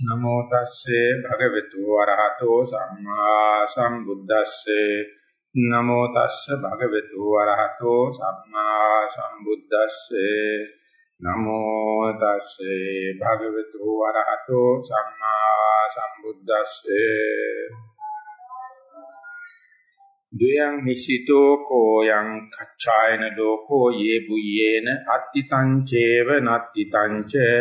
නමෝ තස්සේ භගවතු වරහතෝ සම්මා සම්බුද්දස්සේ. නමෝ තස්සේ භගවතු වරහතෝ සම්මා සම්බුද්දස්සේ. නමෝ තස්සේ භගවතු වරහතෝ සම්මා සම්බුද්දස්සේ. ද්වයං නිසිතෝ කෝයං කච්චායන ලෝකෝ යේ බුයේන අත්තිතං චේව නත්තිතං චේ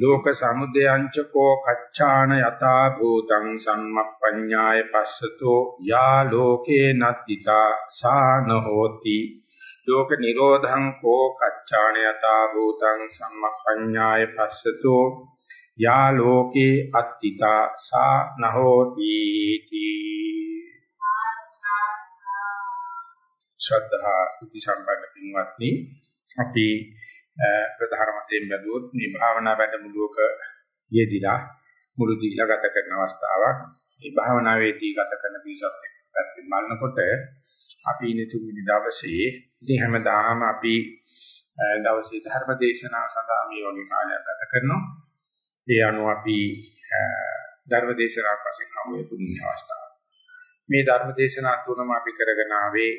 ලෝක සමුදයං චකෝ කච්ඡාන යතා භූතං සම්මප්පඤ්ඤාය පස්සතෝ යා ලෝකේ නත්තිතා සාන හෝති ලෝක නිරෝධං කෝ කච්ඡාන යතා භූතං සම්මප්පඤ්ඤාය පස්සතෝ යා ලෝකේ අත්තිතා සා නහෝති ශ්‍රද්ධා බුද්ධ සම්පන්න පින්වත්නි අපි ප්‍රධාන වශයෙන් බැලුවොත් මේ භාවනා වැඩමුළුවක යෙදিলা මුළු දීලා ගත කරන අවස්ථාවක්. මේ භාවනාවේදී ගත කරන පිසත් පැත්තෙන් බලනකොට අපි ඉන්නේ තුන්වෙනි දවසේ ඉතින් හැමදාම අපි දවසේ ධර්ම දේශනාව සඳහා මේ වගේ කාලයක් ගත කරනවා. ඒ අනුව අපි ධර්ම දේශනාවක් වශයෙන් හමු තුන්වෙනි අවස්ථාව. මේ ධර්ම දේශනා තුනම අපි කරගෙන ආවේ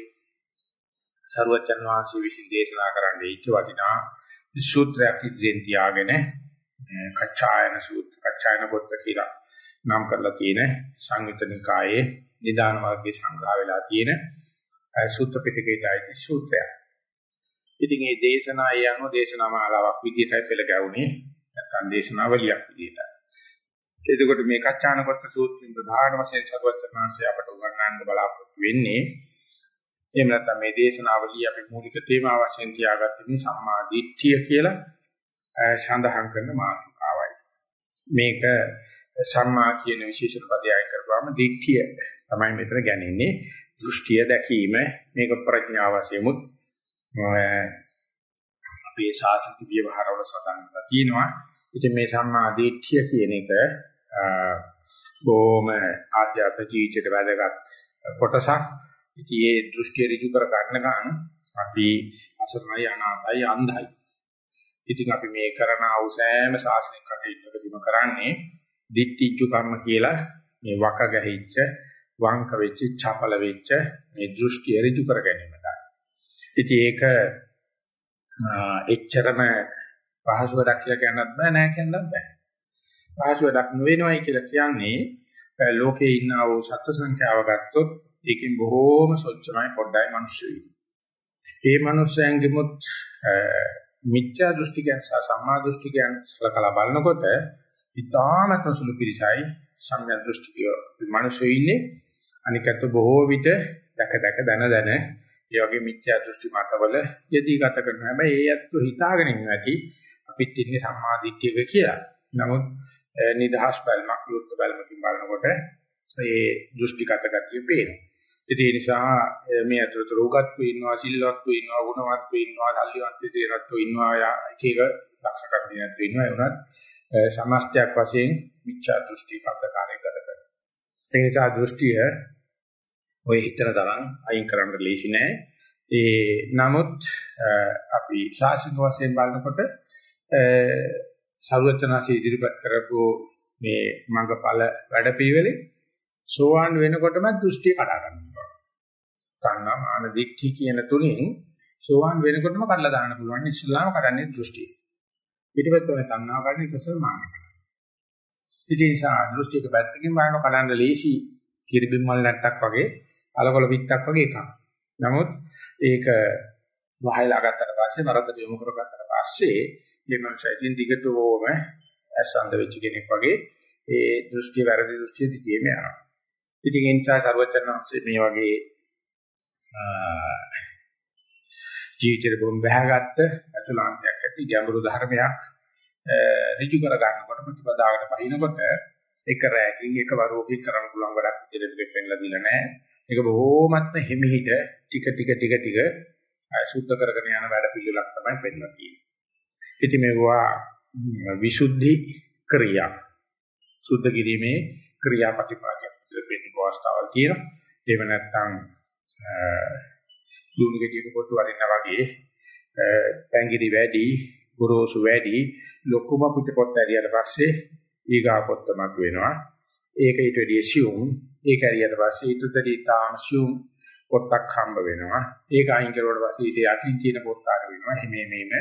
සරුවචන් වහන්සේ විසින් දේශනා කරන්න ඉච්ච වටිනා සූත්‍රයක් ඉදිරියෙන් තියාගෙන කච්චායන සූත්‍ර කච්චායන පොත් කියලා නම් කරලා තියෙන සංයුත නිකායේ නිදාන වර්ගයේ සංග්‍රහ වෙලා තියෙන සූත්‍ර පිටකයයි සූත්‍රය. ඉතින් මේ දේශනාය අනුව දේශනා මාලාවක් විදිහටයි පෙළ ගැවුනේ නැත්නම් දේශනාවලියක් විදිහට. එතකොට මේ කච්චාන පොත් සූත්‍රයෙන් ප්‍රධාන වශයෙන් සරුවචන් වහන්සේ අපට උගන්වන්න බලාපොරොත්තු වෙන්නේ එහෙම නැත්නම් මේ දේශනාවලිය අපි මූලික තේමා වශයෙන් තියාගත්තේ මේ සම්මා දිට්ඨිය කියලා සඳහන් කරන මාතෘකාවයි. මේක සම්මා කියන විශේෂණ පදයෙන් කරපුවාම දිට්ඨිය තමයි මෙතන ගැනෙන්නේ. දෘෂ්ටිය දැකීම මේක ප්‍රඥාව වශයෙන්මුත් අපේ ශාස්ත්‍රික විවහාරවල සඳහන් කරලා තියෙනවා. ඉතින් මේ සම්මා දිට්ඨිය කියන එක බොහොම ආධ්‍යාත්මික ජීවිතයට වැදගත් කොටසක්. ඉතින් මේ දෘෂ්ටි ඍජු කර ගන්නකන් අපි අසරණයි අනාතයි අන්ධයි. ඉතින් අපි මේ කරන අවසෑම ශාසනික කටයුත්තකදීම කරන්නේ දිට්ඨිජ්ජු කර්ම කියලා මේ වක ගැහිච්ච වංක වෙච්ච චපල වෙච්ච මේ දෘෂ්ටි ඍජු කර ගැනීමයි. ඉතින් ඒක එච්චරම පහසු වැඩක් කියලා කියන්නත් බෑ නෑ කියන්නත් බෑ. පහසු වැඩක් නෙවෙනවයි කියලා කියන්නේ ලෝකේ ඉන්න ආ වූ සත්ත්ව සංඛ්‍යාව ගත්තොත් ඒකෙන් බොහෝම සොච්චමයි පොඩ්ඩයි මිනිස්සුයි. ඒ මිනිස්යන්ගෙමුත් මිත්‍යා දෘෂ්ටිකයන් සහ සම්මා දෘෂ්ටිකයන් සලකලා බලනකොට ඊටාමත් සුළු පිරිසයි සම්‍යක් දෘෂ්ටිකය මිනිස්සු ඉන්නේ අනිකට බොහෝ විට දැක දැක දන දන ඒ වගේ මිත්‍යා දෘෂ්ටි මතවල යදී ගත කරන හැබැයි ඒ ඇත්ත හිතාගෙන ඉන්න ඇති අපිත් ඉන්නේ සම්මා දිට්ඨියක කියලා. නමුත් නිදහස් බැල්මක් විරුද්ධ බැල්මකින් බලනකොට ඒ දෘෂ්ටිගත ගතිය පේනවා. ඉතින් ඒ නිසා මේ අතරතුර උගත්තු ඉන්නවා, සිල්වත්තු ඉන්නවා, ගුණවත්තු ඉන්නවා, ධල්ලිවත්තු තේරත්තු ඉන්නවා, එක එක ලක්ෂකම් දිනත්තු ඉන්නවා. ඒ උනත් සමස්තයක් වශයෙන් මිච්ඡා දෘෂ්ටි කබ්දකාරය කරගන්න. ඒ නිසා දෘෂ්ටිය ඔය හිතන තරම් අයින් කරන්න ලේසි නෑ. ඒ නමුත් අපි ශාසනික වශයෙන් බලනකොට සරුවචනාසී ඉදිරිපත් කරපු මේ මඟඵල වැඩපිළිවෙලේ සෝවාන් වෙනකොටම දෘෂ්ටි කඩා ගන්නවා. කන්නා මාන දික්ඛි කියන තුنين සෝවාන් වෙනකොටම කඩලා දාන්න පුළුවන්. ඉස්ලාම කරන්නේ දෘෂ්ටි. ඊටපස්සේ තමයි තණ්හාව කරන්නේ ඊටසේ මාන කරන්නේ. ඉතින් සා දෘෂ්ටික පැත්තකින් බලන කලන්න ලේසි කිරිබිම් මල් නැට්ටක් වගේ අලකොල පිටක් වගේ එකක්. නමුත් ඒක වහයලා ගත්තට පස්සේ වරදට යොමු කරගත්තට පස්සේ මේ මනුස්සයකින් දිගටම ඇසඳ වෙච්ච කෙනෙක් වගේ ඒ දෘෂ්ටි වැරදි දෘෂ්ටිය දිගේම යනවා. ඉතින් ඒ නිසා සර්වචනංශේ මේ වගේ ජීවිතේ බොම් බහගත්ත අතුලාන්තයක් ඇති ගැඹුරු ධර්මයක් ඍජු කර ගන්නකොට ප්‍රතිපදාවට පහිනකොට එක රැයකින් එක වරෝකින් කරන්න පුළුවන් වැඩක් විදිහට පෙන්නලා දීලා නැහැ. ඒක බොහොමත්ම හිමිහිට ටික ටික ටික ටික සුද්ධ කරගෙන යන වැඩ පිළිවෙලක් තමයි පෙන්නලා තියෙන්නේ. ඉතින් මේවා විසුද්ධි ක්‍රියා සුද්ධ කිරීමේ ක්‍රියාපටිපාටියක් විදිහට පෙන්නන අවස්ථාවල් තියෙනවා. ඒව නැත්තම් දුණු ගෙඩියක පොතු වරින්න වගේ පැංගිරි වැඩි, ගොරෝසු වැඩි, ලොකුම පිටපොත් ඇරියට පස්සේ ඊගාපොත්තමක් වෙනවා. ඒක ඊට වැඩි assume ඒක ඇරියට පස්සේ ඊටතරී තාම assume පොත්තක් හම්බ වෙනවා. ඒක අයින් කරුවට පස්සේ ඊට යටින් තියෙන පොත් ආර වෙනවා. එමේ මේම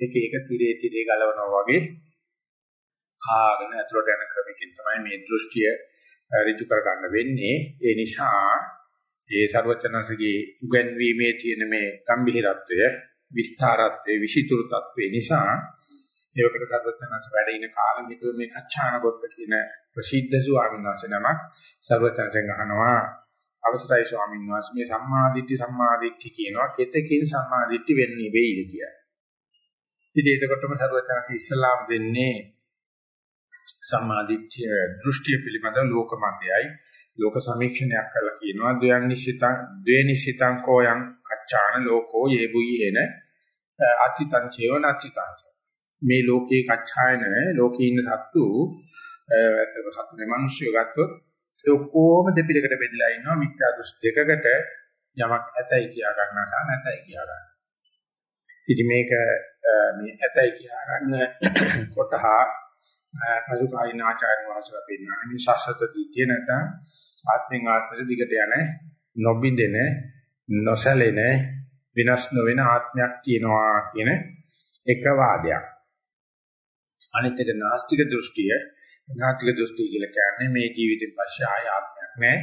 එක එක තිරේ තිරේ ගලවනවා වගේ කාගෙන ඇතුළට යන ක්‍රමකින් තමයි මේ දෘෂ්ටිය ඍජු කර ගන්න වෙන්නේ. ඒ නිසා ඒ ਸਰවචනසගේ උගන්වීමේ තියෙන මේ ගැඹිරත්වය, විස්තරත්වය, විෂිතුරු තත්වය නිසා ඒකට සර්වඥාන්ස වැඩ ඉන කාලෙ හිටුව මේ කච්චානගොත්ත කියන ප්‍රසිද්ධ ස්වාමීන් වහන්සේ නමක් සර්වඥයන් අහනවා අවසරයි ස්වාමීන් වහන්සේ. මේ සම්මාදිට්ඨි සම්මාදිට්ඨි කියනවා. කෙතකින් සම්මාදිට්ඨි වෙන්නේ වෙයිද කියලා. ඉතින් ඒකටම ਸਰවචනස ඉස්ලාම් දෙන්නේ සම්මාදිට්ඨිය දෘෂ්ටිය පිළිබඳ ලෝකමන්දයයි ලෝක සමීක්ෂණයක් කරලා කියනවා. ද්වයන් නිශ්චිතං ද්වේ නිශ්චිතං කෝයං කච්චාන ලෝකෝ යේබුයේන අත්‍ිතං චේව නත්‍ිතං මේ ලෝකේ කච්චායන ලෝකේ ඉන්න සත්තු අතව සත්තුනේ මිනිස්සු ගත්තොත් ඒ ඔක්කොම දෙපිලකට බෙදලා ඉන්නවා මිත්‍යා දෘෂ්ටි දෙකකට යමක් ඇතයි කියා ගන්නවා සහ නැතයි කියා ගන්නවා. ඉතින් මේක මේ ඇතයි කියා ගන්න කොටහ පසුකාලීන ආචාර්ය වහන්සේලා පෙන්නන මේ ශාස්ත්‍ර දිට්ඨිය නැත්නම් ආත්මෙන් ආත්මයට දිගට යන නොබින්දෙන නොසැලෙන විනාශ නොවන ආත්මයක් තියෙනවා කියන එක වාදයක්. අනිත් එක නාස්තික දෘෂ්ටිය නාස්තික දෘෂ්ටිය කියලා කියන්නේ මේ ජීවිතේ පස්සේ ආය ආත්මයක් නැහැ.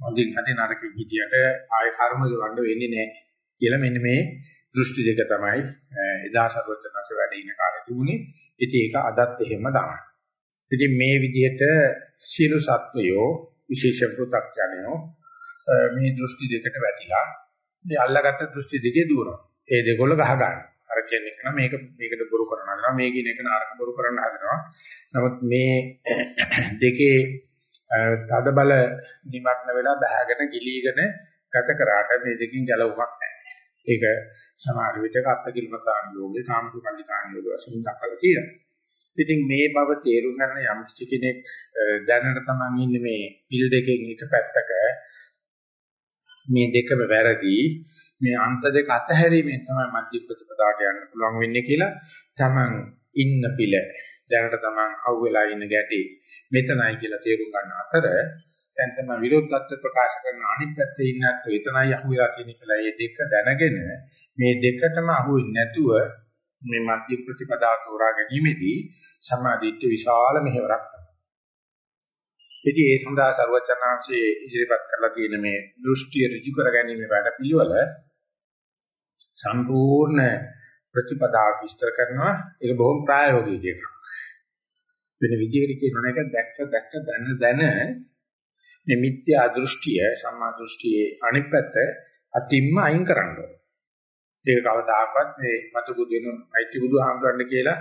හොඳින් හරි නරකින් හිටියට ආය කර්ම දවන්න වෙන්නේ නැහැ කියලා මෙන්න මේ දෘෂ්ටි දෙක තමයි එදා සර්වඥාන්ස වැඩ ඉන කාලේ තිබුණේ. ඉතින් ඒක අදත් එහෙම තමයි. ඉතින් මේ විදිහට සීල සත්වයෝ විශේෂ පෘථග්ජනයෝ මේ දෘෂ්ටි දෙකට වැටිලා ඒ අල්ලාගත්ත දෘෂ්ටි දෙකේ දුවනවා. ඒ දෙකොල්ල ගහ ගන්න. අර කියන්නේ කන මේක මේකට බොරු කරන හදනවා මේ කියන එක නරක බොරු කරන්න හදනවා. නමුත් මේ දෙකේ තද බල නිමග්න වෙලා බහගෙන ගිලීගෙන ගත කරාට මේ දෙකකින් ගැලවුමක් නැහැ. ඒක සමහර විටක අත්කිලමතාන් යෝගේ කාමසුකල්ලිකාන් යෝග වශයෙන් දක්වලා තියෙනවා. ඉතින් මේ බව තේරුම් ගන්න යම් කෙනෙක් දැනට තමන් ඉන්නේ මේ පිල් දෙකෙන් එක පැත්තක මේ දෙකම වැරදි මේ අන්ත දෙක අතහැරීමෙන් තමයි මධ්‍ය ප්‍රතිපදාට යන්න පුළුවන් වෙන්නේ කියලා තමන් ඉන්න පිළ දැනට තමන් අහුවෙලා ඉන්න ගැටේ මෙතනයි කියලා තේරුම් ගන්න අතර දැන් තමයි විරෝධත්ව ප්‍රකාශ කරන අනිත් පැත්තේ ඉන්නත් එතනයි අහුවෙලා තියෙන කියලා මේ දෙක දැනගෙන මේ දෙකටම අහුවෙන්නේ නැතුව මේ මධ්‍ය ප්‍රතිපදාව තෝරා ගැනීමේදී සමාධිත්‍ය විශාල මෙහෙවරක් කරනවා. ඉතින් ඒ සඳහා ਸਰවචනාංශයේ ඉදිරිපත් කරලා තියෙන මේ දෘෂ්ටි ඍජු කර ගැනීම වැඩපිළිවෙල සම්පූර්ණ ප්‍රතිපදාව විස්තර කරනවා. ඒක බොහොම ප්‍රායෝගික එකක්. වෙන විදිහකට කියනවා එක දැක්ක දැක්ක දැන දැන මේ මිත්‍යා දෘෂ්ටිය සම්මා දෘෂ්ටියේ අනිත් පැත්ත අතිම්ම අයින් කරන්න ඕනේ. ඒක කවදාකවත් මේ මතු බුදු වෙන අයිති බුදු හාමුදුරන් කියලා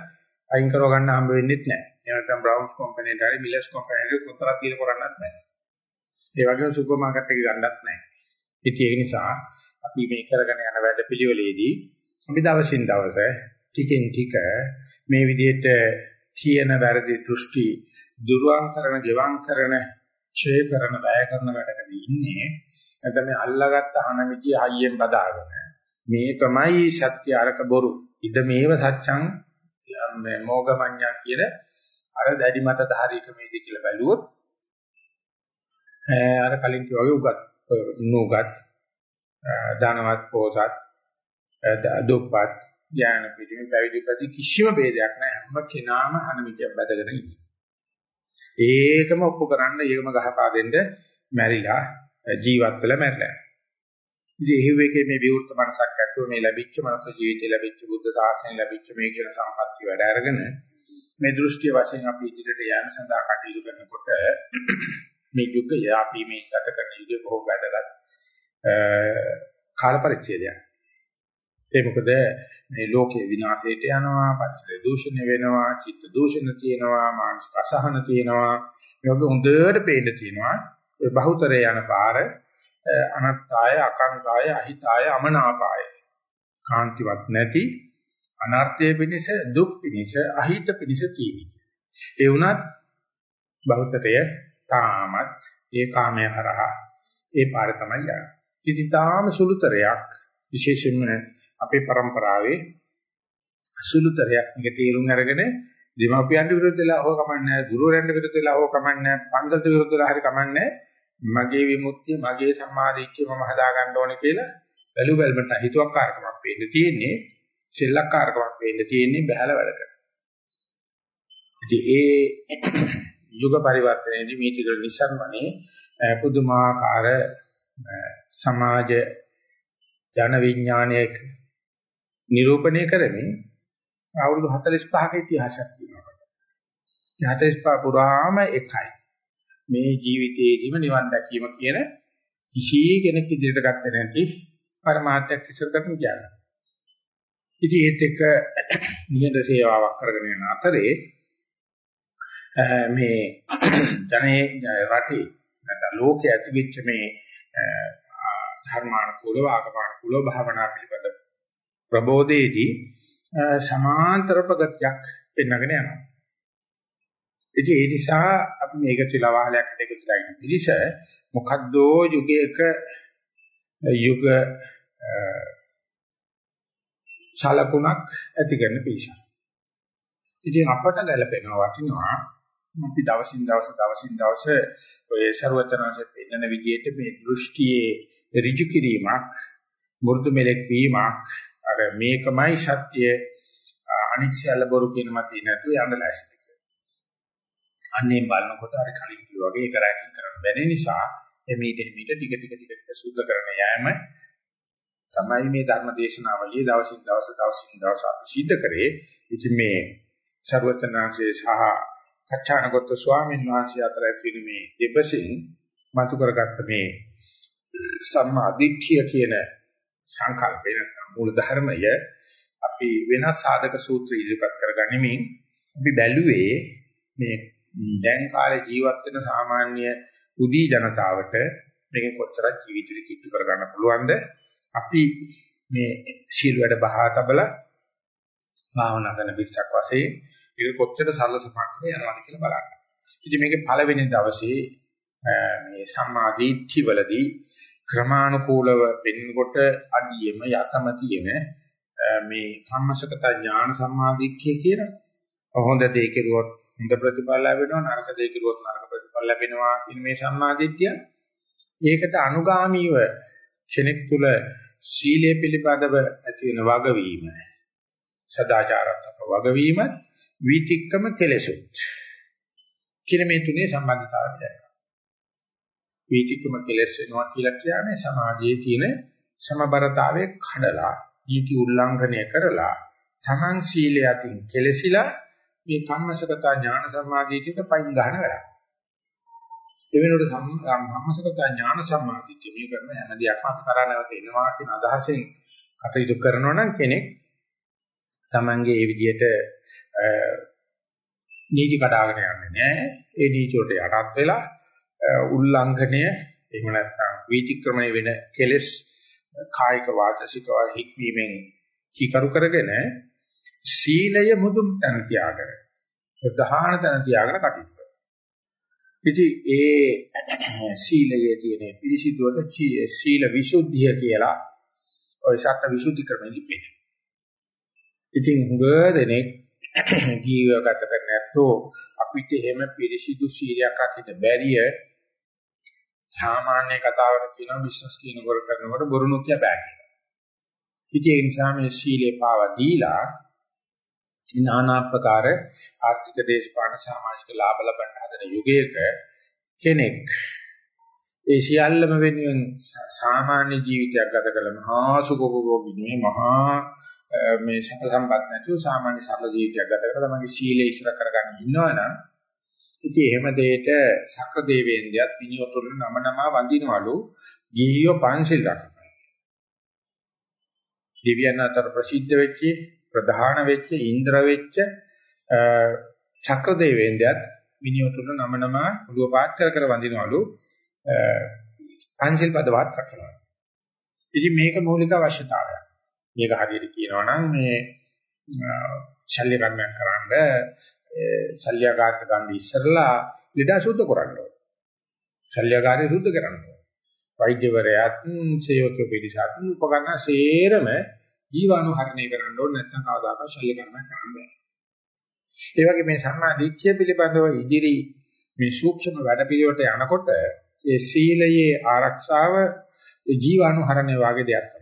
අයින් කරව ගන්න හම්බ වෙන්නේ නැහැ. එහෙම නැත්නම් බ්‍රවුන්ස් කම්පැනිට හරි මිලර්ස් කම්පැනිට කොතරම් දීලා කරන්නත් බෑ. ඒ වගේම සුපර් මාකට් එකේ ගන්නත් නැහැ. ඉතින් ඒක නිසා අපි මේ කරගෙන යන වැඩ පිළිවෙලේදී අපි දවසින් දවස ටිකෙන් ටික මේ විදිහට තියෙන වැරදි දෘෂ්ටි දුර්වං කරන, ගෙවං කරන, ඡය කරන, වැය කරන වැඩකදී ඉන්නේ. නැත්නම් මේ අල්ලාගත්ත හනමිටි හයියෙන් බදාගෙන මේකමයි සත්‍ය අරක බොරු. ඉද මේව සත්‍යං මේ මොගමඤ්ඤා කියන අර දැඩි මත ධාරීකමේදී කියලා බැලුවොත් අර කලින් කිව්වා වගේ උගත් නුගත් දානවත් පොසත් දුප්පත් ඥාන පිටිමේ පැවිදි පැති කිසිම ભેදයක් නැහැ හැම කෙනාම හනමිටියක් බැදගෙන ඉන්නේ. ඒකම ඔප්පු කරන්න ඒකම ගහපා දෙන්න මැරිලා ජීවත් වෙලා මැරලා. ඉතින් එහෙව් එකේ මේ විවෘත මනසක් ඇතුව මේ ලැබිච්ච මනස ජීවිතේ ලැබිච්ච බුද්ධ ශාසනය ලැබිච්ච මේ ක්ෂණ සම්පත්තිය වැඩ අරගෙන මේ දෘෂ්ටි වශයෙන් අපි ඉදිරියට යෑම සඳහා කටයුතු කරනකොට මේ යුගය අපි මේ ගත කරන යුගය බොහෝ වැදගත් කාල පරිච්ඡේදයක්. ඒ මොකද මේ ලෝකේ විනාශයට යනවා, පරිසර දූෂණය වෙනවා, චිත්ත දූෂණ තියෙනවා, මානසික අසහන තියෙනවා. මේ වගේ හොඳට පේන්න තියෙනවා. ඒ බහුතරය යන පාර අනත්තාය අකංකාය අහිතාය අමනාපාය කාන්තිවත් නැති අනර්ථයේ පිණිස දුක් පිණිස අහිත පිණිස තීවි ඒ වුණත් බෞද්ධය තාමත් ඒ කාමයේ හරහා ඒ පාර තමයි යන්නේ ඉතින් තාම සුළුතරයක් විශේෂයෙන්ම අපේ પરම්පරාවේ සුළුතරයක් මේක තේරුම් අරගෙන දෙමාපියන්ට විරුද්ධ වෙලා හෝ කමන්නේ ගුරුවරයන්ට විරුද්ධ වෙලා හෝ කමන්නේ පන්සලට විරුද්ධ වෙලා හරි කමන්නේ මගේ විමුක්තිය මගේ සම්මාදිට්ඨිය මම හදා ගන්න ඕනේ කියලා බැලු බැලමට හිතුවක්කාරකමක් වෙන්න තියෙන්නේ සෙල්ලක්කාරකමක් වෙන්න තියෙන්නේ බහැල වැඩ කරන. ඉතින් ඒ යුග පරිවර්තනයේදී මේ ටික නිසන්වනේ පුදුමාකාර සමාජ ජන විඥානයක නිරූපණය කරමින් අවුරුදු 45ක ඉතිහාසයක් තියෙනවා. 45 පුරාම එකයි. මේ ජීවිතයේදීම නිවන් දැකීම කියන කිසි කෙනෙක් ඉදිරියට ගත්තේ නැති පරමාර්ථයක් ඉස්සර කරන කියන්නේ. ඉතින් ඒත් එක්ක නිහඬ සේවාවක් කරගෙන යන අතරේ මේ ජනේ රටේ නැත්නම් ලෝකයේ ඇතිවෙච්ච මේ ධර්මානුකූලව ආගමනුකූලව භාවනා පිළිබඳ ප්‍රබෝධයේදී සමාන්තර ප්‍රගතියක් පෙන්වගෙන යනවා. ඉතින් ඒ නිසා අපි මේක තියලා වහලයකට එකතු වෙලා ඉන්න පිළිස මොකද්දෝ යුගයක යුග සලකුණක් ඇති කරන පිළිසක්. ඉතින් අපට ගැලපෙනවා වටිනවා අපි දවසින් දවස දවසින් දවස ඔය ਸਰවතනanse පෙන්වන විදිහට මේ දෘෂ්ටියේ ඍජු කිරීමක් මුරුදු මෙලෙක් වීමක් අර මේකමයි සත්‍ය අනිත්‍යල බොරු කියන මතය නැතුව යන්න ලෑස්ති කරනවා. අන්නේ බලනකොට අර කලින් කිව්වා වගේ ඒක රැකින් කරන්න බැරි නිසා එමෙිට එමෙිට ටික ටික ටික ටික සුද්ධ කරන යෑම සමයි මේ ධර්ම දේශනාවලියේ දවසින් දවස දවසින් දවස අපි සිද්ධ කරේ. ඉතින් මේ ਸਰවතනanse සහ කච්චානගත ස්වාමීන් වහන්සේ අතර ඇති මේ දෙපසින් මතු කරගත්ත මේ සම්මා දිට්ඨිය කියන සංකල්පය මූල ධර්මය අපි වෙනස් සාධක සූත්‍ර ඉදිරිපත් කරගනිමින් අපි බැලුවේ මේ දැන් කාලේ ජීවත් වෙන සාමාන්‍ය උදී ජනතාවට මේක කොච්චර ජීවිතේ කිට්ටු කරගන්න පුළුවන්ද? අපි මේ සීල් වැඩ බහා තබලා භාවනා කරන පිටසක් වශයෙන් ඒක කොච්චර සරල සමාන්තර යනවාද කියලා බලන්න. ඉතින් මේකේ පළවෙනි දවසේ මේ සම්මා දිට්ඨි වලදී ක්‍රමානුකූලව වෙන්නකොට අඩියෙම යතම තියෙන මේ කම්මසකත ඥාන සම්මාදිට්ඨිය කියන හොඳ දේ කෙරුවොත් හොඳ ප්‍රතිඵල ලැබෙනවා නරක දේ කෙරුවොත් නරක ප්‍රතිඵල ලැබෙනවා කියන මේ සම්මාදිට්ඨිය ඒකට අනුගාමීව කෙනෙක් තුල සීලය පිළිබඳව ඇති වෙන වගවීම. සදාචාරාත්මක වගවීම විතික්කම කෙලෙසුත් කියන මේ තුනේ සම්බන්ධතාවය දැක්කා. විතික්කම කෙලෙස් වෙනවා කියලා කියන්නේ සමාජයේ තියෙන සමබරතාවයේ කඩලා නීති උල්ලංඝනය කරලා තමන් සීලය අතින් කෙලසිලා මේ කම්මසගත ඥාන සමාධියට පයින් ගන්න වැඩක්. ඒ වෙනකොට සම්මසගත ඥාන සමාධිය මේ කරන හැම දෙයක්ම අපි කරා නැවත එනවා කියන අදහසෙන් කටයුතු කරනවා නම් කෙනෙක් තමන්ගේ ඒ විදිහට නීති කඩාගෙන යන්නේ නැහැ. ඒ නීති වලට යටත් වෙලා උල්ලංඝනය එහෙම නැත්නම් වීතික්‍රමණය වෙන කෙලෙස් කායික වාචසික හික්මීමෙන් කීකරු කරගෙන සීලය මුදුන් තන තියාගෙන ප්‍රධාන තන තියාගෙන කටයුතු කරනවා. ඉතින් ඒ සීලයේ තියෙන පිළිසිතුවට සීල විසුද්ධිය කියලා ඔය සත්‍ය විසුද්ධි ක්‍රමෙදි පෙන්නනවා. ඉතින් හුඟ දෙනෙක් ජීවගත කරන්නේ නැත්තෝ අපිට එහෙම පිරිසිදු සීලයක් රකින්න බැරිය සාමාන්‍ය කතාවකට කියනවා බිස්නස් කියනකොට කරනකොට බොරු නොකිය බෑ කියලා. ඉතින් ඒ නිසා මේ සීලේ පාවා දීලා নানা ආකාර ආර්ථික දේශපාලන සමාජික ලාභ ලබන්න හදන යුගයක කෙනෙක් ඒ සියල්ලම වෙනුවෙන් සාමාන්‍ය ජීවිතයක් ගත කළ මහා සුඛෝපභෝගී මහා මේ සැප සම්පත් නැතුව සාමාන්‍ය සරල ජීවිතයක් ගත කරලා තමන්ගේ සීලය ඉස්සර කරගන්න ඉන්නවනම් ඉතින් එහෙම දෙයක සක්‍ර දේවේන්ද්‍රයත් පිනියොතුරු නම නම වඳිනවලු ගිහියෝ පංචිල් රකින්න. දිව්‍යයන් අතර ප්‍රසිද්ධ වෙච්ච ප්‍රධාන වෙච්ච ඉන්ද්‍ර වෙච්ච චක්‍ර දේවේන්ද්‍රයත් විනියොතුරු නම නම ඔළුව පාත් කර කර වඳිනවලු පංචිල් පදවත් රකින්නවා. ඉතින් මේක මූලික අවශ්‍යතාවයක්. මේක හරියට කියනවා නම් මේ ශල්‍ය කර්මයක් කරන්න ශල්‍යකාරක ගන්න ඉස්සරලා ලෙඩ සුද්ධ කරන්න ඕනේ. ශල්‍යකාරය සුද්ධ කරන්න ඕනේ. වෛද්‍යවරයාත් සේවක පිරිසත් උපකරණ සේරම ජීවාණු හරණය කරන්න ඕනේ නැත්නම් කවදාකවත් ශල්‍ය කර්මයක් කරන්න බෑ. ඒ වගේ මේ සම්මා දිට්ඨිය පිළිබඳව ඉදිරි මේ සූක්ෂම වැඩ පිළිවෙලට යනකොට ඒ සීලයේ ආරක්ෂාව ජීවානුහරණය වාගේ දෙයක්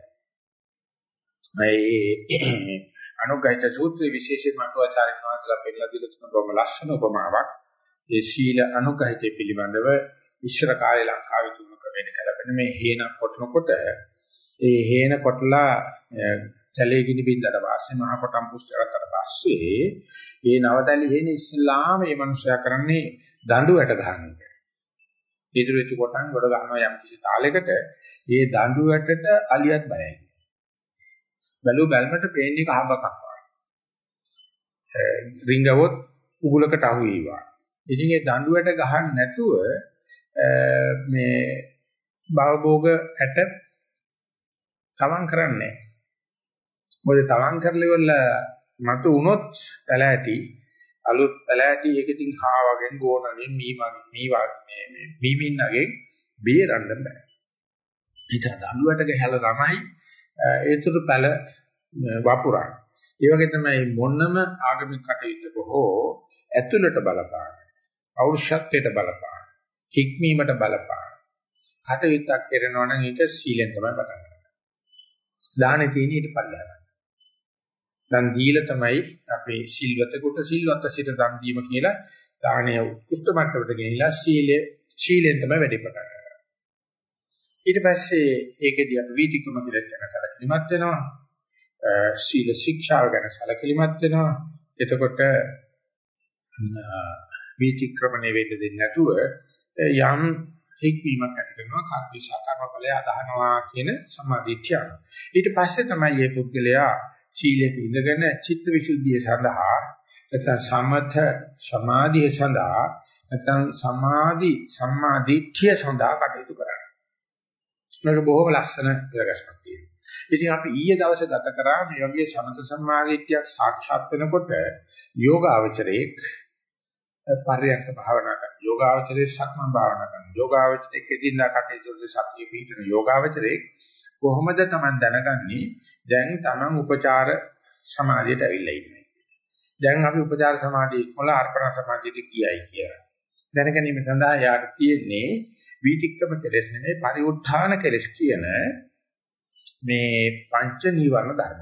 මේ අනුග්‍රහිත සූත්‍රයේ විශේෂයෙන්ම අටුවාචාර්යන් වහන්සේලා පෙන්නලා දීලා තියෙන බොහොම ලස්සන උපමාවක්. ඒ සීල අනුග්‍රහිතය පිළිබඳව ඉස්සර කාලේ ලංකාවේ තුන ක්‍රමයකට කලපෙන මේ හේන කොටනකොට ඒ හේන කොටලා ජලයේ ගිනි බින්දට පස්සේ මහ කොටම් පුස්තරකට පස්සේ ඒ නවතලි හේන ඉස්ලාම මේ මනුස්සයා කරන්නේ දඬුවට ගන්න එක. ඉදිරි වෙච්ච කොටන් ගොඩ ගන්නවා යම් කිසි තාලයකට ඒ දඬුවටට අලියත් බයයි. බැලුව බැලමට පේන්නේ කහබකක් වගේ. රිංගවොත් උගුලකට අහු වේවා. ඉතින් ඒ දඬුවට ගහන්න නැතුව මේ භවභෝග ඇට තමන් කරන්නේ මොකද තමන් කරලිවල මතු වුණොත් පැලෑටි අලුත් පැලෑටි එකකින් හා වගේ ගෝණගෙන් මී වගේ මී වගේ මේ මීමින්නගේ බේරන්න බෑ. ඉතින් දඬුවට ගහලා තමයි ඒතුරු පැල වපුරන්නේ. ඒ වගේ තමයි මොනම ආගමික කටයුත්තක හෝ ඇතුළට බලපාන, පෞරුෂත්වයට බලපාන, හික්මීමට බලපාන. කටයුත්තක් කරනවා නම් ඒක සීලෙන් තමයි පටන් ගන්න. දානෙ තියෙන ඊට පල්ලෙහාට. දන් දීලා තමයි අපේ සිල්වතෙකුට සිල්වත සිට දන් දීම කියලා දානය උත්කෘෂ්ඨ මට්ටමට ගෙනිලා සීලය සීලෙන් තමයි වැඩි පටන් ගන්න. ඊට පස්සේ ඒකෙදී අපි වීතිකම කියලා කියන සැලකිලිමත් වෙනවා. සීල ශික්ෂාව ගැන සැලකිලිමත් වෙනවා. එතකොට වීතික්‍රමණය වෙන්න දෙන්නේ නැතුව යම් හික්වීමක් ඇති කරනවා කර්මශා කර්මඵලය අදහනවා කියන සමාධිත්‍යය. ඊට පස්සේ තමයි මේ පුද්ගලයා සීලයක ඉඳගෙන චිත්ත විසුද්ධිය සඳහා නැත්නම් සමත සමාධිය සඳහා නැත්නම් සමාධි සම්මාදිට්ඨිය සඳහා කටයුතු කරන්නේ. මේක බොහොම ලස්සන ඉලක්කයක් තියෙනවා. ඉතින් අපි ඊයේ දවසේ ගත කරා මේ වගේ සමත සම්මාදිට්ඨියක් සාක්ෂාත් වෙනකොට යෝගාවචරයේ පරියන්ක භාවනා කරන යෝගාවචරයේ සක්මන් භාවනා කරන යෝගාවචරයේ කෙදින්දා කටයුතු සතිය පිහිටන යෝගාවචරයේ කොහොමද Taman දැනගන්නේ දැන් Taman උපචාර සමාධියට ඇවිල්ලා ඉන්නේ. දැන් අපි උපචාර සමාධිය ඉක්මලා අර්පණ සමාධියට ගියයි කියලා. දැනගැනීම සඳහා යාට තියෙන්නේ වීතික්කම කෙලෙස් නෙමෙයි පරිඋත්ථාන කෙලෙස් කියන මේ පංච නීවරණ ධර්ම.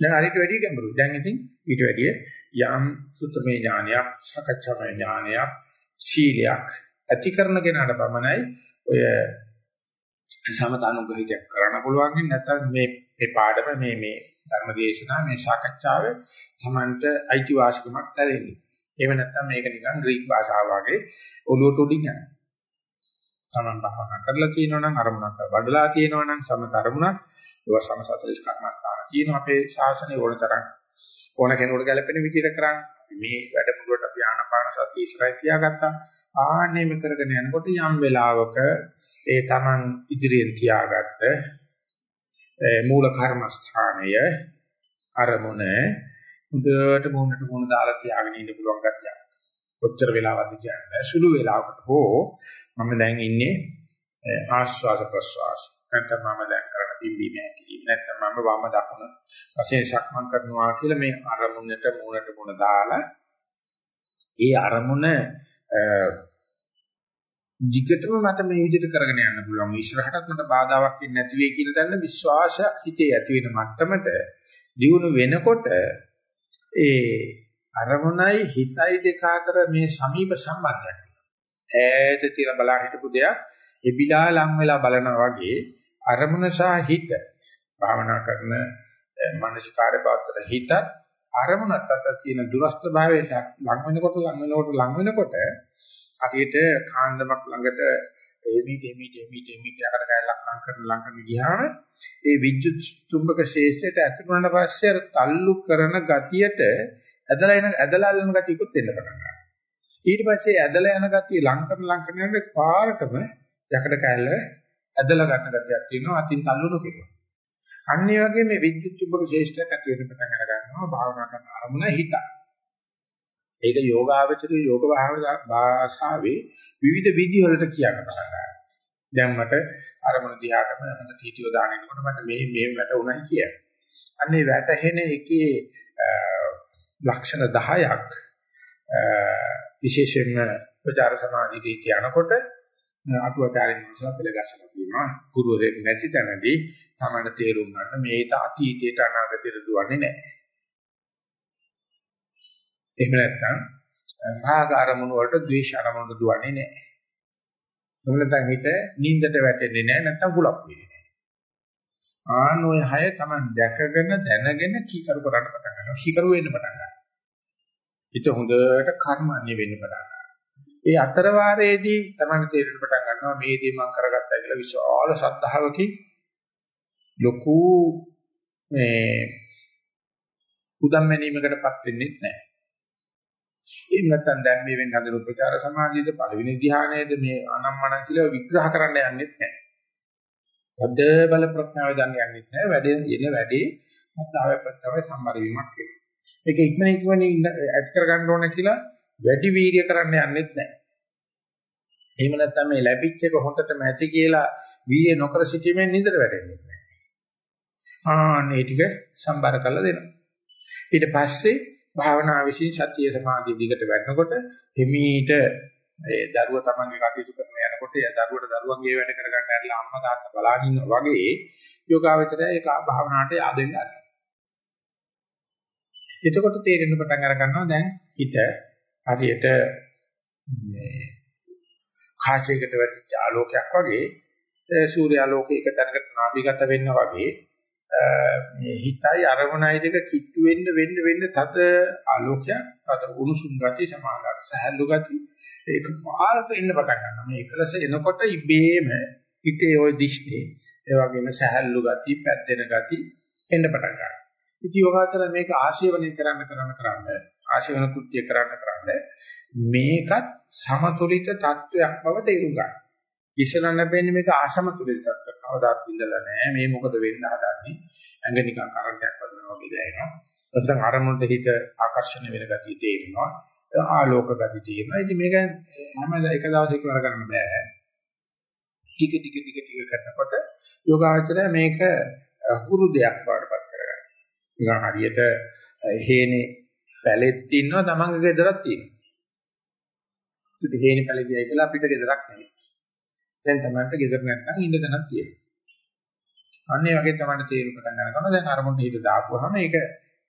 දැන් හරියට වැඩි ගැඹුරුයි. දැන් ඉතින් ඊට වැඩිය යම් සුත්තමේ ඥානයක්, සකච්ඡාමය ඥානයක්, සීලයක් ඇති කරන කෙනාට පමණයි ඔය සමතානුග්‍රහිතයක් කරන්න පුළුවන් නැත්නම් මේ මේ පාඩම මේ මේ ධර්මදේශනා මේ සාකච්ඡාවේ Tamanට අයිතිවාසිකමක් ලැබෙන්නේ. එහෙම නැත්නම් මේක නිකන් ග්‍රීක භාෂාව වගේ ඔලුවට උඩින් යනවා. Taman භාවනා කරලා තියෙනවා නම් අරමුණක් වඩලා තියෙනවා නම් සමත අරමුණක් ඒවා සම 40 කර්මස්ථාන තියෙනවා අපේ ශාසනය ඕන තරම් ඕන කෙනෙකුට ගැලපෙන විදිහට කරන්න. මේ වැඩමුළුවට අපි ආනපාන සතිය ඉස්සරහින් තියාගත්තා. ආනෙම කරගෙන යනකොට යම් වෙලාවක ඒ Taman ඉදිරියෙන් තියාගත්ත මූල කර්මස්ථානය අරමුණ හොඳට මොනට මොන දාලා තියාගෙන ඉන්න පුළුවන් ගැතියක්. කොච්චර වෙලාවක්ද කියන්නේ සුළු වෙලාවකට හෝ මම දැන් ඉන්නේ ආශ්වාස ප්‍රශ්වාස. නැත්නම් මම දැන් කරන පිම්බීම හැකිලිම නැත්නම් මම වම දකුණ වශයෙන් සක්මන් කරනවා කියලා මේ අරමුණට මොනට මොන දාලා ඒ අරමුණ jigටම මට මේ විදිහට කරගෙන යන්න පුළුවන්. ඉස්සරහටත් මට බාධාවක් වෙන්නේ නැති වෙයි කියලා දැනන විශ්වාසයක් හිතේ ඇති වෙන මට්ටමට දියුණු වෙනකොට ඒ අරමුණයි හිතයි දෙක අතර මේ සමීප සම්බන්ධයක් ඈත තියලා බලන් හිටපු දෙයක් එබිලා ලං වෙලා බලනවා වගේ අරමුණ සහ හිත භාවනා කරන මානසිකාර්ය පවත්තර හිතත් අරමුණත් අතර තියෙන දුරස්ත භාවයට ලං වෙනකොට ලං වෙනකොට ලං වෙනකොට හරියට කාන්දමක් ළඟට එමි දෙමි දෙමි දෙමි කියලා කැලක් ලං කරන ලං කරන ගියාම ඒ විද්‍යුත් චුම්බක ශේෂ්ඨයට ඇතුළු වුණාට පස්සේ අර තල්ලු කරන ගතියට ඇදලා එන ඇදලා යන ගතියකුත් එන්න පටන් ගන්නවා. ඊට පස්සේ ඇදලා යන ගතිය ලං කරන ලං කරන යනකොට පාරටම යකඩ කැල්ල ඇදලා ගන්න ගතියක් තියෙනවා අතින් තල්ලුන කෙරුවා. අන්න ඒ වගේ මේ විද්‍යුත් චුම්බක ශේෂ්ඨයක් ඇති වෙන පටන් අර ගන්නවා භාවනා කරන අරමුණ හිතයි. ඒක යෝගාවචරයේ යෝග භාෂාවේ විවිධ විදි වලට කියන්න පටන් ගන්නවා. දැන් මට අරමුණ දිහාටම හොඳ තීතිය දානකොට මට මේ මේ වැටුණයි කියන්නේ. අන්නේ වැටහෙන එකේ ලක්ෂණ 10ක් විශේෂයෙන්ම ප්‍රචාර සමාධියේ කියනකොට අටුවාචාරින් වහන්සේලා පෙළගස්සලා තියෙනවා ගුරුවරයෙක් නැති තැනදී තමයි තේරුම් ගන්න මේක අතීතයට අනාගතයට දුවන්නේ නැහැ. එහෙම නැත්නම් රාග අරමුණු වලට ද්වේෂ අරමුණු දුවන්නේ නැහැ. එහෙම නැත්නම් හිත නිින්දට වැටෙන්නේ නැහැ නැත්නම් කුලප් වෙන්නේ නැහැ. ආන ඔය හය තමයි දැකගෙන දැනගෙන කීකරු කරන්න පටන් ගන්නවා. කීකරු වෙන්න පටන් ගන්නවා. හිත හොඳට කර්මන්නේ වෙන්න පටන් ගන්නවා. ඒ අතර වාරයේදී තමයි තේරෙන්න පටන් ගන්නවා මේ දේ මම කරගත්තා කියලා විශාල ශ්‍රද්ධාවකින් ලොකු මේ උදම්මැනීමකටපත් වෙන්නේ නැහැ. එහෙම නැත්නම් දැන් මේ වෙන හදන උපචාර සමාධියද පළවෙනි ධ්‍යානයේද මේ අනම්මන කියලා විග්‍රහ කරන්න යන්නෙත් නැහැ. සද්ද බල ප්‍රඥාව දන්න යන්නෙත් නැහැ. වැඩේ එන වැඩේ සද්ධාවේ ප්‍රත්‍යවය සම්බර වීමක් වෙනවා. මේක ඉක්මනින් ඉක්මනින් ඇඩ් කරගන්න ඕන කියලා වැඩි වීර්ය කරන්න යන්නෙත් නැහැ. එහෙම නැත්නම් මේ ලැබිච්ච එක හොඳටම ඇති කියලා වීර්ය නොකර සිටීමෙන් නිදර වැටෙන්නේ නැහැ. ආන්නේ ටික සම්බර කරලා දෙනවා. ඊට පස්සේ භාවනා විශ්ින් සතිය සමාධිය දිගට වැඩනකොට හිමීට ඒ දරුවා තමන්ගේ කටයුතු කරන යනකොට ඒ දරුවට දරුවන්ගේ වැඩ කරගන්න ඇරලා අම්මා තාත්තා බලාගෙන ඉන්නවා වගේ යෝගාවචරය ඒක භාවනාවට yaadෙන්න ගන්නවා. එතකොට තේරෙන්න පටන් අර ගන්නවා දැන් හිත හරියට මේ කාචයකට වැටිච්ච ආලෝකයක් වගේ සූර්යාලෝකයක තැනකට නාභිගත වෙන්න වගේ මේ හිතයි අරමුණයි දෙක කිට්ටු වෙන්න වෙන්න වෙන්න තද ආලෝකයක් තද උණුසුම් ගතිය සමානකට සහැල්ලු ගතිය ඒක පාරක එන්න පටන් ගන්නවා මේ එකලස එනකොට ඉබේම හිතේ ওই දිෂ්ටි ඒ වගේම සහැල්ලු ගතිය පැද්දෙන ගතිය එන්න පටන් ගන්නවා ඉතින් යෝගාචර මේක ආශීර්වණය කරන්න කරන්න කරන්න ආශීර්වණ කෘත්‍ය කරන්න කරන්න මේකත් සමතුලිත තත්වයක් බව තේරුම් ගන්න. ඉස්සරහ නැපෙන්නේ මේක ආසමතුලිත තත්ත්වයක්. කවදාත් ඉඳලා නැහැ. මේ මොකද වෙන්න හදන්නේ? ඇඟ නිකන් කරන්ටයක් වදිනවා වගේ දැනෙනවා. නැත්නම් අරමුණට හිත ආකර්ෂණය වෙන ගතිය තේරෙනවා. ආලෝක ගතිය තේරෙනවා. ඉතින් මේක හැම එක දවසක කර ගන්න බෑ. ටික ටික ටික ටික කරනකොට යෝගාචරය මේක හුරු දෙයක් වඩපත් කරගන්න. නිකන් හරියට හේනේ පැලෙත් ඉන්නවා තමන්ගේ ගෙදරක් තියෙනවා. ඉතින් හේනේ පැලෙදියයි කියලා අපිට ගෙදරක් නෙවෙයි. දැන් තමන්ට ගෙදර නැත්නම් ඉන්න තැනක් තියෙනවා. අන්නේ වගේ තමයි තේරුම් පටන් ගන්නවා. දැන් අරමුණට හිත දාපුවාම ඒක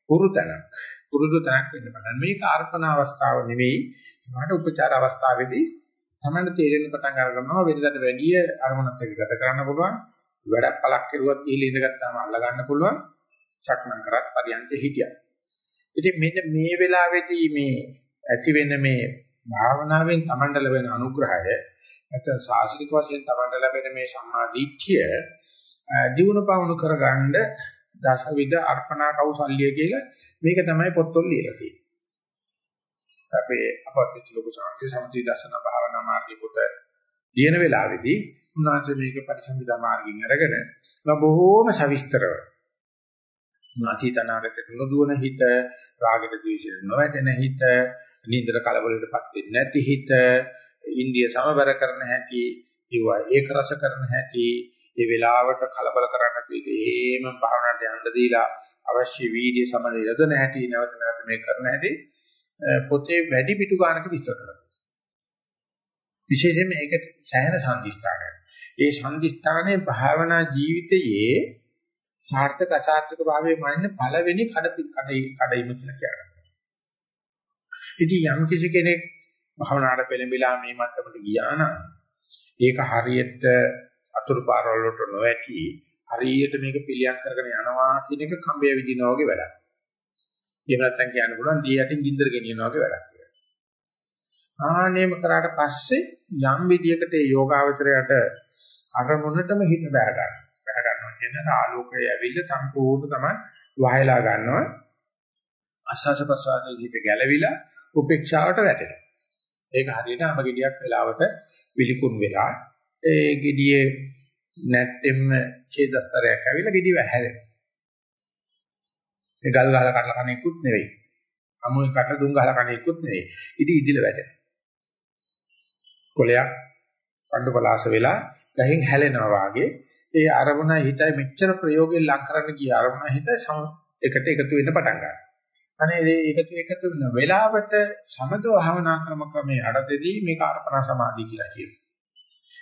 පුරු තැනක්. පුරුදු තැනක් වෙන්න පටන්. මේක අර්පණ අවස්ථාව නෙවෙයි. සමහරට උපචාර අවස්ථාවේදී තමයි තේරෙන්න පටන් ගන්නවා වෙනදාට වැඩිය අරමුණත් එක්ක ගත කරන්න පුළුවන්. වැඩක් පළක් කෙරුවත් ඉහිල ඉඳගත්තාම අල්ල ගන්න පුළුවන්. සක්මන් කරත් පරියන්ක හිටියා. ඉතින් මෙන්න මේ වෙලාවේදී මේ ඇති වෙන මේ භාවනාවෙන් Tamanට ලැබෙන අනුග්‍රහය නැත්නම් සාසනික වශයෙන් Tamanට ලැබෙන මේ සම්මා දිට්ඨිය දිනු පවණු කරගන්න දසවිධ අර්පණා කෞසල්‍ය කියලා මේක තමයි පොත්වල ලියලා තියෙන්නේ. අපේ අපත්‍ති ලොකු සංස්කෘතික සමථ දර්ශන භාවනා මාර්ගයේ පොත ලියන වෙලාවේදී උන්වහන්සේ මේක පරිසම්පදා මාර්ගයෙන් අරගෙන බොහෝම සවිස්තරව අතීතනාගතට නොදුවන හිත රාගයට ද්වේෂයට නොවැටෙන හිත නින්දර කලබලයටපත් වෙන්නේ නැති හිත ඉන්දිය සමබර කරන හැටි ඒවා ඒක රස කරන හැටි ඒ වෙලාවට කලබල කරන්න පිළිෙම භාවනාවට යන්න දීලා අවශ්‍ය වීර්ය සමද යොදන හැටි නැවත නැවත මේ කරන හැටි පොතේ වැඩි පිටු ගන්නක විස්තර කරනවා. විශේෂයෙන්ම ඒකට සෑහෙන සම්දිස්ථානයක්. ඒ සම්දිස්ථානයේ භාවනා ජීවිතයේ සාර්ථක අසාර්ථක භාවයේ මනින්න පළවෙනි කඩ කඩයිම කියලා කියනවා. ඉතින් යම් කිසි කෙනෙක් භාවනාවට පෙළඹිලා මේ මට්ටමට ගියා නම් ඒක හරියට අතුරු පාරවල් වලට නොඇති හරියට මේක පිළියම් කරගෙන යනවා කියන එක කම්බය විදිනා වගේ වැඩක්. එහෙම නැත්නම් කියන්න පුළුවන් දී යටින් ගින්දර ගෙනියනවා වගේ වැඩක් කියලා. ආනේම කරාට පස්සේ යම් විදියකට ඒ යෝගාවචරයට අරමුණටම හිත බෑ ගන්න. බෑ ගන්නවා කියන්නේ ආලෝකය ඇවිල්ලා සම්පූර්ණ තමයි වහයලා ගන්නවා. අස්වාස ප්‍රසවාසයේ හිත ගැලවිලා උපේක්ෂාවට වැටෙනවා. ඒක හරියට අඹ ගෙඩියක් වෙලාවට පිළිකුණු වෙලා ඒ ගෙඩියේ නැත්තෙම ඡේදස්තරයක් ඇවිල්ලා ගෙඩිය වැහැරෙනවා. ඒ ගල් ගහලා කඩලා කණේකුත් නෙවෙයි. අමුයි කට දුම් ගහලා කණේකුත් නෙවෙයි. ඉතින් ඉදිල වැටෙනවා. කොලයක් කණ්ඩු පලාස වෙලා ගහින් හැලෙනවා වාගේ ඒ අරමුණ හිතයි මෙච්චර ප්‍රයෝගයෙන් ලං කරන්න ගිය අරමුණ හිත එකට එකතු වෙන්න පටන් ගන්නවා. අනේ ඒකතු එකතු වෙන වෙලාවට සමතෝ භාවනා ක්‍රම ක්‍රමයේ අඩතේදී මේක අර්පණ සමාධිය කියලා කියනවා.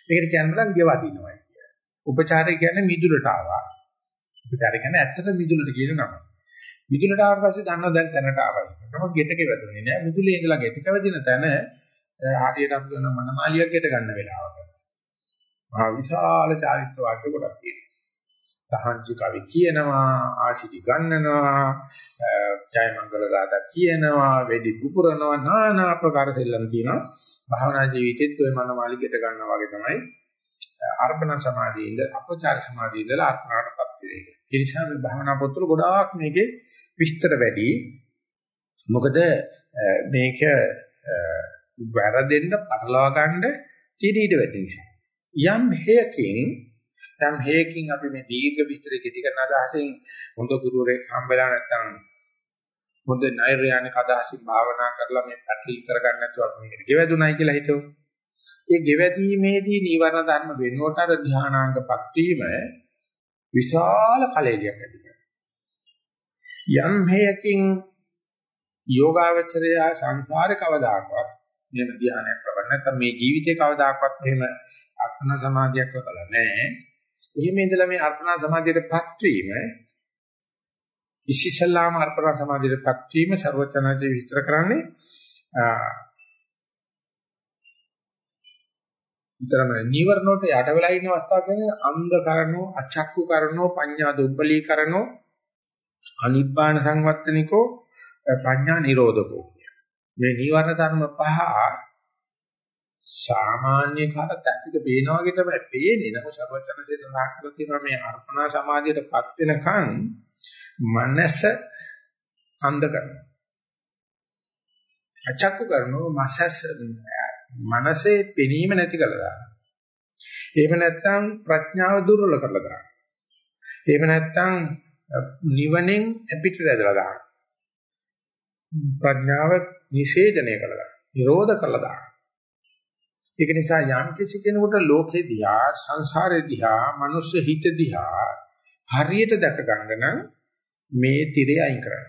මේකට කියනවා ගෙවදිනවා කියලා. උපචාරය කියන්නේ මිදුලට ආවා. උපචාරය කියන්නේ ඇත්තට මිදුලට කියන නම. මිදුලට ආවට පස්සේ දන්නවා දැන් තැනට ආවයි. නම ගෙටක වැදුනේ නෑ. මිදුලේ ඉඳලා ගෙටක වැදින තැන හරියට අපි කරන මනමාලියක් ගෙට ගන්න වෙලාවක. මහා විශාල චාරිත්‍ර වාක්‍ය කොටක් තියෙනවා. තහංචි කවි කියනවා ආශිති ගන්නනවා ජයමංගල ගාථා කියනවා වෙඩි පුපුරනවා নানা ආකාර සෙල්ලම් කියනවා භාවනා ජීවිතෙත් ඔය මනමාලිකට ගන්නවා වගේ තමයි අර්පණ සමාධියේ ඉඳ අපචාර සමාධියේ ඉඳලා අර්පණාටපත් වෙන්නේ. ඒ නිසා මේ භාවනා පොත්වල ගොඩාක් මේකේ විස්තර වැඩි. මොකද මේක වැරදෙන්න පටලවා ගන්න තියෙන ඊට වැඩි නිසා. යම් හේයකින් යම් හේයකින් අපි මේ දීර්ඝ විස්තර කෙටි කරන අදහසින් හොඳ ගුරුවරයෙක් හම්බෙලා නැත්නම් හොඳ නෛර්යානික අදහසින් භාවනා කරලා මේ පැටලිල් කරගන්න නැතුව අපි මේකට ගෙවැදුණයි කියලා හිතමු. ඒ ගෙවැදීමේදී නීවරණ ධර්ම වෙනුවට අර ධානාංගපත් වීම විශාල කලෙලියක් ඇති යම් හේයකින් යෝගාවචරය සංසාරේ කවදාකවත් මෙහෙම ධානයක් ලබන්නේ නැත්නම් මේ ජීවිතේ කවදාකවත් මෙහෙම අත්න සමාධියක් ලබලා නැහැ. එහෙම ඉඳලා මේ අර්පණා සමාධියටපත් වීම ඉසිසලාම අර්පණා සමාධියටපත් වීම ਸਰවචනාදී විස්තර කරන්නේ විතරම නීවරණ වලට යට වෙලා ඉන්න අවස්ථාව කියන්නේ අන්ධ කරනෝ අචක්කු කරනෝ පඤ්ඤා දුබ්බලී කරනෝ අනිබ්බාන සංවත්තනිකෝ පඤ්ඤා නිරෝධකෝ මේ නීවරණ ධර්ම පහ සාමාන්‍ය කාට ඇත්තට පේනවා වගේ තමයි පේන්නේ. නමුත් සර්වචනසේ සඳහන් කරලා තියෙනවා මේ අර්පණා සමාධියටපත් වෙනකන් මනස අන්ධ කරනවා. අචක්කු කරනෝ මසස් මනසේ පෙනීම නැති කරලා දානවා. එහෙම නැත්නම් ප්‍රඥාව දුර්වල කරලා දානවා. එහෙම නැත්නම් නිවනෙන් අපිට රැඳලා දානවා. ප්‍රඥාව නිෂේධනය කළා. නිරෝධ කළා දානවා. ඒක නිසා යම් කිසි කෙනෙකුට ලෝකෙ දිහා සංසාරෙ දිහා මනුස්ස හිත දිහා හරියට දැක ගන්න නම් මේ tire අයින් කරන්න.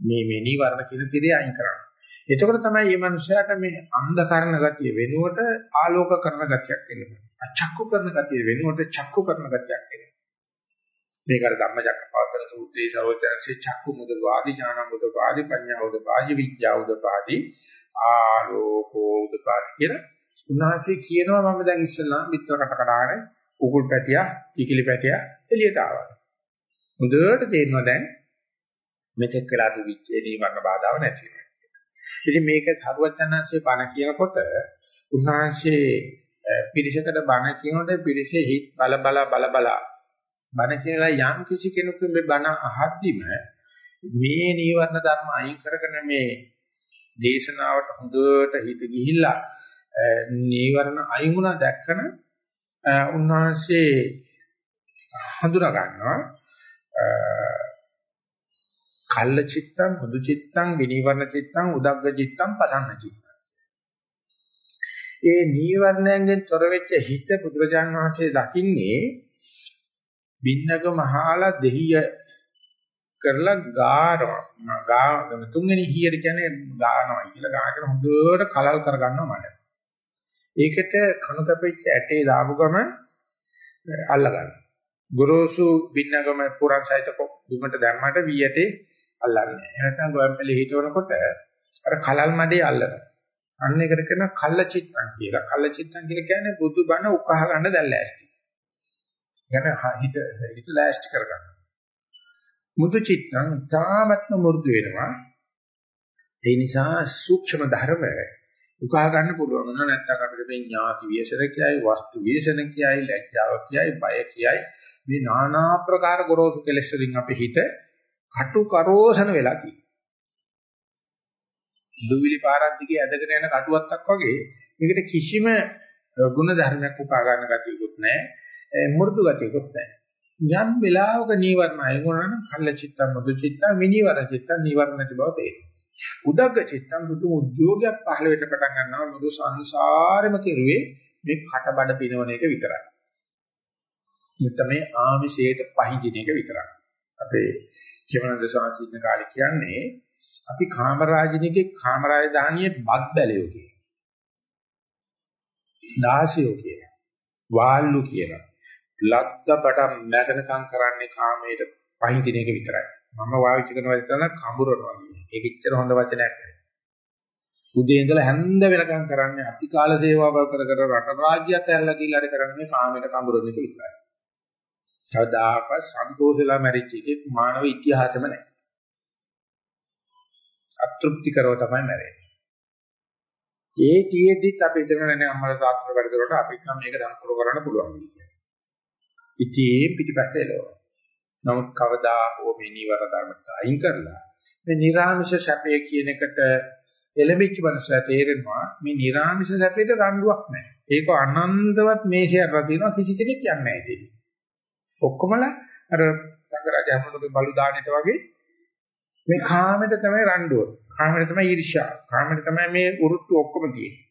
මේ මේ නිවර්ණ කියන tire අයින් කරන්න. එතකොට තමයි මේ මනුස්සයාට මේ අන්ධකරණ ගතිය වෙනුවට ආලෝක කරන ගතියක් එන්නේ. අචක්කු කරන ගතිය වෙනුවට චක්කු කරන ගතියක් එන්නේ. මේකට ධම්මචක්කපවත්තන සූත්‍රයේ සර්වඥාන්සේ චක්කු මුද වාදි ඥාන මුද වාදි පඤ්ඤා උද වාදි විද්‍යා උද වාදි ආලෝකෝ උද වාදි කියලා උන්වහන්සේ කියනවා මම දැන් ඉස්සෙල්ලා මිත්‍ර කට කඩාගෙන කුකුල් පැටියා කිකිලි පැටියා එළියට ආවා. හොඳට තේරෙනවා දැන් මෙතෙක් වෙලා තිබිච්ච නීවරණ බාධාව නැති වෙනවා. ඉතින් මේක සරුවචනංශේ බණ කියනකොට උන්වහන්සේ පිරිසකට බණ කියනකොට පිරිසේ හිත් බල බල බල බල බණ කියලා යම් කිසි කෙනෙකු මේ බණ අහද්දිම මේ නීවරණ ධර්ම අයින් කරගෙන මේ දේශනාවට හොඳට හිත ගිහිල්ලා නීවරණ අයින් වුණා දැක්කන උන්වහන්සේ හඳුනා ගන්නවා. කල්ල චිත්තං බුදු චිත්තං විනීවරණ චිත්තං උදග්ග චිත්තං පසන්න චිත්තං. ඒ නීවරණයෙන් තොර වෙච්ච හිත බුදුරජාන් වහන්සේ දකින්නේ බින්නක මහාලා දෙහිය කරලා ගානවා. ගා තුන්වෙනි හියට කියන්නේ ගානවා කියලා ගාගෙන හොඳට කලල් කරගන්නවා මඩ ඒකට කන කැපෙච්ච ඇටේ දාපු ගම අල්ල ගන්න. ගොරෝසු බින්නගම පුරන් සහිත දුමට දැම්මට වී ඇටේ අල්ලන්නේ. එහෙනම් ගොයම්පලේ හිටවනකොට අර කලල් මඩේ අල්ලනවා. අන්න ඒකට කියන කල්ලචිත්තං කියලා. කල්ලචිත්තං කියලා කියන්නේ බුදු බණ උකහා ගන්න දැල්ලාස්ටි. කියන්නේ හිත හිත ලෑස්ටි කරගන්න. මුදු චිත්තං තාමත්ම මු르දු වෙනවා. ඒ නිසා සූක්ෂම ධර්ම උකහා ගන්න පුළුවන් නෝ නැත්නම් අපිට මේ ඥාති විශේෂණ කියයි වස්තු විශේෂණ කියයි ලැජ්ජාව කියයි බය කියයි මේ নানা ආකාර ගොරෝසු කෙලෙස් වලින් අපේ හිත කටු කරෝසන වෙලා කි. දුවිලි පාරක් දිගේ ඇදගෙන යන කටුවත්තක් වගේ මේකට කිසිම ගුණ ධර්මයක් උකහා ගන්න ගතියකුත් නැහැ මෘදු ගතියකුත් නැහැ. යම් වෙලාවක නීවරණ අයගොනන කල්ල චිත්තම් මුදු චිත්තම් විනීවර චිත්තම් නීවරණ නැති බව තේරෙනවා. උදග්ග චිත්තම් බුදු උද්‍යෝගයක් පහළ වෙන්න පටන් ගන්නවා මුළු සංසාරෙම කෙරුවේ මේ කටබඩ පිනවන එක විතරයි. මෙතන මේ ආමිෂයට පහින් එක විතරයි. අපේ ජීවනද සාචින්න කාලේ කියන්නේ අපි කාමරාජිනිකේ කාමරාජධානියේ බත් බැලියෝ කියන. දාසියෝ කියන. වාල්ලු කියන. ලද්ද බඩ නැගනකම් කරන්නේ කාමයට පහින් එක විතරයි. මම වාවිච්ච කරන වචන කඹරනවා කියන්නේ. ඒක ඉච්චර හොඳ වචනයක් නෙවෙයි. උදේ ඉඳලා හැන්ද වෙනකම් කරන්නේ අතිකාල සේවාව කර කර රට රාජ්‍යයත් ඇල්ලලා ගිහලා හරි කරන්නේ කාමයට කඹරන එක විතරයි. කවදාකවත් සන්තෝෂලා මැරිච්ච එකේ මානව ඉතිහාසෙම නැහැ. අතෘප්තිකරව තමයි මැරෙන්නේ. ඒ තියෙද්දිත් අපි හිතනනේ අම්මලා තාත්තලා වැඩ කරලා අපිට නම් මේක දනකර කරන්න පුළුවන් කියලා. ඉතින් පිටිපස්සේ එළවන. නමුත් කවදා හෝ මේ නිවර ධර්මයට අයින් කරලා මේ නිර්ආමිෂ සැපය කියන එකට එළඹිච්ච මනුස්සයා තේරෙනවා මේ නිර්ආමිෂ සැපේට රණ්ඩුවක් නැහැ. ඒක අනන්තවත් මේෂයක් රදිනවා කිසි කෙනෙක් යන්නේ නැහැ ඉතින්. ඔක්කොමලා අර සංගරාජ හැමෝටම බලු දාන්නට වගේ මේ කාමයට තමයි රණ්ඩුව. කාමයට තමයි ඊර්ෂ්‍යා. කාමයට තමයි මේ උරුට්ටු ඔක්කොම තියෙන්නේ.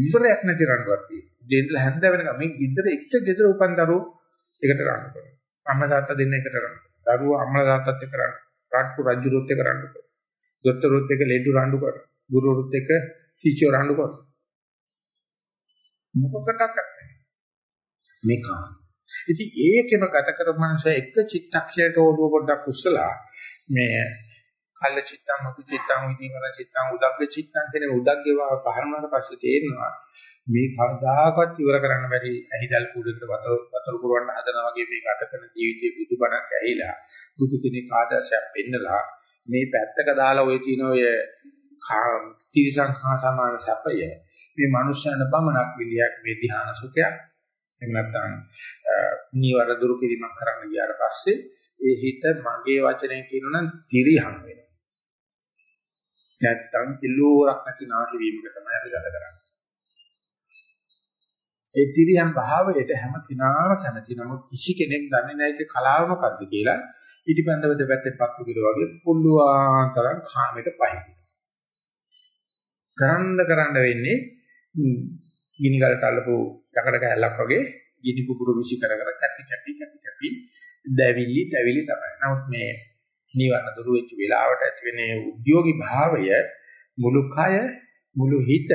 ඉවරයක් නැති රණ්ඩුවක් තියෙනවා. දෙන්න හැන්ද වෙනකම් මේ ගෙදර එක ගෙදර උපන් දරුවෝ එකට රණ්ඩු කරනවා. අම්මා තාත්තා දෙන්න එකට රණ්ඩු. දරුවෝ අම්මා තාත්තත් එක්ක රණ්ඩු. රාජ්පු රජුරුත් එක්ක රණ්ඩු කරනවා. දොස්තරුත් එක්ක ලෙඩු රණ්ඩු කරනවා. ගුරුවරුත් එක්ක ටීචර් රණ්ඩු කරනවා. මොකකටද මේ කාම ඉතින් ඒකෙම ගත කරපු මනුස්සය එක චිත්තක්ෂණයට ඕඩුව පොඩ්ඩක් උස්සලා මේ කල්ල චිත්තං මුතු චිත්තං විදීමන චිත්තං උදග්ග චිත්තං කියන උදග්ගේ වාව පහරනවාට පස්සේ තේරෙනවා මේ කවදාකවත් ඉවර කරන්න බැරි ඇහිදල් කුඩේට වතුර වතුර පුරවන්න හදනවා වගේ මේ ගත කරන ජීවිතේ බුදුබණක් ඇහිලා බුදු කෙනෙක් ආදර්ශයක් පෙන්නලා මේ පැත්තක දාලා ඔය තියෙන ඔය තිරිසං හා සමාන සැපය මේ මනුෂ්‍යයන් බමනක් විදියක් මේ ධ්‍යාන සුඛයක් එහෙම නැත්නම් නීවර දුරු කිරීමක් කරන්න ගියාට පස්සේ ඒ හිත මගේ වචනයෙන් කියනනම් තිරිහම් වෙනවා. නැත්තම් කිලෝරක් නැති නාකි වීමක තමයි අපි ගත කරන්නේ. ඒ තිරියම් භාවයට හැම කෙනාම කැමති නමුත් කිසි කෙනෙක් දන්නේ නැහැ ඒක කලාව මොකද්ද කියලා ඊටිපන්දව දෙපැත්තේ පත්තු කියලා වගේ පුළුවන් තරම් කාමයට පහින්. කරන්න කරන්න වෙන්නේ ගිනි ගලට අල්ලපු යකඩ කැල්ලක් වගේ ගිනි කුපුරු විසි කර කර කැපි කැපි කැපි කැපි දැවිලි දැවිලි තමයි. නමුත් මේ නිවන දුරු වෙච්ච වෙලාවට ඇති වෙන උද්‍යෝගී භාවය මුළු කය මුළු හිත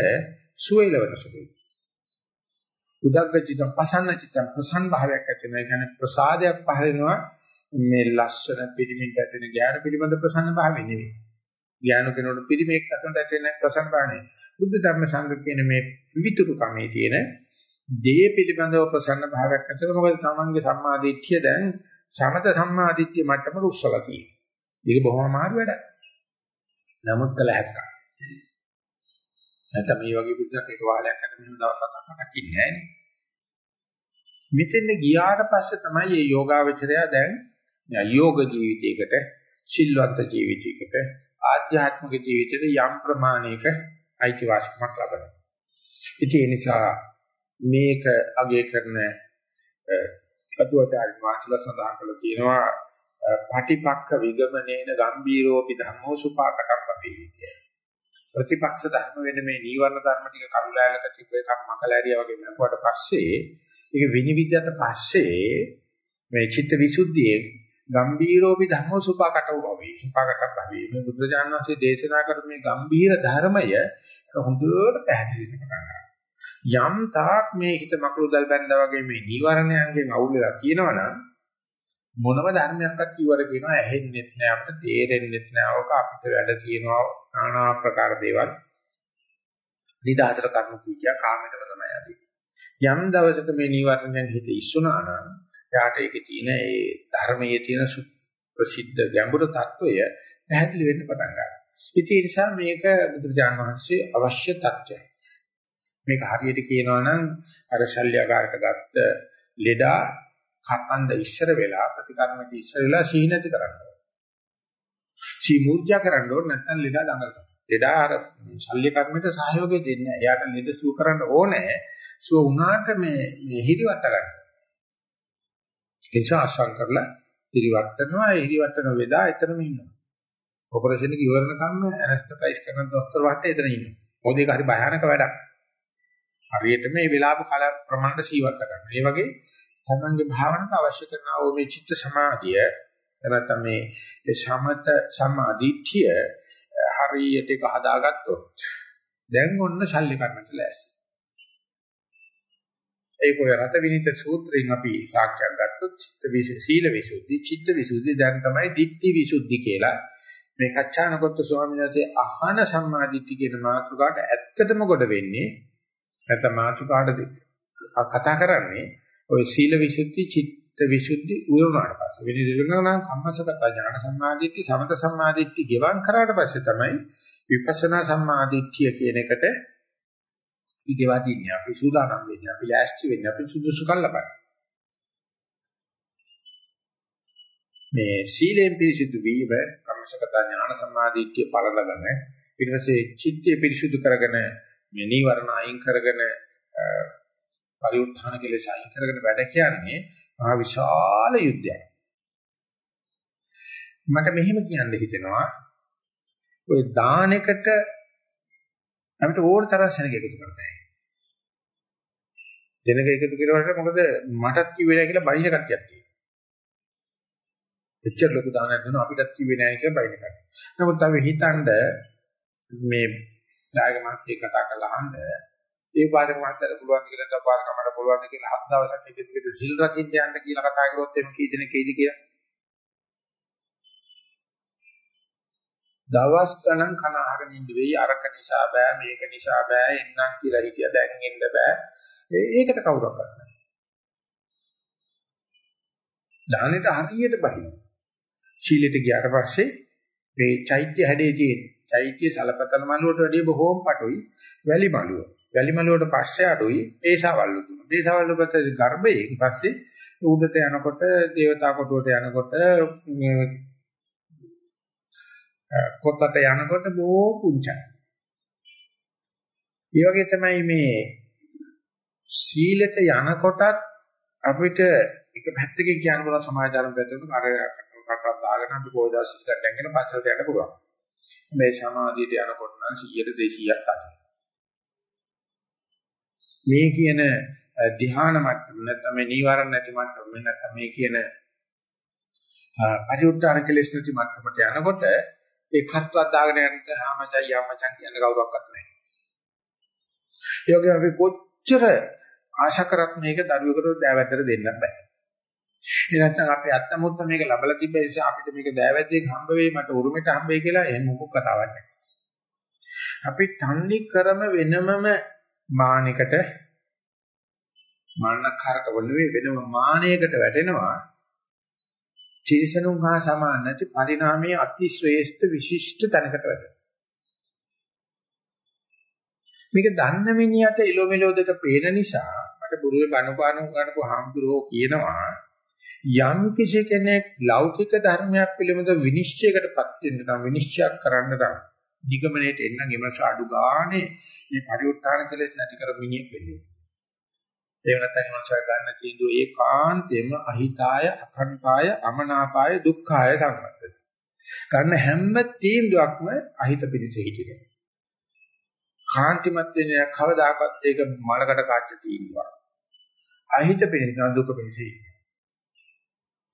සුවයලවන සුළුයි. උදග්ග චිත්තම් පසන්න චිත්තම් ප්‍රසන්න භාවයක් ඇති වෙනවා. ඒ කියන්නේ ප්‍රසාදයක් පහළ වෙනවා මේ ලස්සන පිළිමින්ට ඇති වෙන ඥාන පිළිබඳ ප්‍රසන්න භාවය නෙවෙයි. ඥාන කෙනෙකුට පිළිමේක් අතට ඇති වෙන ප්‍රසන්න භාවය. බුද්ධ ධර්ම සංඝ කියන මේ විවිතුරු කමේ තියෙන දේ පිළිබඳව ප්‍රසන්න භාවයක් ඇති වෙනවා. මොකද තමන්ගේ සම්මාදිට්ඨිය දැන් සමත සම්මාදිට්ඨිය මට්ටම රුස්සලා තියෙනවා. ඒක බොහොම අමාරු වැඩක්. නමුත් කළ හැක්කක්. නැත්නම් මේ වගේ පිටසක් එක වාලයක් අතර මෙහෙම දවස් හතක් අටක් ඉන්නේ නැහැ මෙතෙන් ගියාට පස්සේ තමයි මේ යෝගාවචරය දැන් යෝග ජීවිතයකට සිල්වන්ත ජීවිතයකට ආධ්‍යාත්මික ජීවිතයට යම් ප්‍රමාණයක අයිතිවාසිකමක් ලබනවා. ඉතින් ඒ නිසා මේක අගය කරන අතුවාචාර්ය වහන්සේලා සඳහන් කළා තියෙනවා පටිපක්ඛ විගමනේන ගම්බීරෝපි ධම්මෝ සුපාකටම් පපේ කියලා. ප්‍රතිපක්ෂ ධර්ම වෙන මේ නීවරණ ධර්ම ටික කරුලෑලක තිබ්බ එකක් මකලාරියා වගේ නපුවට පස්සේ ඒක විනිවිදයට පස්සේ මේ චිත්ත විසුද්ධියේ ගම්බීරෝපි ධම්මෝ සුපාකටෝ භවේ. සුපාකටම් භවේ. මේ බුදුරජාණන් වහන්සේ දේශනා කරපු මේ ගම්බීර ධර්මය හොඳට පැහැදිලි කරනවා යම් තාක් මේ හිත මකුළු දල් බැඳා වගේ මේ නීවරණයන්ගෙන් අවුල් වෙලා තියෙනවනම් මොනම ධර්මයක්වත් කිව්වට කියනවා ඇහෙන්නෙත් නෑ අපිට තේරෙන්නෙත් නෑ. ඔක අපිට වැඩ තියෙනවා নানা ආකාර දේවල්. නිදාතර කර්ම කීකියා කාමයටම තමයි අපි යම් දවසක මේ නිවර්ණයෙන් හිත ඉස්සුනා නම් යාට ඒකේ තියෙන ඒ ධර්මයේ තියෙන ප්‍රසිද්ධ ගැඹුරු తত্ত্বය පැහැදිලි වෙන්න පටන් ගන්නවා. ඉතින් ඒ නිසා මේක බුදුරජාණන් වහන්සේ අවශ්‍ය తত্ত্বය මේක හරියට කියනවා නම් අර ශල්‍යකාරක ගත්ත ලෙඩා කපන්ද ඉස්සර වෙලා ප්‍රතිකර්මක ඉස්සර වෙලා සීහ නැති කරන්න ඕනේ. සී මූර්ජා කරන්න ඕනේ නැත්නම් ලෙඩා දඟලනවා. ලෙඩා අර ශල්‍ය කර්මයට සහයෝගය දෙන්නේ නැහැ. එයාට ලෙඩ සුව කරන්න ඕනේ. සුව වුණාට මේ හිරිවට ගන්න. ඒ නිසා අසං කරලා හිරිවට්ටනවා. ඒ හිරිවට්ටන වේදා එතනම ඉන්නවා. ඔපරේෂන් එක ඉවරන කම්ම ඇනස්තටයිස් කරන දොස්තර වටේ එතන ඉන්නවා. මොකද ඒක හරි භයානක වැඩක්. හරියට මේ වෙලාව කාල ප්‍රමාණයට සීවට ගන්න. ඒ වගේ තමන්ගේ භාවනාවට අවශ්‍ය කරන ඕ මේ චිත්ත සමාධිය නැත්නම් මේ සමත සමාධිත්‍ය හරියට එක හදාගත්තොත් දැන් ඔන්න ශල්‍ය කර්මයට ලෑස්ති. ඒක ඔය රත විනිත සූත්‍රයෙන් අපි සාක්ෂාත් ගත්තොත් චිත්ත විසුද්ධි සීල විසුද්ධි චිත්ත විසුද්ධි දැන් තමයි ditthi විසුද්ධි කියලා මේ කච්චානකොත්ත ස්වාමීන් වහන්සේ අහන සම්මාදිට්ඨි කියන මාතෘකාවට ඇත්තටම කොට වෙන්නේ නැත්නම් මාතෘකාවට කතා කරන්නේ ඔය සීල විසුද්ධි චිත්ත විසුද්ධි උයුණාට පස්සේ. වෙන දෙකනම් කම්මසගත ඥාන සම්මාදිට්ඨි සමත සම්මාදිට්ඨි ගෙවන් කරාට පස්සේ තමයි විපස්සනා සම්මාදිට්ඨිය කියන එකට ඉගෙවදින්නේ අපි සූදානම් වෙන්නේ අපි ලෑස්ති වෙන්නේ අපි සුදුසුකම් ලබන්නේ. මේ සීලෙන් පිරිසිදු වීම කම්මසගත ඥාන සම්මාදිට්ඨිය පළඳගෙන ඊට පස්සේ චිත්තය පිරිසිදු කරගෙන මේ නීවරණ අයින් කරගෙන පරිඋත්ථාන කෙලෙස අයින් කරගෙන වැඩ කියන්නේ මහා විශාල යුද්ධයක්. මට මෙහෙම කියන්න හිතෙනවා ඔය දානෙකට අපිට ඕන තරම් සෙනග එකතු කරන්න. දෙනක එකතු කරනකොට මොකද මටත් කිව්වේ නැහැ කියලා බයින කට්ටියක් තියෙනවා. එච්චර ලොකු දානයක් දෙනවා අපිටත් කිව්වේ නැහැ කියලා බයින කට්ටිය. නමුත් අපි හිතනද මේ දායක මාත්‍ය කතා කරලා අහන්න ඒ පාදක මාත්‍යට පුළුවන් කියලා තපාසකමට පුළුවන් කියලා හත් දවසක් එක දිගට සිල් රකින්න යන්න කියලා කතා කරොත් එimhe කී දෙනෙක් එයිද කියලා. දවස් ගණන් කන අහගෙන ඉන්න වෙයි අරක නිසා බෑ මේක නිසා බෑ එන්නම් කියලා හිතිය දැන් එන්න බෑ ඒකට කවුරක් කරන්නේ දානෙට හරියට බහින ශීලෙට ගියාට පස්සේ මේ චෛත්‍ය හැඩේ තියෙන චෛත්‍ය සලපතල මළුවට වැඩිය බොහෝම පටුයි වැලි මළුව. වැලි මළුවට පස්සේ අඩුයි ඒසාවල්ලු තුන. ඒසාවල්ලු පස්සේ ගර්භයෙන් පස්සේ උඩට යනකොට දේවතා කොටුවට යනකොට කොටට යනකොට බොහෝ පුංචයි. ඒ වගේ තමයි මේ සීලෙට යනකොටත් අපිට එක පැත්තකින් කියන්න පුළුවන් සමාජ ධර්ම පැත්තට අර කටක් දාගෙන අපි පොදාසික ගන්නගෙන පස්සට යන්න පුළුවන්. මේ සමාධියට යනකොට නම් 100ට 200ක් අඩු. මේ කියන ධ්‍යාන මට්ටම නැත්නම් මේ නීවරණ නැති මට්ටම නැත්නම් මේ කියන පරිඋත්තරණ කෙලෙස් නැති මට්ටමට යනකොට ඒ කර්තවත් දාගෙන යනකොට ආමචයි යාමචන් කියන කවුරක්වත් නැහැ. ඒ වගේ අපි කොච්චර ආශා කරත් මේක දරුවෙකුට දෑවැද්දට දෙන්න බෑ. ඒ නැත්නම් අපි අත්තමුත්ත මේක ලබලා තිබ්බ නිසා අපිට මේක දෑවැද්දෙන් හම්බ වෙයි මට උරුමෙට හම්බ වෙයි කියලා එහෙම මොකක් කතාවක් නැහැ. අපි තන්නේ කරම වෙනමම මානයකට මාන්නකාරක වුණේ වෙනම මානයකට වැටෙනවා. චිරිසනුන් හා සමාන නැති පරිණාමයේ අති ශ්‍රේෂ්ඨ විශිෂ්ට තැනකට වැටෙනවා. මේක දන්න මිනිහට එලොමෙලෝ දෙක පේන නිසා මට බුරුවේ බණපාන ගන්නකො හාමුදුරුවෝ කියනවා යම් කිසි කෙනෙක් ලෞකික ධර්මයක් පිළිබඳ විනිශ්චයකටපත් වෙන්න නම් විනිශ්චයක් කරන්න නම් නිගමනයේට එන්න ගෙමස අඩු ගානේ මේ පරිඋත්ථාන කෙලෙස් නැති කර මිනිහෙක් වෙන්නේ. ඒ වෙනත්නම් මනසක් ගන්න තීන්දුව ඒකාන්තයෙන්ම අහිතාය අකණ්ඨාය අමනාපාය දුක්ඛාය සංවත්තද. ගන්න හැම තීන්දුවක්ම අහිත පිණිස හිටිනවා. කාන්තිමත් වෙන කවදාකවත් ඒක මලකට කාච්ච තීන්දුවක්. අහිත පිණිස දුක පිණිස හිටිනවා.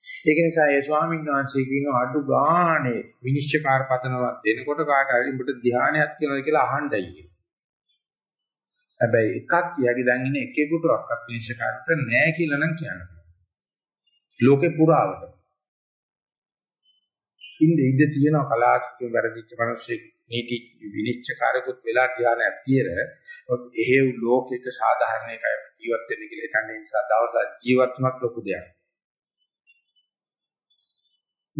ඒක නිසා ඒ ස්වාමීන් වහන්සේ කියන අඩු ගානේ විනිශ්චයකාර පතනවත් දෙනකොට කාට හරි උඹට ධානයක් කියනවා කියලා අහන්නයි කියන්නේ. හැබැයි එකක් යටි දැන් ඉන්නේ එකෙකුටවත් විනිශ්චයකාරට නෑ කියලා නම් කියන්නේ. ලෝකේ පුරාවට. ඉන්නේ ඉඳ තියෙන කලාත්මක වැරදිච්ච මිනිස්සෙක් නීති විනිශ්චයකාරකුත් වෙලා ධානයක් තියර එහෙව් ලෝකයක සාධාරණ එකයි ජීවත් වෙන්න කියලා හිතන්නේ නිසා දවස ජීවත්වමත් ලොකු දෙයක්.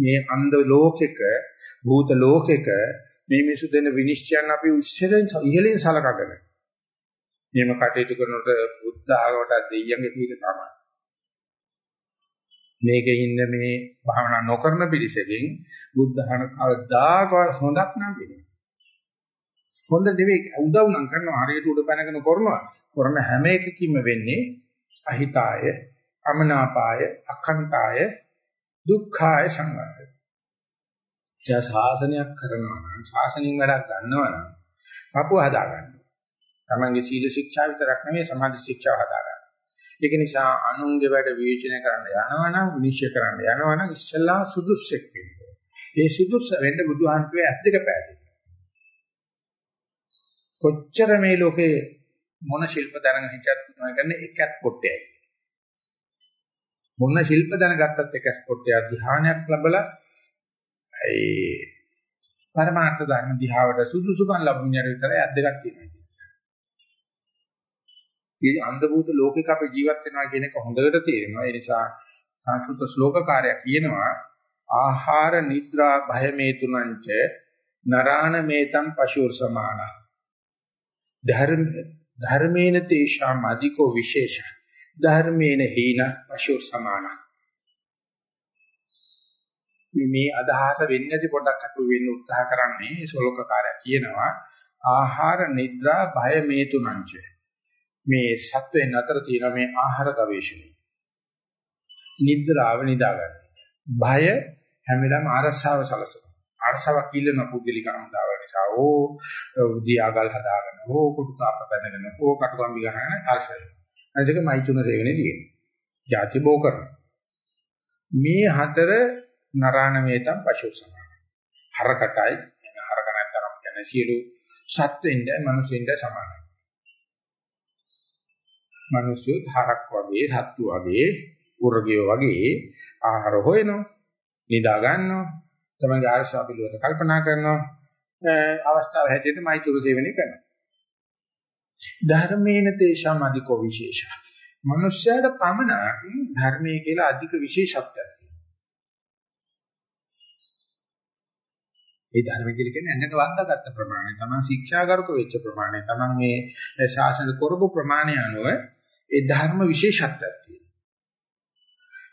මේ අන්ධ ලෝකෙක භූත ලෝකෙක මේ මිසු දෙන විනිශ්චයන් අපි ඉස්සරෙන් ඉහළින් සලකගෙන. මේම කටයුතු කරනකොට බුද්ධ ආගමට දෙයියන්ගේ පිට තමයි. මේකේ ඉන්න මේ භාවනා නොකරන පිරිසකින් බුද්ධ ධන කවදාකවත් හොඳක් නම් වෙන්නේ හොඳ දෙවි උදව් නම් කරනවා හරියට උඩ පැනගෙන කරනවා. කරන හැම එකකින්ම වෙන්නේ අහිතාය අමනාපාය අකන්තාය දුක්ඛාය සංවර්ධන. ජා ශාසනයක් කරනවා නම් ශාසනින් වැඩක් ගන්නවා නම් පපුව හදා ගන්න. තමන්ගේ සීල ශික්ෂා විතරක් නෙවෙයි සමාධි ශික්ෂාව හදා ගන්න. ඒක නිසා අනුන්ගේ වැඩ විවේචනය කරන්න යනවනම් විනිශ්චය කරන්න යනවනම් ඉස්සලා සුදුස්සෙක් වෙන්න ඒ සුදුස්ස වෙන්න බුදුහාමුදුරුවෝ ඇස් දෙක පෑදෙන්න. කොච්චර මේ ලෝකේ මොන ශිල්ප දැනගෙන හිටියත් මොනවා කරන්නේ එකක් පොට්ටයයි. මොන ශිල්ප දැනගත්තත් එකක් පොට්ටය ධ්‍යානයක් ලැබලා ඒ පරමාර්ථ ධර්ම දිහාවට සුදුසුකම් ලැබුණාට විතරයි ඇස් දෙකක් තියෙනවා. මේ අන්ධ භූත ලෝකෙක අපි ජීවත් වෙනවා කියන එක හොඳට තේරෙනවා. ඒ නිසා සංස්කෘත ශ්ලෝකකාරයා කියනවා ආහාර නිද්‍රා භය මේතුනංච නරාණ මේතම් පශුර් සමාන ධර්ම ධර්මේන තේෂාම් අධිකෝ විශේෂ ධර්මේන හීන පශුර් සමාන. මේ අදහස වෙන්නේ නැති පොඩ්ඩක් අතු වෙන්න උත්සාහ කරන්නේ ශ්ලෝකකාරයා කියනවා. ආහාර නිද්‍රා භය මේතුනංච මේ සත්වෙන් අතර තියෙන මේ ආහාර ගවේෂණය. නිද්‍රාව නිදාගන්න භය හැම වෙලාවෙම ආරස්සාව සලසන. ආරස්සාවක් කිල්ලන පුද්ගලික අනුදාව නිසා ඕ උදියාගල් හදාගෙන ඕ කුටු තාප බැඳගෙන ඕ කටුකම්බි ගහගෙන ආරස්සය. අනිතක මයිතුන සේවනේ තියෙනවා. ಜಾති බෝ කරන. මේ හතර නරාණ වේතම් පශු සමාන. හරකටයි එන හරක නැත්තරම් කියන්නේ සියලු සත්වෙින්ද මනුස්සෙින්ද සමානයි. මිනිස්සු හරක් වගේ සත්තු වගේ උර්ගිය වගේ ආහාර හොයනවා නිදා ගන්නවා තමන්ගේ ආරසාව පිළිවෙත කල්පනා කරනවා අවස්ථාව හැටියට මෛත්‍රී සේවනය කරනවා ධර්මේන තේෂාම අධිකෝ විශේෂ. මනුෂ්‍යයාට පමණක් ධර්මයේ කියලා අධික විශේෂත්වයක් තියෙනවා ඒ ධර්ම කියලා කියන්නේ ඇඟට වන්දාගත්ත ප්‍රමාණය. තමයි ශික්ෂාගරුක වෙච්ච ප්‍රමාණය. තමයි මේ ශාසන කරපු ප්‍රමාණය අනුව ඒ ධර්ම විශේෂත්වයක් තියෙනවා.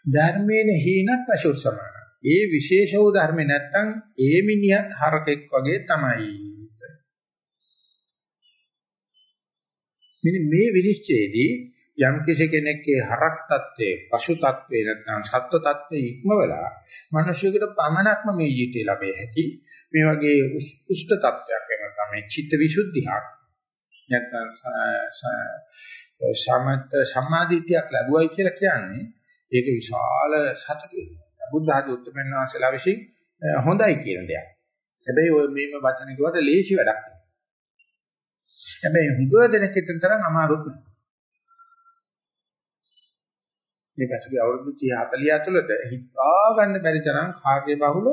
ධර්මේන හීනත් පශුර සමාන ඒ විශේෂ වූ ධර්ම නැත්තම් ඒ මිනිහත් හරකෙක් වගේ තමයි. මෙන්න මේ විනිශ්චයේදී යම් කෙනෙක්ගේ හරක් තත්ත්වයේ පශු තත්ත්වේ නැත්නම් සත්ව තත්ත්වේ ඉක්මවලා මිනිසෙකුට පමණක්ම මේ ජීවිතය ලැබෙ හැකි මේ වගේ උෂ්ඨ තත්ත්වයක් වෙන තමයි චිත්ත විසුද්ධියක් නැත්නම් සමත සම්මාදිටියක් ලැබුවයි කියලා කියන්නේ ඒක විශාල සතුටක්. බුද්ධ ආදී උත්තරමන් වහන්සේලා විසින් හොඳයි කියන දෙයක්. හැබැයි ඔය මේම වචන කිව්වට ලේසි වැඩක් නෙවෙයි. හැබැයි හුඟ දෙනෙක් හිතන තරම් අමාරුත් නෙවෙයි. මේ පසුගිය අවුරුදු 30 40 ඇතුළත හිතා ගන්න බැරි තරම් කාර්ය බහුල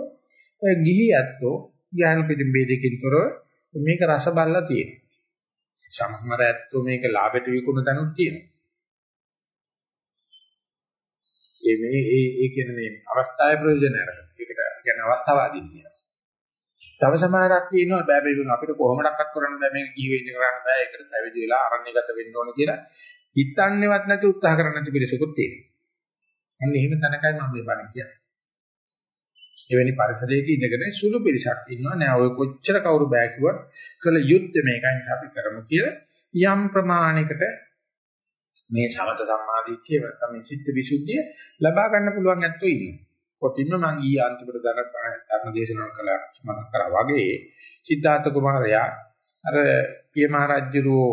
ගිහි ඇත්තෝ ඥාන පිටිම්බේදකින් තොරව මේක රස බලලා තියෙනවා. සමහර ඇත්තෝ මේක ලාභයට විකුණන තැනුත් තියෙනවා. ඒ මේ ඒ ඒ කියන මේ අවස්ථාවේ ප්‍රයෝජන අරගෙන. ඒකට කියන්නේ අවස්ථාවාදී කියනවා. තව සමහරක් කියනවා බෑ බෑ අපිට කොහොමඩක්වත් කරන්න බෑ මේක ජීවිත කරන්න බෑ ඒකට පැවිදි වෙලා අරණ්‍යගත වෙන්න ඕන කියලා හිතන්නේවත් නැති උත්සාහ කරන්න නැති පිළිසකුත් තියෙනවා. අන්න එහෙම තැනකයි මම මේ බණ කියන්නේ. එවැනි පරිසරයක ඉඳගෙන සුළු පිළිසක් ඉන්නවා නෑ ඔය කොච්චර කවුරු බෑ කිව්වත් කළ යුත්තේ මේකයි අපි කරමු කියලා යම් ප්‍රමාණයකට මේ සමත සම්මාදිට්ඨිය නැත්නම් මේ චිත්ත විසුද්ධිය ලබා ගන්න පුළුවන් ඇත්තෝ ඉන්නවා. කොටින්ම මම ඊ අන්තිමට ධර්ම දේශනාව කළා මතක් කරා වගේ සිද්ධාර්ථ කුමාරයා අර පිය මහරජුරෝ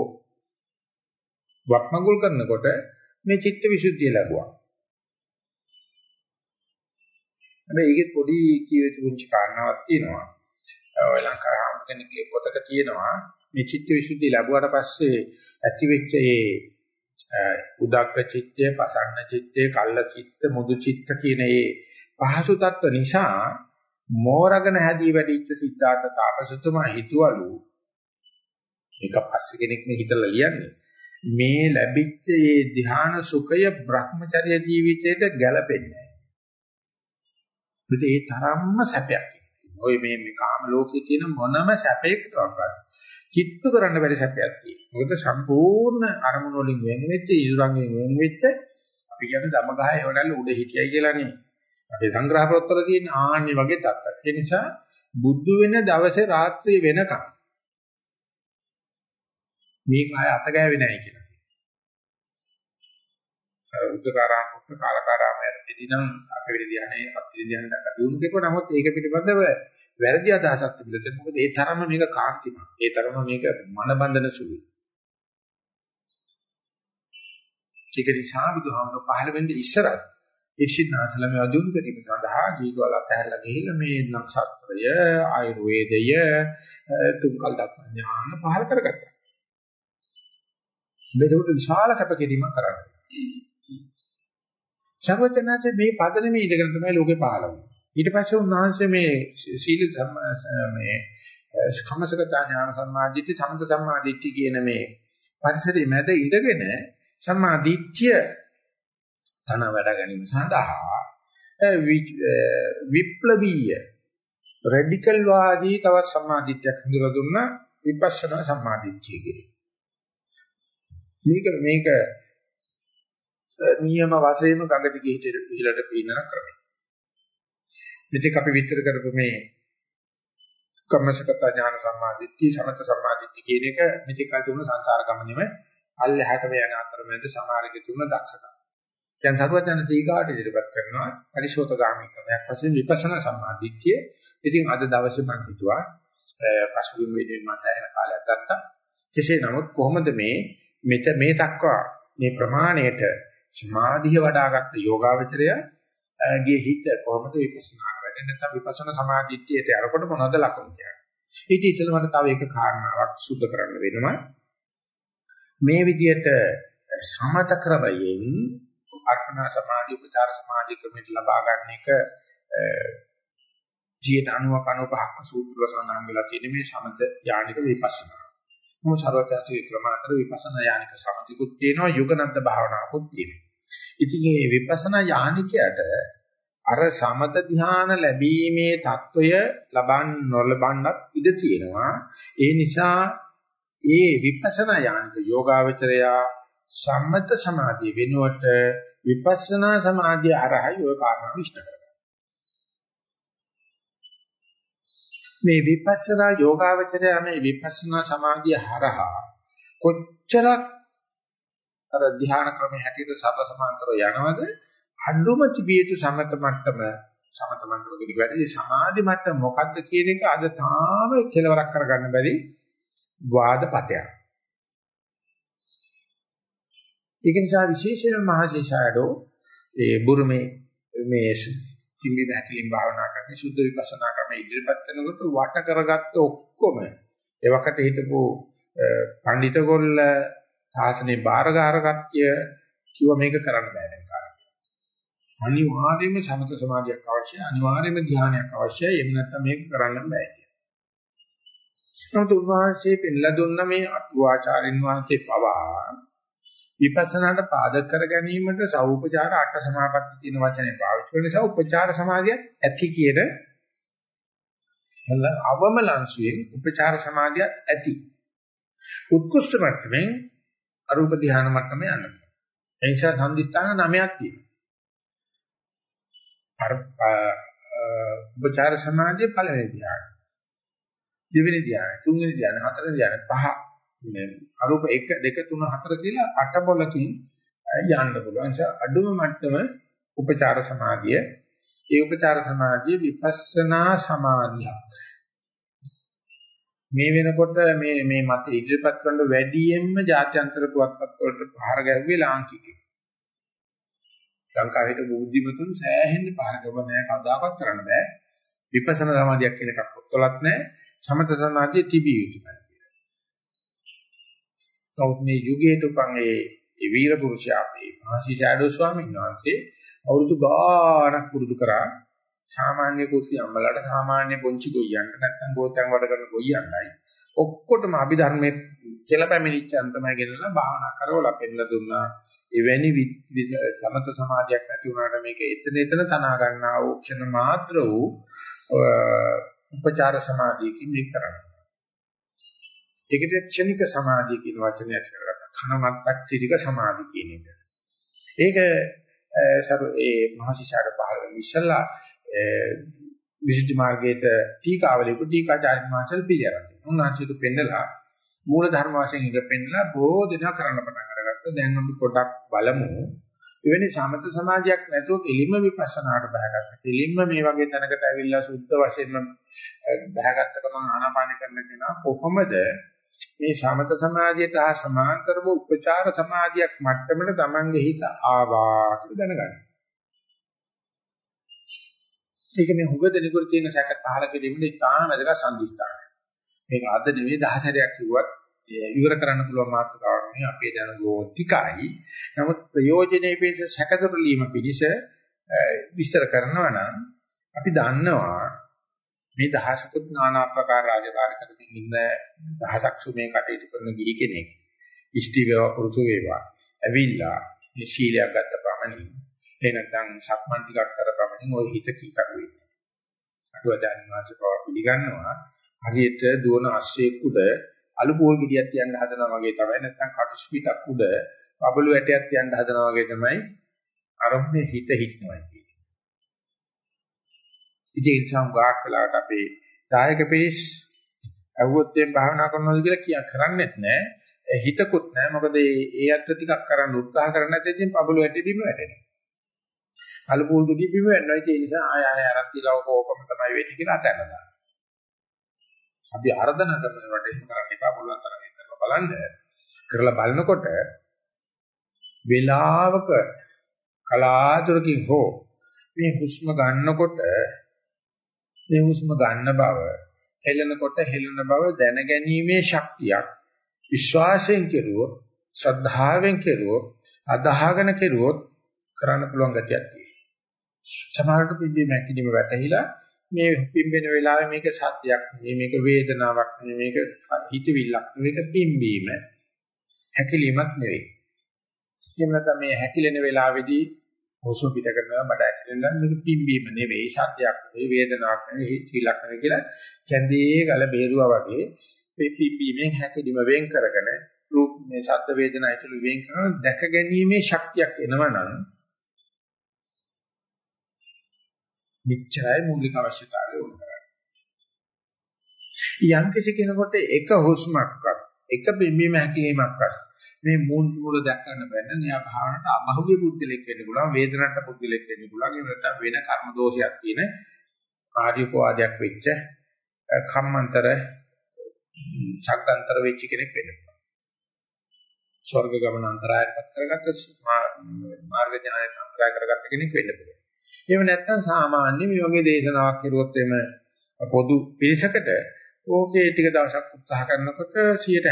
වක්මගුල් කරනකොට මේ චිත්ත විසුද්ධිය ලැබුවා. හැබැයි ඒකෙත් පොඩි කියවිත පුංචි කාරණාවක් තියෙනවා. ඔය ලංකාවේ ආම් කෙනෙක්ගේ පොතක තියෙනවා මේ චිත්ත විසුද්ධිය ලැබුවාට පස්සේ ඇතිවෙච්ච ඒ උදක්ක චිත්තය, පසන්න චිත්තය, කල්ල චිත්ත, මුදු චිත්ත කියන මේ පහසු තත්ත්ව නිසා මෝරගෙන හැදී වැඩිච්ච සිද්ධාර්ථ තාපසතුමා හිතවලු මේක පස්සේ කෙනෙක් මේ හිතලා ලියන්නේ මේ ලැබිච්ච මේ ධ්‍යාන සුඛය Brahmacharya ජීවිතයට ගැලපෙන්නේ නැහැ. ඒ තරම්ම සැපයක්. ඔය මේ මේ කාම ලෝකයේ තියෙන මොනම සැපයකටවත් කිට්ටු කරන්න බැරි සැපයක් තියෙනවා. මොකද සම්පූර්ණ අරමුණු වලින් වෙන් වෙච්ච ඉදුරංගෙන් වෙන් වෙච්ච අපි කියන්නේ ධමගහය ඒවලල්ල උඩ හිටියයි කියලා නෙමෙයි. අපේ සංග්‍රහ පොත්වල තියෙන ආන්නේ වගේ තත්ත්වයක්. ඒ නිසා බුද්ධ වෙන දවසේ රාත්‍රිය වෙනකම් මේ කාය අත ගෑවේ නැහැ කියලා කියනවා. උද්දකාරාම උත් කාලකාරාමයේදී නම් අපේ විද්‍යාවේ අත්විඳ ධ්‍යාන දක්වා දිනු කෙරුවා නමුත් ඒක පිළිබඳව වැරදි අදහසක් තිබිලා තියෙනවා. මොකද ඒ තරම මේක කාන්තිමත්. ඒ තරම මේක මනබන්ධන සුළුයි. ඒක නිසා බුදුහාමුදුරුවෝ පහළ වෙන්නේ ඉස්සරහ ඉර්ෂිනාසල මේ අදුන් කිරීම සඳහා ජීවවල තැහැරලා ගිහිල්ලා මේ නම් ශාස්ත්‍රය ආයුර්වේදය තුන්කල් දක්වන ඥාන පහළ කරගත්තා. මේකට විශාල කැපකිරීමක් කරන්නේ. සර්වඥාචේ මේ පදනමේ ඉඳගෙන තමයි ලෝකේ පහළ වුනේ. ඊට පස්සේ උන්වහන්සේ මේ සීල මේ කමසගත ඥාන සම්මාදිට්ඨි සමත සම්මාදිට්ඨි කියන මේ පරිසරයේ මැද ඉඳගෙන සම්මාදිට්ඨිය තන වැඩ ගැනීම සඳහා විප්ලවීය රැඩිකල් වාදී තවත් සම්මාදිට්ඨියක් හඳුලා දුන්න විපස්සනා සම්මාදිට්ඨිය කියන. මේක මේක නියම වශයෙන්ම ගඟ දිගේ හිලට පීනන ක්‍රමය. මෙතෙක් අපි විතර කරපු මේ කම්මසගත ඥාන සම්මාදිට්ඨිය සමත සම්මාදිට්ඨිය කියන එක මෙතෙක් කල් තිබුණ සංසාර ගමනේම අල්ලහැට වේ යන අතරමැද සමාරික තිබුණ දක්ෂකම්. දැන් සරුවචන සීගාට ඉදිරිපත් කරනවා පරිශෝතගාමී ක්‍රමයක් වශයෙන් විපස්සනා සම්මාදිට්ඨිය. ඉතින් අද දවසේ මම හිතුවා පසුගින් වේදෙන් මාසයන කාලයක් ගත්තා. කෙසේ නමුත් කොහොමද මේ මෙත මේ දක්වා මේ ප්‍රමාණයට සමාධිය වඩාගත් යෝගාවචරය ගේ හිත කොහොමද විපස්සනා කරන්නේ නැත්නම් විපස්සනා සමාධිත්‍යයට යනකොට මොනවද ලකුණු කියන්නේ ඊට ඉස්සෙල්ලා මට තව එක කාරණාවක් සුද්ධ කරන්න වෙනවා මේ විදිහට සමත ක්‍රමයෙන් අර්පණා සමාධි උපචාර සමාධි ක්‍රමයට ලබා ගන්න එක 90 95ක්ම සූත්‍ර වල සඳහන් වෙලා තියෙන මේ සමත යානික විපස්සනා. මොහොත ਸਰවඥාචර්ය ක්‍රම අතර විපස්සනා යානික සමතිකුත් තියෙනවා යුගනද්ද භාවනාවකුත් තියෙනවා. ඉතින් මේ විපස්සනා යානිකයට අර සමත ධ්‍යාන ලැබීමේ తত্ত্বය ලබන් නොලබන්නත් ඉඩ තියෙනවා. ඒ නිසා ඒ විපස්සනා යානික යෝගාවචරයා සම්මත සමාධිය වෙනුවට විපස්සනා සමාධිය අරහයි ඔය කාරණා විශ්ත කරගන්න. මේ විපස්සනා යෝගාවචරය මේ විපස්සනා සමාධිය හරහා කොච්චරක් අර ධ්‍යාන ක්‍රමයේ හැටියට සතර සමාන්තරව යනවද අඩුම තිබියතු සමත මට්ටම සමත මට්ටම කියන වැඩි සමාධි මට්ටම මොකද්ද කියන එක අද තාම කෙලවරක් කරගන්න බැරි වාදපතයක්. ඒක නිසා විශේෂයෙන්ම මහසීසාරෝ ඒ බුරුමේ මේ කිම්බි දැකලින් භාවනා කරන්නේ සුද්ධ විපස්සනා ක්‍රම ඉදිරිපත් කරනකොට වට කරගත්ත ඔක්කොම එවකට හිටපු පඬිත ගොල්ල සාසනේ බාරගාර කට්ටිය කිව්ව මේක කරන්න බෑ දැන් කාලේ. අනිවාර්යයෙන්ම සමත සමාධියක් අවශ්‍යයි අනිවාර්යයෙන්ම ධ්‍යානයක් අවශ්‍යයි එහෙම නැත්නම් මේක කරන්න බෑ කියලා. නමුත් උන්වහන්සේ පෙන්ලා දුන්න මේ අටුවාචාරින් වහන්සේ පවා විපස්සනාට පාදක කර ගැනීමට සෞපචාර අට සමාපatti කියන වචනේ පාවිච්චි කරන නිසා උපචාර සමාධිය ඇති කියන අවම ලංශයෙන් උපචාර සමාධිය ඇති. උත්කෘෂ්ඨ මට්ටමින් අරූප ධ්‍යාන මට්ටමේ යන්න. ඒ නිසා සම්දිස්ථාන නමයක් තියෙනවා. අර උපචාර සමාධිය පළවෙනි ධ්‍යාන. දෙවෙනි ධ්‍යාන, තුන්වෙනි ධ්‍යාන, හතරවෙනි ධ්‍යාන පහ මේ අරූප 1 2 3 4 කියලා අට බොලකින් යන්න පුළුවන්. ඒ අඩුම මට්ටම උපචාර සමාධිය. ඒ උපචාර සමාධිය විපස්සනා සමාධියක්. මේ වෙනකොට මේ මේ මත ඉදිරිපත් කරන වැඩියෙන්ම ජාත්‍යන්තර පුවත්පත් වලට පහර ගැහුවේ ලාංකිකයෝ. ලංකාවේ හිටපු බුද්ධිමතුන් සෑහෙන්න පහර ගැහුවා නෑ කවදාකවත් කරන්න බෑ. විපස්සනා සමාධියක් කියන එකක් පොත්වලත් නෑ. සමත සමාධිය තිබිය යුතුයි. නමුත් මේ යුගයට උපන් ඒ වීර පුරුෂයා අපේ මහසි ෂැඩෝ ස්වාමීන් වහන්සේ අවුරුදු ගාණක් පුරුදු කරා. සාමාන්‍ය කුස්සිය අම්මලාට සාමාන්‍ය පොන්චි ගොයියන්ට නැත්නම් ගෝතයන් වැඩ කරන ගොයියන්ටයි. ඔක්කොටම අභිධර්මයේ කියලා පැමිණිච්චන් තමයි ගෙනලා භාවනා කරවලා පෙන්නලා දුන්නා. එවැනි සමත සමාධියක් නැති වුණාට මේක එතන එතන තනා ගන්නා වූ ක්ෂණ මාත්‍ර වූ උපචාර සමාධියකින් මේක කරන්නේ. ඒකට ක්ෂණික සමාධිය කියන වචනය ඇති කරගත්තා. කනමත්තක්තිරික සමාධිය කියන එක. ඒක සරු ඒ මහසිසාර පහළ වෙන ඉස්සලා විසුද්ධි මාර්ගයේට ටීකාවලිය ටීකාචාර්ය මහසල් පිළියරන්. උන්වහන්සේට පෙන්නලා මූල ධර්ම වශයෙන් ඉඳ පෙන්නලා බොහෝ දෙනා කරන්න පටන් අරගත්තා. දැන් අපි පොඩ්ඩක් බලමු. එවැනි සමත සමාධියක් නැතුව කෙලින්ම විපස්සනාට බහගත්තා. කෙලින්ම මේ වගේ තැනකට ඇවිල්ලා සුද්ධ වශයෙන්ම බහගත්ත ගමන් ආනාපාන කරන කෙනා කොහොමද මේ සමත සමාධියට හා සමාන්තරව උපචාර සමාධියක් මට්ටමට Tamange හිත ආවා කියලා දැනගන්න. ඒක මේ හුඟ දෙනකොට තියෙන සැක පහල කිරීමේ ඉතාම වැදගත් සම්දිස්ථානය. මේක අද නෙවෙයි 10 සැරයක් කිව්වත් ඉවර කරන්න පුළුවන් මාතෘකාවක් නෙවෙයි අපේ දැනුගෝ ටිකයි. නමුත් ප්‍රයෝජනෙයි පිණිස සැකදොරලීම පිණිස විස්තර කරනවා නම් අපි දන්නවා මේ දහසකුත් নানা ආකාර රාජකාරී කරමින් ඉන්න දහසක් සුමේ කටයුතු කරන ගිහි කෙනෙක් ඉෂ්ටි වේවා පුරුදු වේවා ඇවිල්ලා මේ ශීලයක් ගත්ත පමණින් එහෙ නැත්නම් සක්මන් ටිකක් කර පමණින් ওই හිත කීකරු වෙන්නේ. අටුවදාන වාසිකව පිළිගන්නවා හරියට දුවන අශ්වයෙක් උඩ අලු පොල් ගෙඩියක් තියන්න හදනවා වගේ තමයි නැත්නම් කටුසු පිටක් උඩ බබළු ඇටයක් තියන්න හදනවා වගේ තමයි අරමුණේ හිත හිටිනවා කියන්නේ. ඉතින් ඒ නිසා වාක් කළාට අපේ දායක පිරිස් අවුවොත් එම් භාවනා කරනවාද කියලා කියා කරන්නේත් නැහැ. හිතකුත් නැහැ. මොකද ඒ අත්‍ය ටිකක් කරන්න උත්සාහ කරන්නේ නැත්නම් ඉතින් බබළු ඇටෙ බිම වැටෙනවා. අලු පොල් ගෙඩිය බිම වැටෙනවා. ඒ නිසා ආය ආය අරන් තියලා ඕකම තමයි වෙන්නේ කියලා අතහැරලා අපි ආර්දනා කරනකොට එහෙම කරන්න එපා පුළුවන් තරම් කරලා බලන්න. කරලා බලනකොට වේලාවක කලාතුරකින් හෝ මේ හුස්ම ගන්නකොට මේ හුස්ම ගන්න බව හෙලනකොට හෙලන බව දැනගැනීමේ ශක්තියක්. විශ්වාසයෙන් කෙරුවොත් ශ්‍රද්ධාවෙන් කෙරුවොත් අදහගෙන කෙරුවොත් කරන්න පුළුවන් ගතියක් තියෙනවා. සමහරවිට පිළිබි මැකිලිම වැටහිලා මේ පිම්බෙන වෙලාවේ මේක සත්‍යයක් නෙවෙයි මේක වේදනාවක් නෙවෙයි මේක හිතවිල්ලක් නෙවෙයි මේක පිම්බීම. හැකිලීමක් නෙවෙයි. එහෙම නැත්නම් මේ හැකිලෙන වෙලාවේදී හොසු පිට කරනවා මට හැකිලෙනවා මේක පිම්බීම නෙවෙයි සත්‍යයක් නෙවෙයි වේදනාවක් නෙවෙයි හිතවිල්ලක් නෙවෙයි කියලා කැඳේ ගල බේරුවා වගේ මේ පිම්බීමෙන් හැකිලිම වෙන් කරගෙන රූප මේ ශබ්ද වේදනා ඇතුළු වෙන් කරන දැක ගැනීමේ ශක්තියක් එනවනම් මෙච්චරයි මූලික අවශ්‍යතාවය උන් කරන්නේ. යම් කිසි කෙනෙකුට එක හුස්මක්වත් එක බිම්බීම හැකිලීමක්වත් මේ මූල මූල දැක්කන්න බැන්න න්යා භාවනට අභෞවිය බුද්ධිලෙක් වෙන්න පුළුවන් වේදනට බුද්ධිලෙක් වෙන්න පුළුවන්. ඒ නැත්නම් වෙන කර්ම දෝෂයක් තියෙන කාර්යෝපවාදයක් වෙච්ච කම්මන්තර ශක්තන්තර වෙච්ච කෙනෙක් වෙන්න පුළුවන්. ස්වර්ග ගමන අන්තරායපත් කරගත්ත මාර්ග ඥානයට අන්තරාය කරගත්ත කෙනෙක් වෙන්න පුළුවන්. එහෙම නැත්නම් සාමාන්‍ය මේ වගේ දේශනාවක් කරුවොත් එම පොදු පිරිසකට ඕකේ ටික දවසක් උත්සාහ කරනකොට 70ක්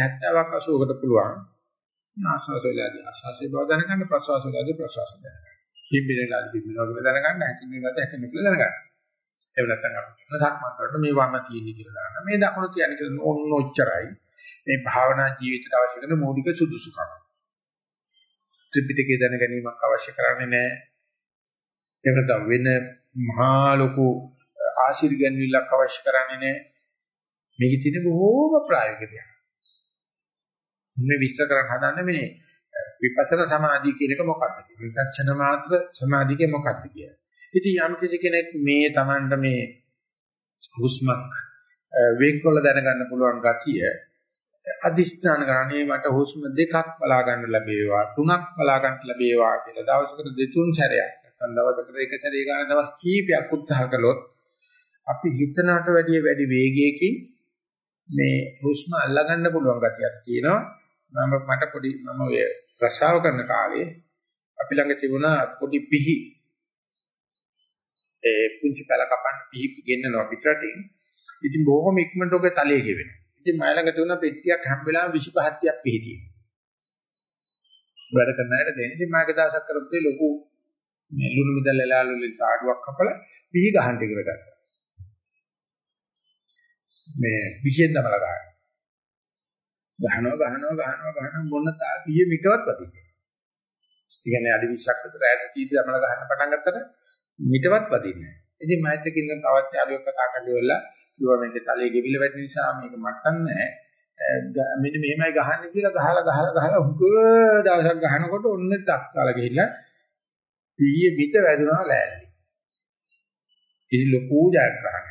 80කට පුළුවන්. ආස්වාසයලාදී ආස්වාසේ බව දැනගන්න ප්‍රසවාසයලාදී ප්‍රසවාස දැනගන්න. පිම්බිරලාදී පිම්බිනවා කියලා දැනගන්න හැකිනේකට හැකිනේ කියලා දැනගන්න. එහෙම නැත්නම් අපි කියන සක්මන් කරනකොට මේ වම තියෙන්නේ කියලා දාන්න. මේ දකුණ තියන්නේ කියලා ඕන්න ඔච්චරයි. මේ භාවනා ජීවිතයට අවශ්‍ය කරන මූලික සුදුසුකම්. ත්‍රිපිටකය දැන ගැනීමක් අවශ්‍ය කරන්නේ නැහැ. එහෙම නැත්නම් වෙන මහා ලොකු ආශිර්වාදයක් අවශ්‍ය කරන්නේ නැහැ. මේකේ තියෙන බොහෝම ප්‍රායෝගික දෙයක්. මේ විස්තර කරන්න හදන්නේ මේ විපස්සනා සමාධිය කියන එක මොකක්ද කියන එක. විචක්ෂණ මාත්‍ර සමාධිය මොකක්ද කියන. ඉතින් යම් කිසි කෙනෙක් මේ Tamanට මේ හුස්මක් වේගවල දැනගන්න පුළුවන් ගතිය අදිෂ්ඨාන කරන්නේ මට හුස්ම දෙකක් බලා ගන්න ලැබේවා තුනක් බලා ගන්න ලැබේවා කියලා දවසකට දෙතුන් සැරයක් නැත්නම් දවසකට එක සැරේ ගන්න දවස් කීපයක් උත්සාහ කළොත් අපි හිතනට වැඩිය වැඩි වේගයකින් මේ හුස්ම අල්ලගන්න පුළුවන් ගතියක් තියෙනවා මම මට පොඩි මම ඔය රසාව කරන කාලේ අපි ළඟ තිබුණා පොඩි පිහි. ඒ පුංචි කල කපන්න පිහි ගෙන්නනවා පිටරටින් ඉතින් බොහොම ඉක්මනට ඔගේ තලයේ ගෙවෙනවා. ඉතින් මම ළඟ තිබුණා පෙට්ටියක් හැම වෙලාවෙම 25 30ක් පිහි තියෙනවා. වැඩ කරන අයට දෙන්නේ. ඉතින් මම එක දවසක් කරපු ලොකු මේ ලුණු මිදල් එලාලු වලින් තාඩුවක් කපලා පිහි ගහන්න ඉගෙන ගත්තා. මේ විශේෂ තමල ගන්න ගහනවා ගහනවා ගහනවා ගහනවා මොන තාපියේ මිටවත් වදින්නේ. ඒ කියන්නේ අඩි 20ක් විතර ඈත තීදි අමල ගහන්න පටන් ගත්තට මිටවත් වදින්නේ නැහැ. ඉතින් මයිත් එක්ක ඉන්න තවත් යාළුවෙක් කතා කරලා කිව්වා මේක තලයේ ගෙවිල වැඩි නිසා මේක මට්ටම් නැහැ. මෙන්න මෙහෙමයි ගහන්නේ කියලා ගහලා ගහලා ගහලා හුඟ දවසක් ගහනකොට ඔන්න ටක් කාලා ගිහිල්ලා පීයේ පිට වැදුනා ලෑල්ලි. ඉතින් ලොකු ජයග්‍රහණයක්.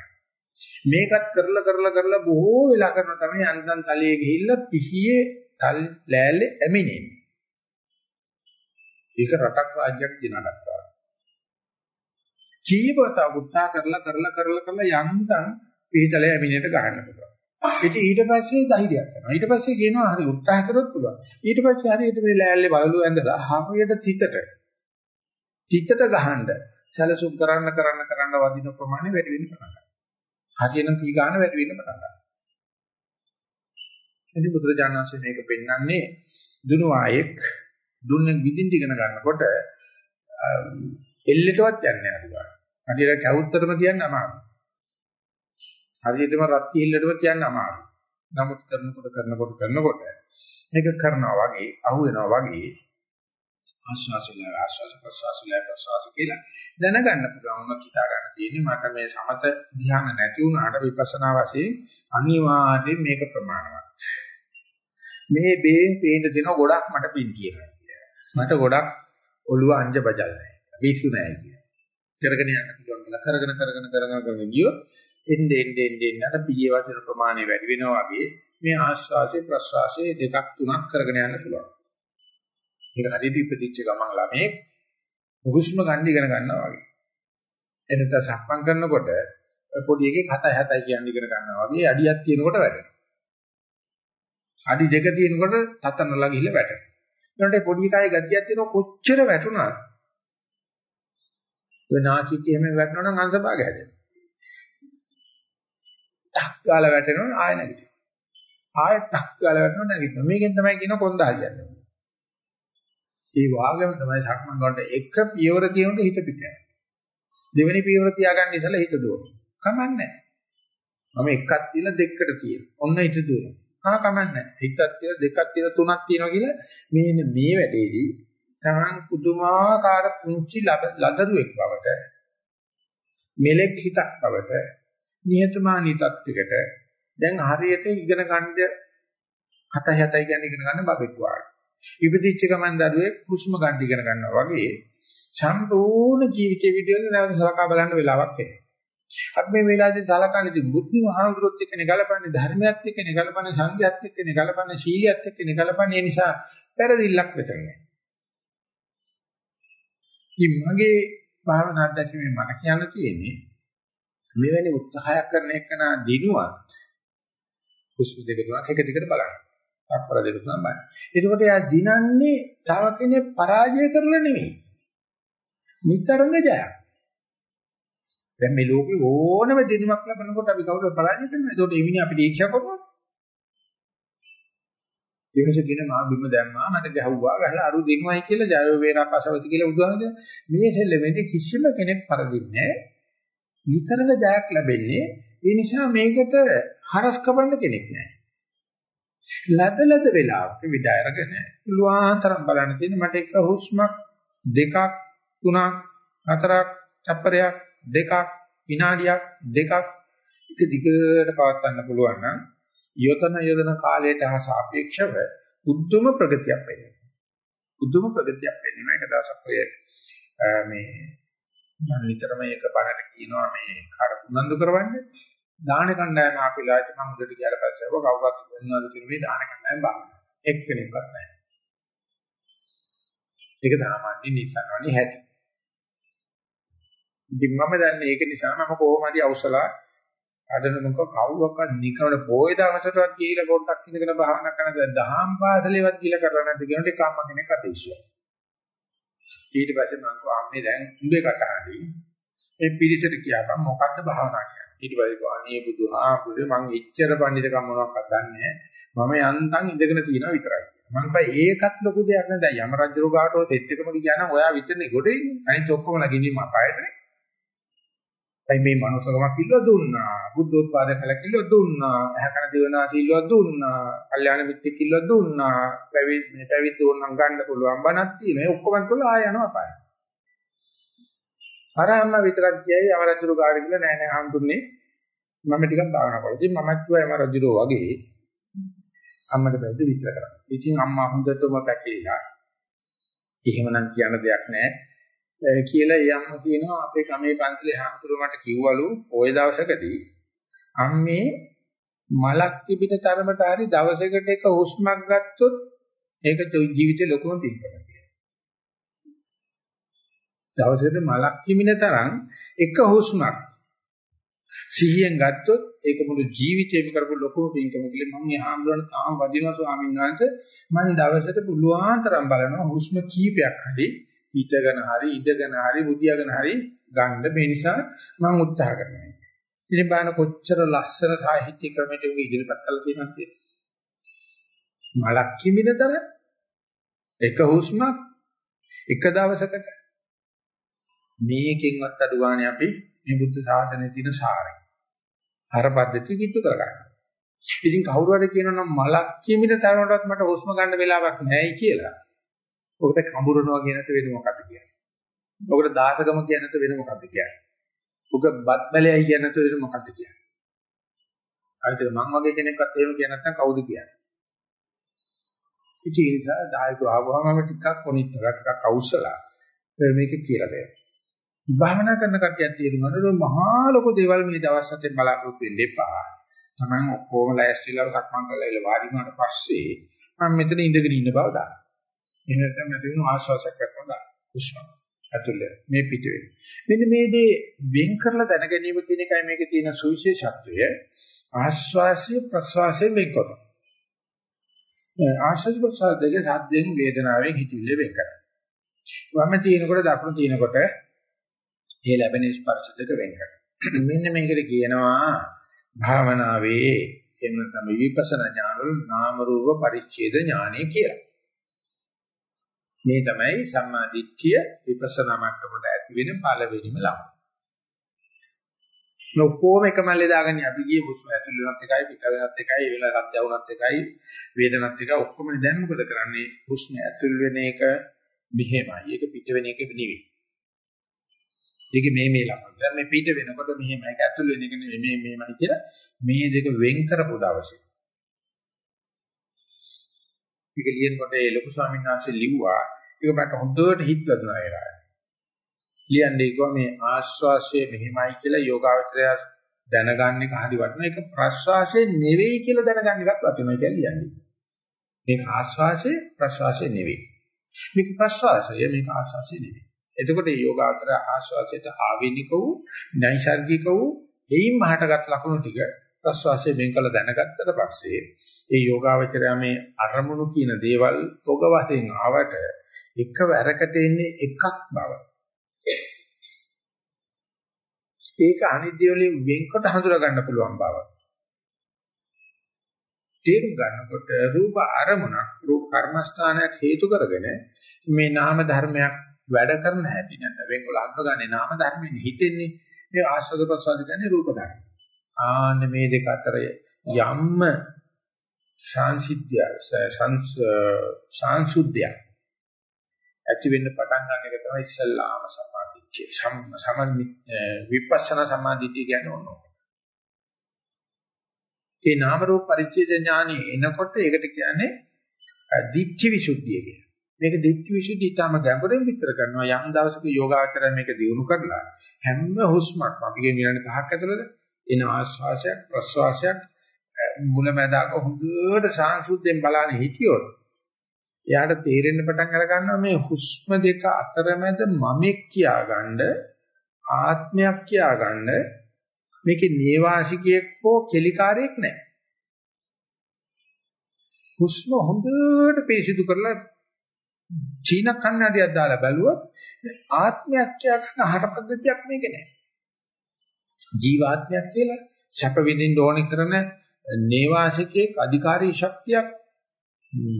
මේකත් කරලා කරලා කරලා බොහෝ වෙලා කරන තමයි අන්තන් තලයේ ගිහිල්ලා පිහියේ තල් ලෑල්ලේ ඇමිනෙන්නේ. ඒක රටක් රාජ්‍යයක් දිනගත්තා. ජීවිත උත්සාහ කරලා කරලා කරලා කරලා යන්තම් පිහිතලේ ඇමිනෙට ගහන්න පුළුවන්. ඉතින් ඊට පස්සේ ධෛර්යයක් කරනවා. ඊට පස්සේ කියනවා හරි උත්සාහ කරොත් පුළුවන්. ඊට පස්සේ හරියට මේ ලෑල්ලේ බලලු ඇඳලා හරියට තිතට තිතට ගහනද සැලසුම් කරන්න කරන්න කරන්න වදින ප්‍රමාණය වැඩි වෙන්න පටන් ගන්නවා. හරියනම් කී ගන්න වැඩි වෙන්න පටන් ගන්නවා. ඉතින් බුදුරජාණන්සේ මේක පෙන්වන්නේ දුනු ආයෙක් දුන්න විදින් ඉගෙන ගන්නකොට එල්ලෙටවත් යන්නේ නැහැ අර. හරියට කවුත්තරම කියන්න අමාරුයි. හරියටම රත් කිහිල්ලටම කියන්න අමාරුයි. නමුත් කරනකොට කරනකොට කරනකොට මේක කරනවා වගේ අහු වෙනවා වගේ ආශ්වාසය ආශ්වාස ප්‍රශ්වාසය ප්‍රශ්වාස කියලා දැනගන්න පුළුවන් වුණා හිතා ගන්න තියෙන්නේ මට මේ සමත ධ්‍යාන නැති වුණාට විපස්සනා වශයෙන් අනිවාර්යයෙන් මේක ප්‍රමාණවත්. මේ බේන් පේන්න දෙන ගොඩක් මට පින් කියනවා. මට ගොඩක් ඔළුව අංජ බජල් නැහැ. පිස්සු නැහැ කියලා. කරගෙන යන්න පුළුවන් කියලා කරගෙන කරගෙන කරගෙන කරගෙන ගියොත් එන්නේ එන්නේ එන්නේ අර පියේ වචන ප්‍රමාණය වැඩි වෙනවා වගේ මේ ආශ්වාසයේ ප්‍රශ්වාසයේ දෙකක් තුනක් කරගෙන යන්න පුළුවන්. ඒක හරියට ඉපදිච්ච ගමන් ළමේ හුස්ම ගන්න ඉගෙන ගන්නවා වගේ. එනත සක්මන් කරනකොට පොඩි එකෙක් 7 7යි කියන්නේ ඉගෙන ගන්නවා වගේ අඩියක් තියෙනකොට වැඩෙනවා. අඩි දෙක තියෙනකොට තතනලා ගිහිල්ලා වැටෙනවා. ඊට පොඩි කායේ ගතියක් තියෙනවා කොච්චර වැටුණාද? ඒ නාකිට එහෙම වැටෙනවා නම් අංශභාගය හැදෙනවා. ටක් ගාලා වැටෙනවා ආය නැගිටිනවා. ආයෙත් ටක් ගාලා වැටෙනවා නැගිටිනවා. මේකෙන් තමයි කියන කොන්ද හරියන්නේ. ඒ වාගම තමයි සක්මන් වලට එක පියවර කියනකොට හිත පිට යනවා. දෙවෙනි පියවර තියාගන්න ඉස්සලා හිත දුවනවා. කමන්නේ මම එකක් තියලා දෙකකට තියෙන. ඔන්න හිත දුවනවා. ආ කමන්නේ එකක් තියලා දෙකක් තියලා තුනක් තියනවා කියලා මේ මේ වැඩේදී තමන් පුදුමාකාර පුංචි ලදරුවෙක් බවට මෙලෙක් හිතක් බවට නිහතමානී තත්යකට දැන් හරියට ඉගෙන ගන්න හත හතයි කියන්නේ ඉගෙන ගන්න බබෙක් වගේ. ඉපදිච්ච ගමන් දරුවෙක් හුස්ම ගන්න ඉගෙන ගන්නවා වගේ සම්පූර්ණ ජීවිත විදියට නැවත සලකා බලන්න වෙලාවක් එනවා. අපි මේ වෙලාවේදී සලකන්නේ ඉතින් බුද්ධි මහාඳුරොත් එක්කනේ ගලපන්නේ ධර්මයත් එක්කනේ ගලපන්නේ සංඝයත් එක්කනේ ගලපන්නේ සීලියත් එක්කනේ ගලපන්නේ ඒ නිසා පෙරදිල්ලක් වෙතන්නේ. ඉතින් මගේ භාවනා අධ්‍යක්ෂකේ මට කියන්න තියෙන්නේ මෙවැනි උත්සාහයක් කරන එකන දිනුවත් හුස්ම දෙක තුනක් එක දිගට බලන්න. තත්පර දෙක තුනක් බලන්න. එතකොට එයා දිනන්නේ තව කෙනෙක් පරාජය කරලා නෙමෙයි. නිතරම ජයක්. දැන් මේ ලෝකේ ඕනම දිනුමක් ලැබනකොට අපි කවුරුද පරාජය කරන්නේ? ඒකට එවිනි අපිට ඊර්ෂ්‍යා කරනවා. ඊවස කියන මා බිම දැම්මා මට ගැහුවා ගහලා අරු දිනුවයි කියලා ජය වේරා පසවති කියලා උදාහරණ මේ සෙල්ලමේදී කිසිම කෙනෙක් පරදින්නේ නිතරම ජයක් ලැබෙන්නේ ඒ නිසා මේකට හරස් කවන්න කෙනෙක් නැහැ. ලද ලද වෙලාවක විඩය අරගෙන පුළුවන්තරම් බලන්න තියෙන මට එක හුස්මක් දෙකක් තුනක් හතරක් චප්පරයක් දෙකක් විනාඩියක් දෙකක් එක දිගට පවත් ගන්න පුළුවන් නම් යොතන යොදන කාලයට හා සාපේක්ෂව උද්දුම ප්‍රගතියක් වෙනවා. උද්දුම ප්‍රගතියක් වෙනවා. එක දවසක් ඔය මේ මම නිතරම මේක බණට කියනවා මේ කාට උනන්දු කරවන්නේ දාන කණ්ඩායම ආපිලාට මම උදේට ගියාට පස්සේ ඔබ කවුරුත් වෙනවද කියන මේ දාන කණ්ඩායම බලන්න. එක්කෙනෙක්වත් නැහැ. ඒක සාමාන්‍ය නිසනවනේ හැටි. ඉතින් මම දන්නේ ඒක නිසා මම කොහොම හරි අවසලා අදනමක කවුරක්වත් නිකවල පොයේ දවසටවත් ගිහිලා පොඩ්ඩක් ඉඳගෙන භාවනා කරන දහම් පාසලේවත් ගිහිලා කරලා නැද්ද කියනකොට කම්ම කෙනෙක් අතීශය. ඊට පස්සේ මම කෝ අම්මේ දැන් උඹේ කතාවදී මේ පිරිසට කියපම් මොකද්ද භාවනා කියන්නේ. ඊට පස්සේ කෝ අනේ බුදුහාමුදුරේ මං එච්චර පඬිතුකම් මොනවක්වත් දන්නේ නැහැ. මම යන්තම් ඉඳගෙන තියෙනවා විතරයි. මං බයි ඒකත් ලොකු දෙයක් නෑ. දැන් යම රජු ගාටෝ සෙට් එකම ගියා නම් ඔයා විතරනේ ගොඩ එන්නේ. අනිත් ඔක්කොම ලගින්නේ මම පායටනේ. දැන් මේ මනුස්සකමක් කිල්ලුව දුන්නා. බුද්ධෝත්පාද කළ කිල්ලුව දුන්නා. ඇහැකන දිවනා සීලුව දුන්නා. කල්යාණ මිත්‍ර කිල්ලුව දුන්නා. පැවිදි මේ පැවිදි ඕනනම් ගන්න පුළුවන් බණක් තියෙනවා. ඒ ඔක්කොම තුල ආය යනවා පාය. අරම්ම විතරක් කියයි අවරජුරු ගාඩ කියලා නෑ නෑ හම්තුන්නේ මම ටිකක් භාවනා කරලා. ඉතින් මමත් කිව්වා එම රජුරෝ වගේ අම්මට බැද්ද විතර කරා. ඉතින් අම්මා හොඳටම පැකිලිලා. එහෙමනම් කියන දෙයක් නෑ. කියලා යම්ම කියනවා අපේ ගමේ පන්සලේ හාමුදුරුව මට කිව්වලු ওই දවසකදී අම්මේ මලක් තිබිට තරමට හරි දවසකට එක හුස්මක් ගත්තොත් ඒක ජීවිතේ ලොකුම පිළිපදක් කියලා. දවසකට මලක් කිමින තරම් එක හුස්මක් සිහියෙන් ගත්තොත් ඒක මුළු ජීවිතේම කරපු ලොකුම පින්කම කියලා මම එහාම්බුරන තාම වදිනවා ස්වාමීන් වහන්සේ මම දවසට පුළුවන් තරම් බලනවා හුස්ම කීපයක් හරි හිටගෙන හරි ඉඳගෙන හරි බුදියාගෙන හරි ගන්න මේ නිසා මම උත්සාහ කරනවා. ඉතින් බලන්න කොච්චර ලස්සන සාහිත්‍ය ක්‍රමයකට උගේ ඉදිරිපත් කළා තියෙනවද කියලා. මලක් කිමිනතර එක හුස්මක් එක දවසකට මේකෙන්වත් අඩුවානේ අපි මේ බුද්ධ ශාසනයේ තියෙන සාරය. අර පද්ධතිය කිට්ටු කරගන්න. ඉතින් කවුරු හරි කියනවා නම් මලක් කිමින තරමටවත් මට හුස්ම ගන්න වෙලාවක් නැහැයි කියලා. ඔකට කඹරනවා කියනට වෙන මොකක්ද කියන්නේ? ඔකට දාසකම කියනට වෙන මොකක්ද කියන්නේ? ඔක බත් බැලයයි කියනට වෙන මොකක්ද කියන්නේ? අනිත් මං වගේ කෙනෙක්වත් එහෙම කියන නැත්නම් කවුද කියන්නේ? ඉතින් ඒ නිසා දායක ආවම ටිකක් කොනිටලා ටිකක් අවශ්‍යලා මේක කියලා දෙන්න. භාවනා කරන කටියක් තේරුම් ගන්න මහා ලොකු දේවල් මේ දවස් හතෙන් බලාපොරොත්තු වෙන්න එපා. Taman ඔක්කොම ලෑස්තිලා සක්මන් කරලා ඉල වාඩි වුණාට පස්සේ මම මෙතන ඉඳගෙන ඉන්න බව දාන්න. එහෙම නැත්නම් මම දිනු ආශ්වාසයක් කරනවා දාන්න. හුස්ම ඇතුළේ මේ පිට වෙන. මෙන්න මේ දේ වෙන් කරලා දැන ගැනීම කියන එකයි මේකේ තියෙන සුවිශේෂත්වය. ආශ්වාසය ප්‍රශ්වාසය වෙන් කරනවා. ආශ්වාස ප්‍රශ්වාස දෙක සද්දෙන් වේදනාවෙන් හිතවිල්ල වෙන් කරනවා. වම තියෙනකොට දකුණු තියෙනකොට ඒ ලැබෙන ස්පර්ශ දෙක වෙන් කරනවා. මෙන්න මේකට කියනවා භාවනාවේ එහෙම නැත්නම් විපස්සනා ඥානවල නාම රූප පරිච්ඡේද ඥානය කියලා. මේ තමයි සම්මා දිට්ඨිය විපස්සනා මට්ටමට ඇති වෙන පළවෙනිම ලක්ෂණ. නොකෝම එකමල්ලේ දාගන්නේ අපි ගියේ හුස්ම ඇතුල් වෙනත් එකයි පිට වෙනත් එකයි ඒ වෙලාව සද්ද වුණත් එකයි වේදනත් එකයි ඔක්කොම දැන් මොකද කරන්නේ හුස්ම ඇතුල් වෙන එක මෙහෙමයි ඒක පිට වෙන එක නෙවෙයි ඒක මේ මේ ලක්ෂණ. දැන් මේ පිට වෙනකොට මෙහෙම ඒක ඇතුල් වෙන එක නෙමෙයි මේ මේමයි කියලා මේ දෙක වෙන් කරපු දවසේ. ඒක ලියනකොට ඒ ලොකු ස්වාමීන් වහන්සේ ලිව්වා ඒක මට හොඳට හිත වැදුනා ඒලා. ලියන්නේ කිව්වා මේ ආශ්වාසය මෙහෙමයි කියලා යෝගාවචරය දැනගන්න එක හරි වටිනවා. ඒක ප්‍රශ්වාසය නෙවෙයි කියලා දැනගන්න එකත් වටිනවා කියලා ලියන්නේ. මේක ආශ්වාසය ප්‍රශ්වාසය නෙවෙයි. මේක ප්‍රශ්වාසය මේක ආශ්වාසය නෙවෙයි. එතකොට මේ යෝගාචර ආශ්වාසයට ආවේනික වූ නයිසර්ගික වූ එයින් මහටගත් ලක්ෂණ ටික ප්‍රශ්වාසයෙන් වෙන් කළ දැනගත්තට පස්සේ ඒ යෝගාචරය මේ අරමුණු කියන දේවල් තොග වශයෙන් ආවට එකවරකට එන්නේ එකක් බව. ඒක අනිත්‍ය වලින් වෙන්කොට හඳුනා ගන්න පුළුවන් බව. තේරුම් ගන්නකොට රූප අරමුණක් රූප කර්මස්ථානයක් හේතු කරගෙන මේ නාම ධර්මයක් වැඩ කරන හැටි නැත්නම් වෙන්කොල අඳුගන්නේ නාම ධර්මෙන් හිතෙන්නේ ඒ ආස්වාද ප්‍රසවාද කියන්නේ රූප ධර්ම. ආන්න මේ දෙක අතර යම්ම ශාන්සිද්ධිය සංසුද්ධිය ඇති වෙන්න පටන් ගන්න එක තමයි ඉස්සල්ලාම සමාධිය. සම විපස්සනා සමාධිය කියන්නේ ඕනෝ. ඒ නාම රූප පරිච්ඡේද ඥානෙ එනකොට ඒකට කියන්නේ දිච්ච විසුද්ධිය කියලා. මේක දිට්ඨි විසුද්ධි ඊටම ගැඹුරින් විස්තර කරනවා. යම් දවසක යෝගාචරය මේක දියුණු කරලා හැම හුස්මක්ම අපි කියන විනාඩි 5ක් ඇතුළත එන ආශ්වාසයක් ප්‍රශ්වාසයක් මුලැමැදාක හොඳට සාංශුද්ධයෙන් බලන්න හිටියොත් එයාට තේරෙන්න පටන් අර ගන්නවා මේ හුස්ම දෙක අතරමැද මමෙක් කියාගන්න ආත්මයක් කියාගන්න මේකේ නේවාසිකයෙක් හෝ කෙලිකාරයෙක් නැහැ. හුස්ම හොඳට පිරිසිදු කරලා චීන කන්නඩියක් දාලා බැලුවොත් ආත්මයක් කියන හට පද්ධතියක් මේක නෑ. ජීවාත්මයක් කියලා සැප විඳින්න ඕනේ කරන නේවාසිකයේ අධිකාරී ශක්තියක්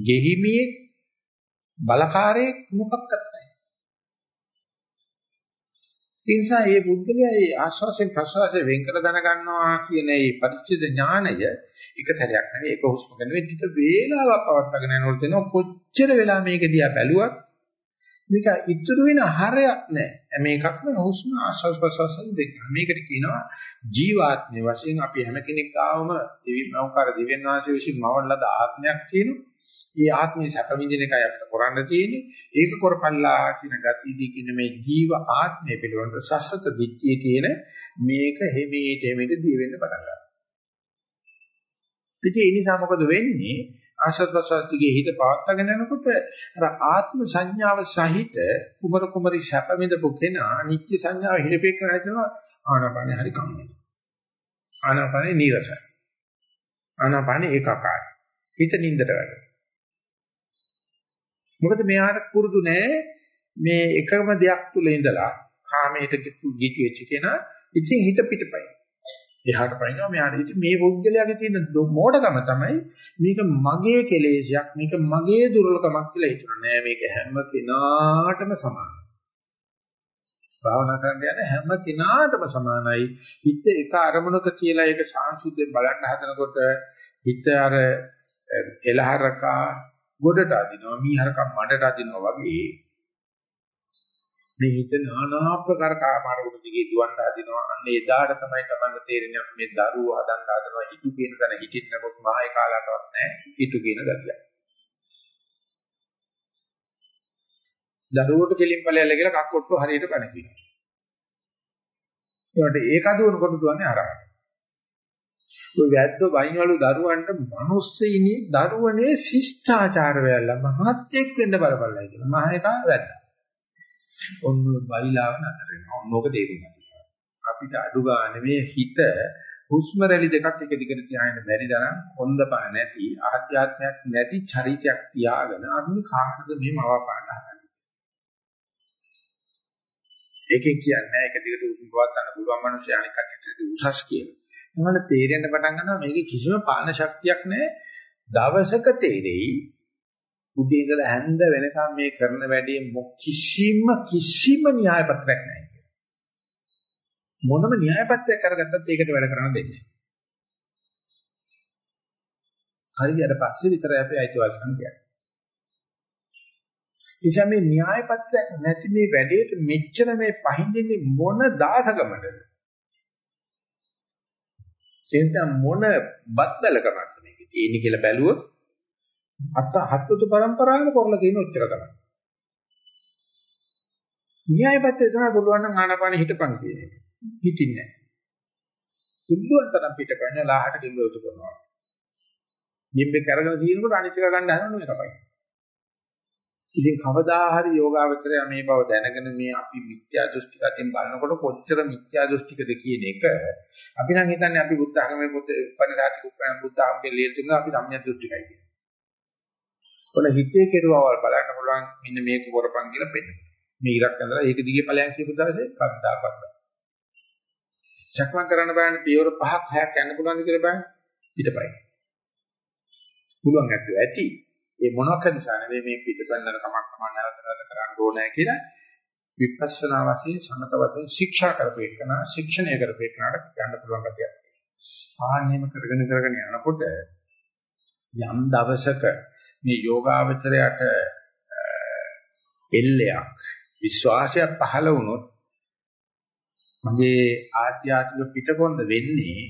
ගෙහිමියේ බලකාරයේ මොකක්වත් නැහැ. ඒ නිසා මේ බුද්ධලයා මේ ආශ්වාසයෙන් ප්‍රශ්වාසයෙන් වෙන් කර දැනගන්නවා කියන මේ පරිච්ඡේද ඥානය එක සැරයක් නෙවෙයි ඒක හුස්ම ගන්න වෙයි ටික වේලාවක් පවත්වාගෙන යනකොට දෙනවා කොච්චර වෙලා මේක දිහා බැලුවත් මේක ඉතුරු වෙන හරයක් නැහැ මේකක්ම හුස්ම ආශ්වාස ප්‍රශ්වාසයෙන් දෙන්න. මේකට කියනවා ජීවාත්මය වශයෙන් අපි හැම කෙනෙක් ආවම දිවි මෞකාර දිව්‍යන් වාසී විසින් මවලද ආත්මයක් තියෙනවා. ඒ ආත්මයේ සැප විඳින එකයි අපිට කරන්න තියෙන්නේ. ඒක කරපල්ලා කියන ගතියදී කියන මේ ජීව ආත්මය පිළිබඳ සස්සත දිට්ඨියේ තියෙන මේක හිමීට හිමීට දී වෙන්න පටන් ගන්නවා. ඉතින් ඒ නිසා මොකද වෙන්නේ? ආශ්‍රත් ප්‍රසාරතිගේ හිත පවත්වාගෙන යනකොට අර ආත්ම සංඥාව සහිත කුමර කුමරි සැප විඳපු කෙනා නිත්‍ය සංඥාව හිරපෙක් කරලා හිතනවා ආනාපානෙ හරි කම්මැලි. ආනාපානේ නීරසයි. ආනාපානේ ඒකාකාරයි. හිත නින්දට වැටෙනවා. මොකද මෙයාට පුරුදු නෑ මේ එකම දෙයක් තුල ඉඳලා කාමයට ගිටි වෙච්ච කෙනා ඉතින් හිත පිටපයි. එහාට පනිනවා මෙහාට ඉතින් මේ පුද්ගලයාගේ තියෙන මෝඩකම තමයි මේක මගේ කෙලෙසයක් මේක මගේ දුර්වලකමක් කියලා හිතන නෑ මේක හැම කෙනාටම සමානයි. භාවනා කරන්න යන හැම කෙනාටම සමානයි. හිත එක අරමුණක තියලා ඒක සාංශුද්ධයෙන් බලන්න හදනකොට හිත අර එලහරකා ගොඩට අදිනවා මීහරකම් මඩට අදිනවා වගේ මේ හිත নানা ආකාර කාමාරවලු දිගේ දුවන්න හදිනවා අන්න එදාට තමයි තමන්ට තේරෙන්නේ අපි මේ දරුවෝ හදන්න හදනවා හිතු කියන තැන හිටින්න නමුත් මහේ කාලකවත් නැහැ හිතු කියන ගතිය. දරුවෝට කෙලින් ඵලයල්ල කියලා කක්කොට්ටු හරියට කන කියනවා. ඒකට ඒක අදුවනකොට දුවන්නේ අරහට. ඔය වැද්දෝ වයින්වලු දරුවන්ට මිනිස්සෙයිනේ දරුවනේ ශිෂ්ටාචාර වෙලා මහත්ෙක් වෙන්න බලපල්ලා කියලා. මහ එකා වැද්දා. ඔන්න බයිලාව නතර වෙනවා. ඔන්නෝක තේරුම් ගන්න. අපිට අඩු ගන්න මේ හිත හුස්ම රැලි දෙකක් එක දිගට තියාගෙන බැරි තරම් හොඳපා නැති ආධ්‍යාත්මයක් නැති චරිතයක් තියාගෙන අපි කාටද මේ මවාපාන්න හදන්නේ. ඒකෙන් කියන්නේ එක දිගට උසුම් පවත් ගන්න පුළුවන් මිනිස්සු අනික කටට උසස් කියන. ඒවල තේරෙන්න පටන් ගන්නවා මේකේ කිසිම පාන ශක්තියක් නැහැ. දවසක තේරෙයි උදේ ඉඳලා හැන්ද වෙනකම් මේ කරන වැඩේ කිසිම කිසිම න්‍යාය පත්‍රයක් නැහැ කියලා. මොනම න්‍යාය පත්‍රයක් කරගත්තත් ඒකට වැඩ කරන්න දෙන්නේ නැහැ. හරියට පස්සේ විතරයි අපි අයිතිවාසිකම් කියන්නේ. එනිසා මේ න්‍යාය පත්‍රයක් නැති මේ වැඩේට මෙච්චර මේ පහින්දන්නේ මොන දාසකමද? එතන මොන බද්දලකමක්ද මේක තියෙන්නේ කියලා බැලුවොත් අත හත්තු පරම්පරාවම කරලා තියෙන උච්චර තමයි. න්‍යායපත්‍ය තමයි පුළුවන් නම් ආනාපාන හිටපන් කියන එක. හිටින්නේ නැහැ. සුද්ධුවන් තරම් පිටපැන්න ලාහට කිඹුතු කරනවා. නිම්බේ කරගෙන තියෙනකොට අනිත් එක ගන්න හදන මේක තමයි. ඉතින් කවදා හරි යෝගාවචරය මේ බව දැනගෙන මේ අපි මිත්‍යා දෘෂ්ටිකයෙන් බලනකොට කොච්චර මිත්‍යා දෘෂ්ටිකද කියන එක අපි නම් හිතන්නේ අපි බුද්ධ ධර්මයේ පොත පරිසාතික උපයන බුද්ධ ධර්මයේ ලියලා තියෙනවා අපි සම්‍යක් දෘෂ්ටිකයි කියලා. ඔන්න හිතේ කෙරුවවල් බලන්න පුළුවන් මෙන්න මේක කරපන් කියලා පෙන්නන. මේ ඉරක් ඇඳලා ඒක දිගේ ඵලයන් කියපු දවසේ කද්දාකත් බෑ. චක්මන් කරන්න බලන්න පියවර පහක් හයක් යන්න පුළුවන්ද කියලා බලන්න පිටපයි. පුළුවන් ඇත්තෝ ඇති. ඒ මොනවාක නිසා නෙවෙයි මේ පිටපැන්නන කමක් තමයි නැවත නැවත කරන්න ඕනේ කියලා විපස්සනා වශයෙන් සමත වශයෙන් ශික්ෂා කරපේකන ශික්ෂණය කරපේකනට ගන්න පුළුවන් ගැතියක්. ආන්නේම කරගෙන කරගෙන යනකොට යම් දවසක මේ යෝගාවචරයට එල්ලයක් විශ්වාසයක් පහළ වුණොත් මගේ ආධ්‍යාත්මික පිටකොන්ද වෙන්නේ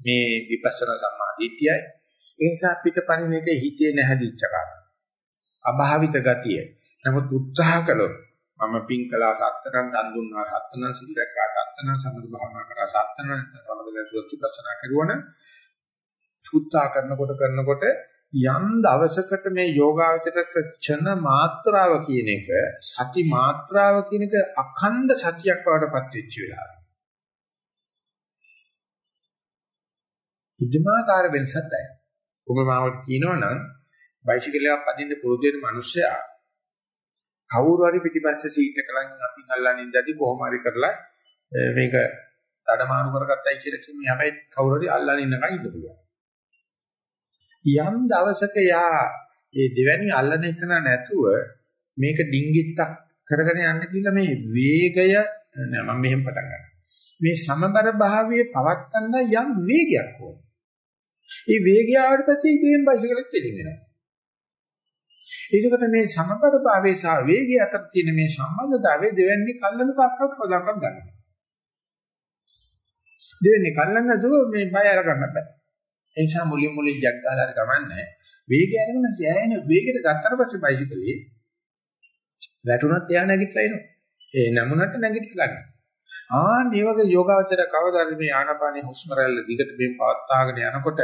මේ විපස්සනා සම්මාදිටියයි ඒ නිසා පිටපණින එක හිතේ නැහැදිච්ච කාරණා අභාවිත ගතිය. නමුත් උත්සාහ කළොත් මම පින් කළා සත්තරන් දන් දුන්නා සත්තරන් සිල් රැක්කා සත්තරන් සමද භාවනා කරා සත්තරන් සමද ගැතුවත් විපස්සනා කරුවන උත්සාහ කරනකොට කරනකොට යම් දවසකට මේ යෝගාවචරක ක්ෂණ මාත්‍රාව කියන එක සති මාත්‍රාව කියන එක අඛණ්ඩ සතියක් වඩපත් වෙච්ච වෙලාව. ඉදමාකාර වෙනසක් නැහැ. උපමාවට කියනවනම් බයිසිකලයක් පදින්න පුරුදු වෙන මිනිස්සයා කවුරු හරි පිටිපස්සේ සීට් එක ළඟ අතින් අල්ලන්නේ ඉඳදී කොහොම හරි කරලා මේක තඩමාරු කරගත්තයි කියලා කියන්නේ හැබැයි කවුරු හරි අල්ලන්නේ ඉන්නකන් ඉන්න පුළුවන්. යම් දවසක යා ඒ දෙවැනි අල්ලන එක නැතුව මේක ඩිංගිත්තක් කරගෙන යන්න කියලා මේ වේගය නෑ මම මෙහෙම පටන් ගන්නවා. මේ සමබර භාවයේ පවත්තන්න යම් වේගයක් ඕන. ඒ වේගය ආවට පස්සේ ඉබේම බයිසිකලෙත් පිටින් ඒකට මේ සමබර භාවයේ සහ වේගය අතර තියෙන මේ සම්බන්ධතාවය දෙවැන්නේ කල්ලන කක්කක් කවදාකවත් ගන්න. දෙවැන්නේ කල්ලන නැතුව මේ බය අර ගන්න බෑ. ඒ නිසා මුලින් මුලින් ජග් ගාලා හරි කමන්නේ වේගය අරගෙන සෑහෙන වේගයට ගත්තට පස්සේ බයිසිකලේ වැටුණත් එයා නැගිටලා එනවා. ඒ නැමුණට නැගිටලා ගන්න. ආන් මේ වගේ යෝගාවචර කවදාද මේ ආනාපානේ හුස්ම රැල්ල දිගට මේ පවත්වාගෙන යනකොට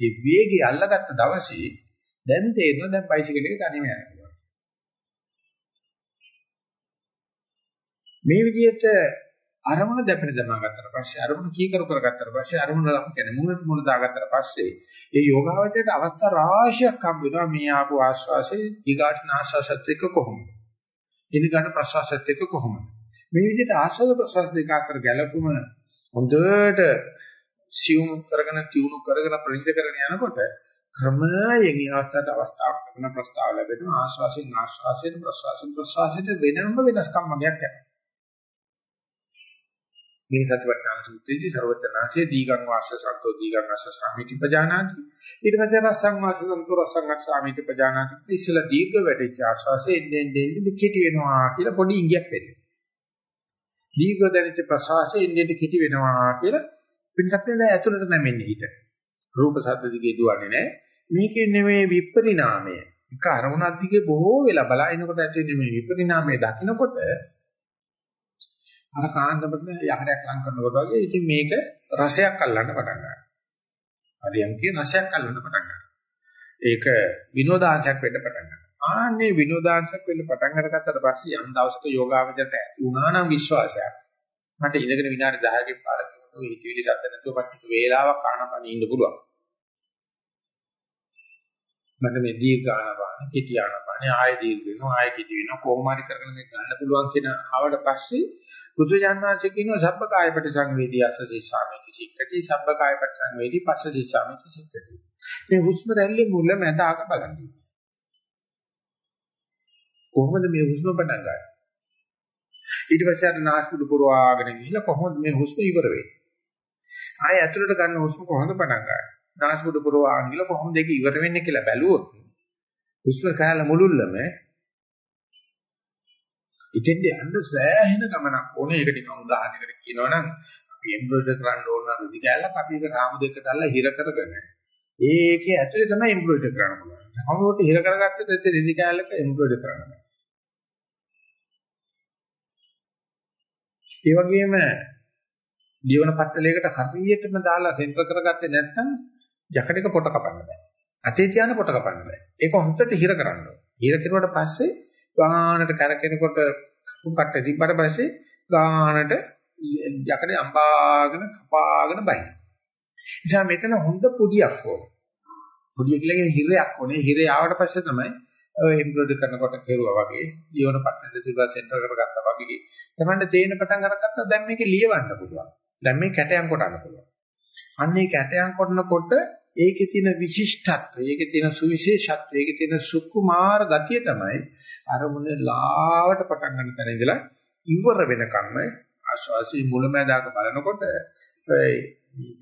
මේ වේගය අල්ලගත්ත දවසේ දැන් තේරෙනවා දැන් බයිසිකල් එක තනියම යනවා. මේ විදිහට අරමුණ දැපෙන දමා ගත්තට පස්සේ අරමුණ කීකරු කරගත්තට පස්සේ අරමුණ ලක් කියන්නේ මුලට මුල දාගත්තට පස්සේ ඒ යෝගාවචරයට අවස්ථා රාශියක් හම්බ වෙනවා මේ ආපු ආශ්වාසයේ ඊගාට ආශ්වාසත් එක්ක කොහොමද? ඊගාට ප්‍රශ්වාසත් එක්ක කොහොමද? මේ විදිහට ආශ්වාස ප්‍රශ්වාස දෙක අතර ගැළපුම හොඳට සියුම් කරගෙන තියුණු කරගෙන ප්‍රනිත කරගෙන යනකොට ක්‍රමයෙන් මේ අවස්ථාවට අවස්ථාවක් ලැබෙන ප්‍රස්තාව ලැබෙනවා. ආශ්වාසයෙන් ආශ්වාසයෙන් ප්‍රශ්වාසයෙන් ප්‍රශ්වාසයට වෙනම වෙනස්කම් වගේක් යනවා. මේ සතිපට්ඨාන සූත්‍රයේදී ਸਰවඥාන්සේ දීගං වාස්ස සන්තෝ දීගං වාස්ස සාමිති පජානාති. ඊට පස්සේ රසං වාස්ස සන්තෝ රසං වාස්ස සාමිති පජානාති. ඉස්සලා දීර්ඝ වැඩිච්ච ආශ්වාසයේ එන්නේ එන්නේ කිටි වෙනවා කියලා පොඩි ඉඟියක් වෙන්නේ දීර්ඝ දැනෙච්ච ප්‍රශ්වාසයේ එන්නේ කිටි වෙනවා කියලා පිටසක් නේද ඇතුළට නැමෙන්නේ හිත. රූප ශබ්ද දිගේ දුවන්නේ නැහැ. මේකේ නෙමෙයි විපරිණාමය. එක අරමුණක් දිගේ බොහෝ වෙලා බලනකොට ඇති මේ විපරිණාමය දකිනකොට අර කාන්දමට යකඩයක් ලං කරනකොට වගේ ඉතින් මේක රසයක් අල්ලන්න පටන් ගන්නවා. හරියම් කියන රසයක් අල්ලන්න පටන් ගන්නවා. ඒක විනෝදාංශයක් වෙන්න පටන් ගන්නවා. ආන්නේ විනෝදාංශයක් වෙන්න පටන් අරගත්තට පස්සේ යම් දවසක යෝගාවචරයට ඇති වුණා නම් විශ්වාසයක්. මට ඉඳගෙන විනාඩි 10කින් පාරකින් ඔය හිතවිලි සද්ද නැතුව පට්ටික වේලාවක් ආනපන ඉන්න පුළුවන්. මට මේ දීර්ඝ ආනපාන, කෙටි ආනපාන, ආය දීර්ඝ වෙනවා, ආය කෙටි වෙනවා කොහොම හරි කරගෙන මේ ගන්න පුළුවන් කියන ආවට පස්සේ බුදුජානනාංශ කියනවා සබ්බකාය පරිසංවේදී අසසී සාමිති සික්කටි සබ්බකාය පරිසංවේදී පස්සසී සාමිති සික්කටි මේ හුස්ම රැල්ලේ මුල මැද අග බලන්න. කොහොමද මේ හුස්ම පටන් ගන්නේ? ඊට පස්සේ අර නාස්පුඩු පුරවාගෙන ගිහිල්ලා කොහොමද මේ හුස්ම ඉවර වෙන්නේ? ආය ඇතුළට ගන්න හුස්ම කොහොමද පටන් ගන්නේ? නාස්පුඩු පුරවාගෙන ගිහිල්ලා කොහොමද ඒක ඉවර වෙන්නේ කියලා බැලුවොත් හුස්ම කාල මුලුල්ලම ඉතින්ද යන්න සෑහෙන ගමනක් ඕනේ. ඒක නිකන් උදාහරණයකට කියනවනම් අපි එම්බ්‍රොයිඩර් කරන්න ඕන නම් ඉදි කැලක් අපි ඒක රාමු දෙකට අල්ලලා හිර කරගෙන ඒකේ ඇතුලේ තමයි එම්බ්‍රොයිඩර් කරන්න පුළුවන්. කවුරුත් හිර කරගත්තට ඇත්තට ඉදි කැලක එම්බ්‍රොයිඩර් කරන්න බෑ. ඒ වගේම දියවන පට්ටලයකට හරියටම දාලා සෙන්ටර් කරගත්තේ නැත්නම් යකඩක පොට කපන්න බෑ. අතේ තියාන පොට කපන්න බෑ. ඒක හොඳට හිර කරන්න ඕනේ. හිර කරුවට පස්සේ ගානට කරකිනකොට කපු කට්ට තිබ්බට පස්සේ ගානට යකඩ අම්බාගෙන කපාගෙන බයි. නිසා මෙතන හොඳ පොඩියක් ඕන. පොඩිය කියලා කියන්නේ හිරයක් ඕනේ. හිරේ ආවට පස්සේ තමයි ඔය එම්බ්‍රොයිඩර් කරනකොට කෙරුවා වගේ ජීවන පට්ටෙන් තිබ්බා සෙන්ටර් කරගත්තා වගේ. තමන්ට තේින පටන් අරගත්තා දැන් මේක ලියවන්න පුළුවන්. දැන් මේ කැටයන් කොටන්න පුළුවන්. අන්න ඒ කැටයන් කොටනකොට ඒකේ තියෙන විශිෂ්ටත්වය, ඒකේ තියෙන සුවිශේෂත්වය, ඒකේ තියෙන සුකුමාර ගතිය තමයි අරමුණ ලාවට පටන් ගන්න තැන ඉඳලා ඉවර වෙනකම්ම ආශ්වාසී මුලැමැදාක බලනකොට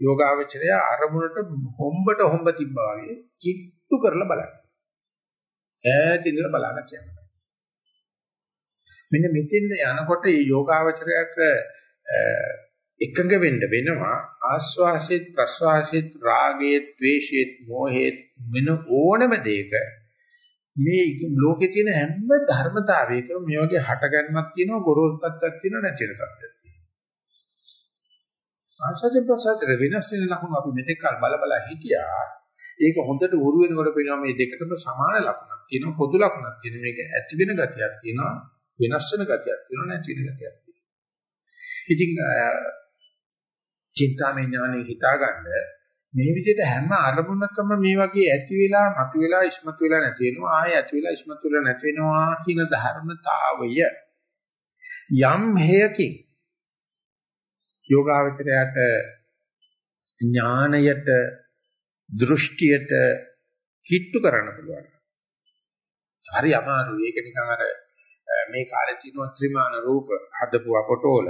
යෝගාවචරය අරමුණට හොම්බට හොම්බ තිබ්බා වගේ කිට්ටු කරලා බලන්න. ඈත ඉඳලා බලන්න කියන්නේ. මෙන්න මෙතෙන්ද යනකොට මේ යෝගාවචරයට එකඟ වෙන්න වෙනවා. ආස්වාසිත ප්‍රස්වාසිත රාගයේ ද්වේෂයේ මොහේ මෙන්න ඕනම දෙයක මේ ලෝකේ තියෙන හැම ධර්මතාවයකම මේ වගේ හටගන්නක් තියෙනවා ගොරෝසු තත්ත්වයක් තියෙනවා නැති වෙන තත්ත්වයක් තියෙනවා. ආස්වාසිත ප්‍රස්වාසිත වෙනස් වෙන ලක්ෂණ අපි මෙතෙක් කල් බල බල හිටියා. ඒක හොඳට උරු වෙනකොට පේනවා මේ දෙකටම සමාන ලක්ෂණක් තියෙනවා පොදු ලක්ෂණක් තියෙනවා. මේක ඇති වෙන ගතියක් තියෙනවා වෙනස් වෙන ගතියක් තියෙනවා නැති වෙන ගතියක් තියෙනවා. ඉතින් චින්තාමය ඥානෙ හිතාගන්න මේ විදිහට හැම අරමුණකම මේ වගේ ඇති වෙලා මතු වෙලා ඉස්මතු වෙලා නැති වෙනවා ආය ඇති වෙලා ඉස්මතු වෙලා නැති වෙනවා කියන ධර්මතාවය යම් හේයකින් යෝගාවචරයට ඥානයට දෘෂ්ටියට කිට්ටු කරන්න පුළුවන්. හරි අමාරුයි. ඒක නිකන් අර මේ කාලේ තියෙන ත්‍රිමාන රූප හදපු අපටෝල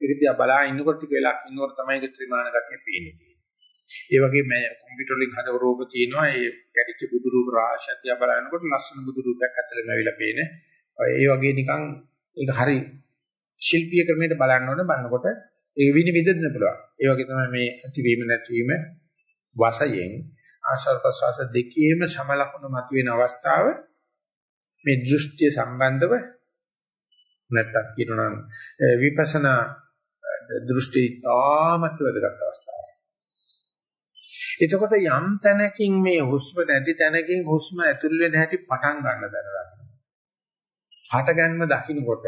ඒක දිහා බලා ඉන්නකොට ටික වෙලාවක් ඉන්නකොට තමයි ඒක ත්‍රිමාන ගතිය පේන්නේ. ඒ වගේම කම්පියුටර් වලින් හදව රූප තියෙනවා. ඒ කැඩිච්ච බුදු රූප රාශියක් දිහා බලනකොට ලස්සන බුදු රූපයක් ඇතුළේ නැවිලා පේන. ඒ වගේ නිකන් ඒක හරි ශිල්පීය ක්‍රමයකට බලන්න ඕනේ බලනකොට ඒක විනිවිදන්න පුළුවන්. ඒ වගේ තමයි මේ ඇතිවීම නැතිවීම වශයෙන් ආශාර ප්‍රසවාස දෙකේම සම ලකුණු මතුවෙන අවස්ථාව මේ දෘෂ්ටි සම්බන්ධව නැත්තම් කියනවා විපස්සනා දෘෂ්ටි තාමත් වැදගත් අවස්ථාවක්. එතකොට යම් තැනකින් මේ හුස්ම නැති තැනකින් හුස්ම ඇතුල් වෙන හැටි පටන් ගන්න දැනගන්න. හට ගැනීම දකින්නකොට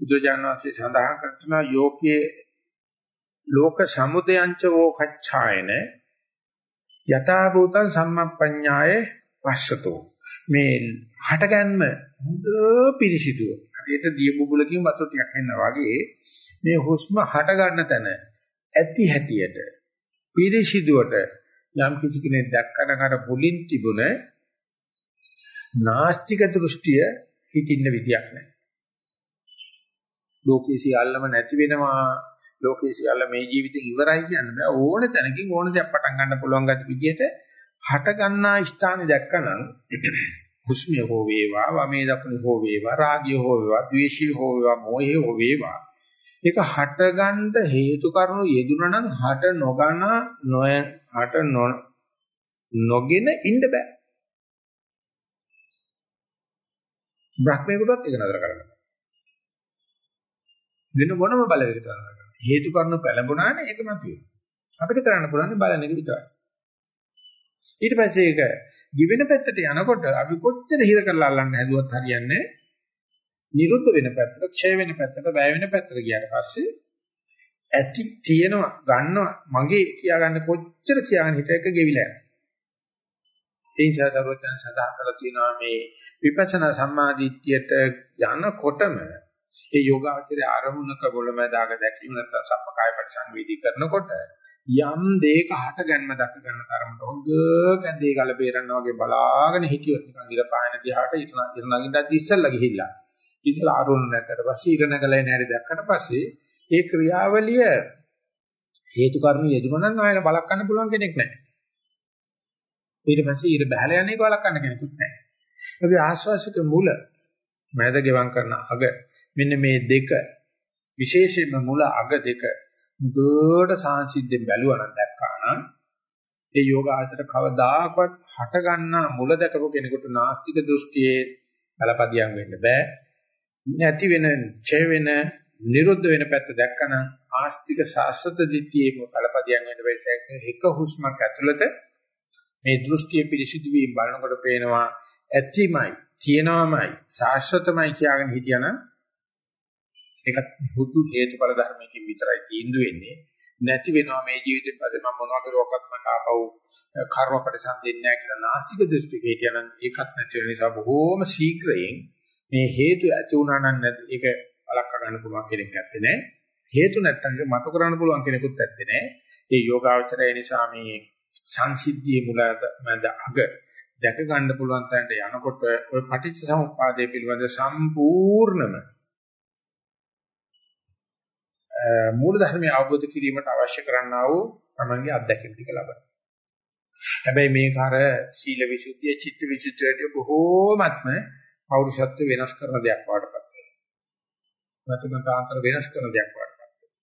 බුදුජානනාංශය සඳහන් කරනවා යෝකයේ ලෝක සමුදයංච වෝකච්ඡායන යථා භූතං සම්මප්පඤ්ඤාය පස්සතෝ මේ හටගන්ම හොඳ පිරිසිදුව හරියට දිය බුබුලකින් වතුර ටිකක් එනවා වගේ මේ හුස්ම හට ගන්න තැන ඇති හැටියට පිරිසිදුවට යම් කිසි කෙනෙක් දැක්කම අර මුලින් තිබුණ නාස්තික දෘෂ්ටිය හිතින්න විදියක් නැහැ. ලෝකේ සියල්ලම නැති වෙනවා ලෝකේ සියල්ල මේ ජීවිතේ ඉවරයි කියන්න බෑ ඕන තැනකින් ඕන දෙයක් පටන් ගන්න පුළුවන් ගැති විදිහට හට ගන්නා ස්ථානේ දැක්කනම් හුස්මිය හෝ වේවා වමේ දකුණේ හෝ වේවා රාගිය හෝ වේවා ද්වේෂිය හෝ වේවා මෝහය හෝ වේවා. ඒක හට ගන්න හේතු කරුණු යෙදුනා නම් හට නොගන නොය හට නොගෙන ඉන්න බෑ. බ්‍රහ්මයෙකුටත් ඒක නතර කරන්න වෙන මොනම බලයකට නතර කරන්න හේතු කරුණු පැලඹුණානේ ඒක මතුවේ අපිට කරන්න පුළුවන් බලන එක විතරයි. ඊට පස්සේ ඒක දිවෙන පැත්තට යනකොට අපි කොච්චර හිර කරලා අල්ලන්න හැදුවත් හරියන්නේ නිරුද්ධ වෙන පැත්තට, ක්ෂය වෙන පැත්තට, වැය වෙන පැත්තට ගියාට පස්සේ ඇති තියෙනවා ගන්නවා මගේ කියාගන්න කොච්චර කියාගෙන හිත එක ගෙවිලා යනවා. ඒ නිසා සර්වඥයන් සඳහන් කරලා තියෙනවා මේ විපස්සනා සම්මාදිට්ඨියට යනකොටම ඒ යෝගාචරය ආරමුණක බොළමදාග දැකීම නැත්නම් සම්පකාය පරිසංවේදී කරනකොට යම් දෙයක හට ගැනීම දක ගන්න තරමට හොඳ කැඳේ ගල බේරනවා වගේ බලාගෙන හිටියොත් නිකන් ඉර පායන දිහාට ඉර ඉර නගින්නත් ඉස්සෙල්ලා ගිහිල්ලා. ඉතලා ආරෝණ නැතර පස්සේ ඉර නැගලා එන හැටි දැක්කට පස්සේ ඒ ක්‍රියාවලිය හේතු කාරණු යෙදුණා නම් ආයෙ බලක් ගන්න පුළුවන් කෙනෙක් නැහැ. ඊට පස්සේ ඉර බහැලා යන්නේ බලක් ගන්න කෙනෙකුත් නැහැ. අපි ආශ්වාසික මුල මෑද ගෙවම් කරන අග මෙන්න මේ දෙක විශේෂයෙන්ම මුල අග දෙක දුරට සාංශිද්ධෙන් බැලුවා නම් දැක්කා නම් ඒ යෝගාචර කවදාකවත් හට ගන්නා මුල දැකපු කෙනෙකුට නාස්තික දෘෂ්ටියේ බලපදියම් වෙන්න බෑ. නැති වෙන ඡය වෙන නිරුද්ධ වෙන පැත්ත දැක්කනම් ආස්තික ශාස්ත්‍ර දිට්ඨියේ බලපදියම් වෙන්න බැහැ එක හුස්මක් ඇතුළත මේ දෘෂ්ටිය පිළිසිදු වීම බලනකොට පේනවා ඇතිමයි තියෙනවමයි ශාස්ත්‍රතමයි කියාගෙන හිටියනම් ඒකත් හුදු හේතුඵල ධර්මයකින් විතරයි තීන්දුව වෙන්නේ. නැති වෙනවා මේ ජීවිතේ පස්සේ මම මොනවා කරුවක්වත් මට ආපහු කර්ම ප්‍රතිසන්දෙන්නේ නැහැ කියලා නාස්තික දෘෂ්ටික හිටියනම් ඒකත් නැති වෙන නිසා බොහෝම ශීඝ්‍රයෙන් මේ හේතු ඇති වුණා නම් ඒක බලක් ගන්න පුළුවන් කෙනෙක් නැත්තේ නෑ. හේතු නැත්තම් ඒක මතු කරන්න පුළුවන් කෙනෙකුත් නැත්තේ නෑ. ඒ යෝගාවචරය නිසා මේ සංසිද්ධියේ මුලද මැද අග දැක ගන්න පුළුවන් තැනට යනකොට ඔය පටිච්ච සමුප්පාදයේ පිළිබඳ සම්පූර්ණම මූල ධර්මය අවබෝධ කිරීමට අවශ්‍ය කරන්නා වූ තමන්ගේ අත්දැකීම් ටික ලබන. හැබැයි මේක අර සීල විසුද්ධිය, චිත්ත විසුද්ධියට බොහෝමත්ම පෞරුෂත්ව වෙනස් කරන දෙයක් වඩපත් වෙනවා. නැත්නම් වෙනස් කරන දෙයක් වඩපත් වෙනවා.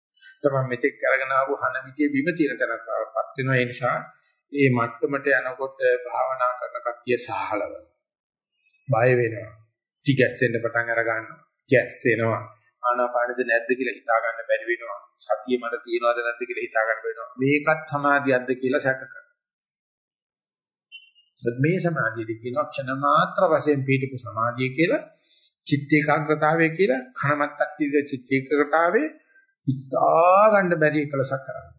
තමයි මෙතෙක් අරගෙන ආපු හනමිතිය බිම තියෙන තැනක් වඩපත් වෙනවා. ඒ නිසා ඒ මට්ටමට යනකොට භාවනා කරන කට්ටිය සහලව. බය වෙනවා. ටිකැස්සෙන්න පටන් අර ගන්නවා. ගැස්සෙනවා. ආනාපානද නැද්ද කියලා හිතා ගන්න බැරි වෙනවා. සතිය මට තියනවද නැද්ද කියලා හිතා ගන්න බැරි වෙනවා. මේකත් සමාධියක්ද කියලා සැක කරනවා. මේ සමාධියද කියනවා ක්ෂණ මාත්‍ර වශයෙන් පිටුපු සමාධිය කියලා චිත්ත ඒකාග්‍රතාවය කියලා කණමත්තක් විදිහට චිත්ත ඒකාග්‍රතාවේ හිතා ගන්න බැරි එකලසක් කරනවා.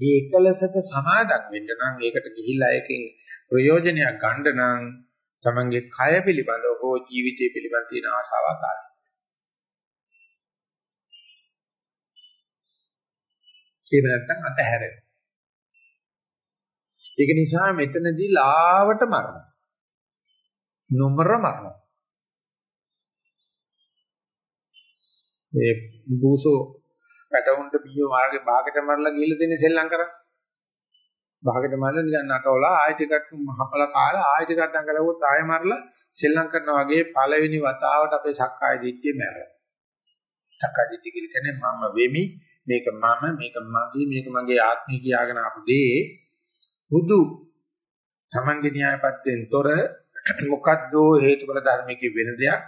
මේ එකලසට සමාදන් වෙන්න නම් ඒකට ගිහිල්ලා ඒකෙන් ප්‍රයෝජනයක් ගන්න නම් තමන්ගේ කය පිළිබඳව හෝ ජීවිතය පිළිබඳ තියෙන ආශාවක් ආයි. එහෙම නැත්නම් අතහැරෙනවා. ඒක නිසා මෙතනදී ලාවට මරනවා. නොමර මරනවා. මේ බූසෝ පැටවුන්ට බියෝ මාර්ගේ භාගයට මරලා ගිහිල්ලා දෙන්නේ සෙල්ලම් කරා. භාගයට මරලා නිකන් නටවලා ආයෙ ටිකක් හපලා කාලා ආයෙ ටිකක් දඟලවුවොත් ආයෙ මරලා සෙල්ලම් කරනවා වගේ පළවෙනි වතාවට අපේ සක්කාය දිට්ඨිය මැරෙනවා. සක්කාය දිට්ඨිය කියන්නේ මම වෙමි මේක මම මේක මගේ මේක මගේ ආත්මය කියාගෙන ආපු දේ. බුදු තමන්ගේ න්‍යායපත්‍යෙන් තොර මොකද්ද හේතුඵල ධර්මයේ වෙන දෙයක්?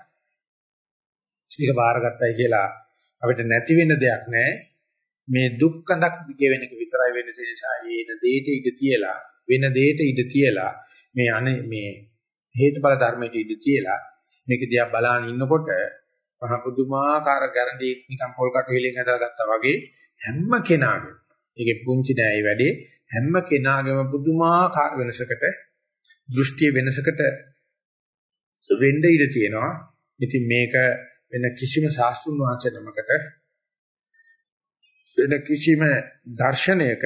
ඒක බාරගත්තයි කියලා අපිට නැති වෙන දෙයක් නැහැ මේ දුක්ඛඳක් ගෙවෙන එක විතරයි වෙන නිසා ඒන දෙයට ඉඳ තියලා වෙන දෙයට ඉඳ තියලා මේ අනේ මේ හේතුඵල ධර්මයට ඉඳ තියලා මේක දිහා බලාගෙන ඉන්නකොට මහ පුදුමාකාර ගැරන්ටි නිකන් පොල් කටු හිලෙන් හදලා ගත්තා වගේ හැම කෙනාගේම ඒකේ පුංචි නෑයි වැඩේ හැම කෙනාගේම පුදුමාකාර වෙනසකට දෘෂ්ටි වෙනසකට වෙන්න ඉඩ තියෙනවා. ඉතින් මේක වෙන කිසිම ශාස්ත්‍රුන් වහන්සේ නමකට වෙන කිසිම දර්ශනයක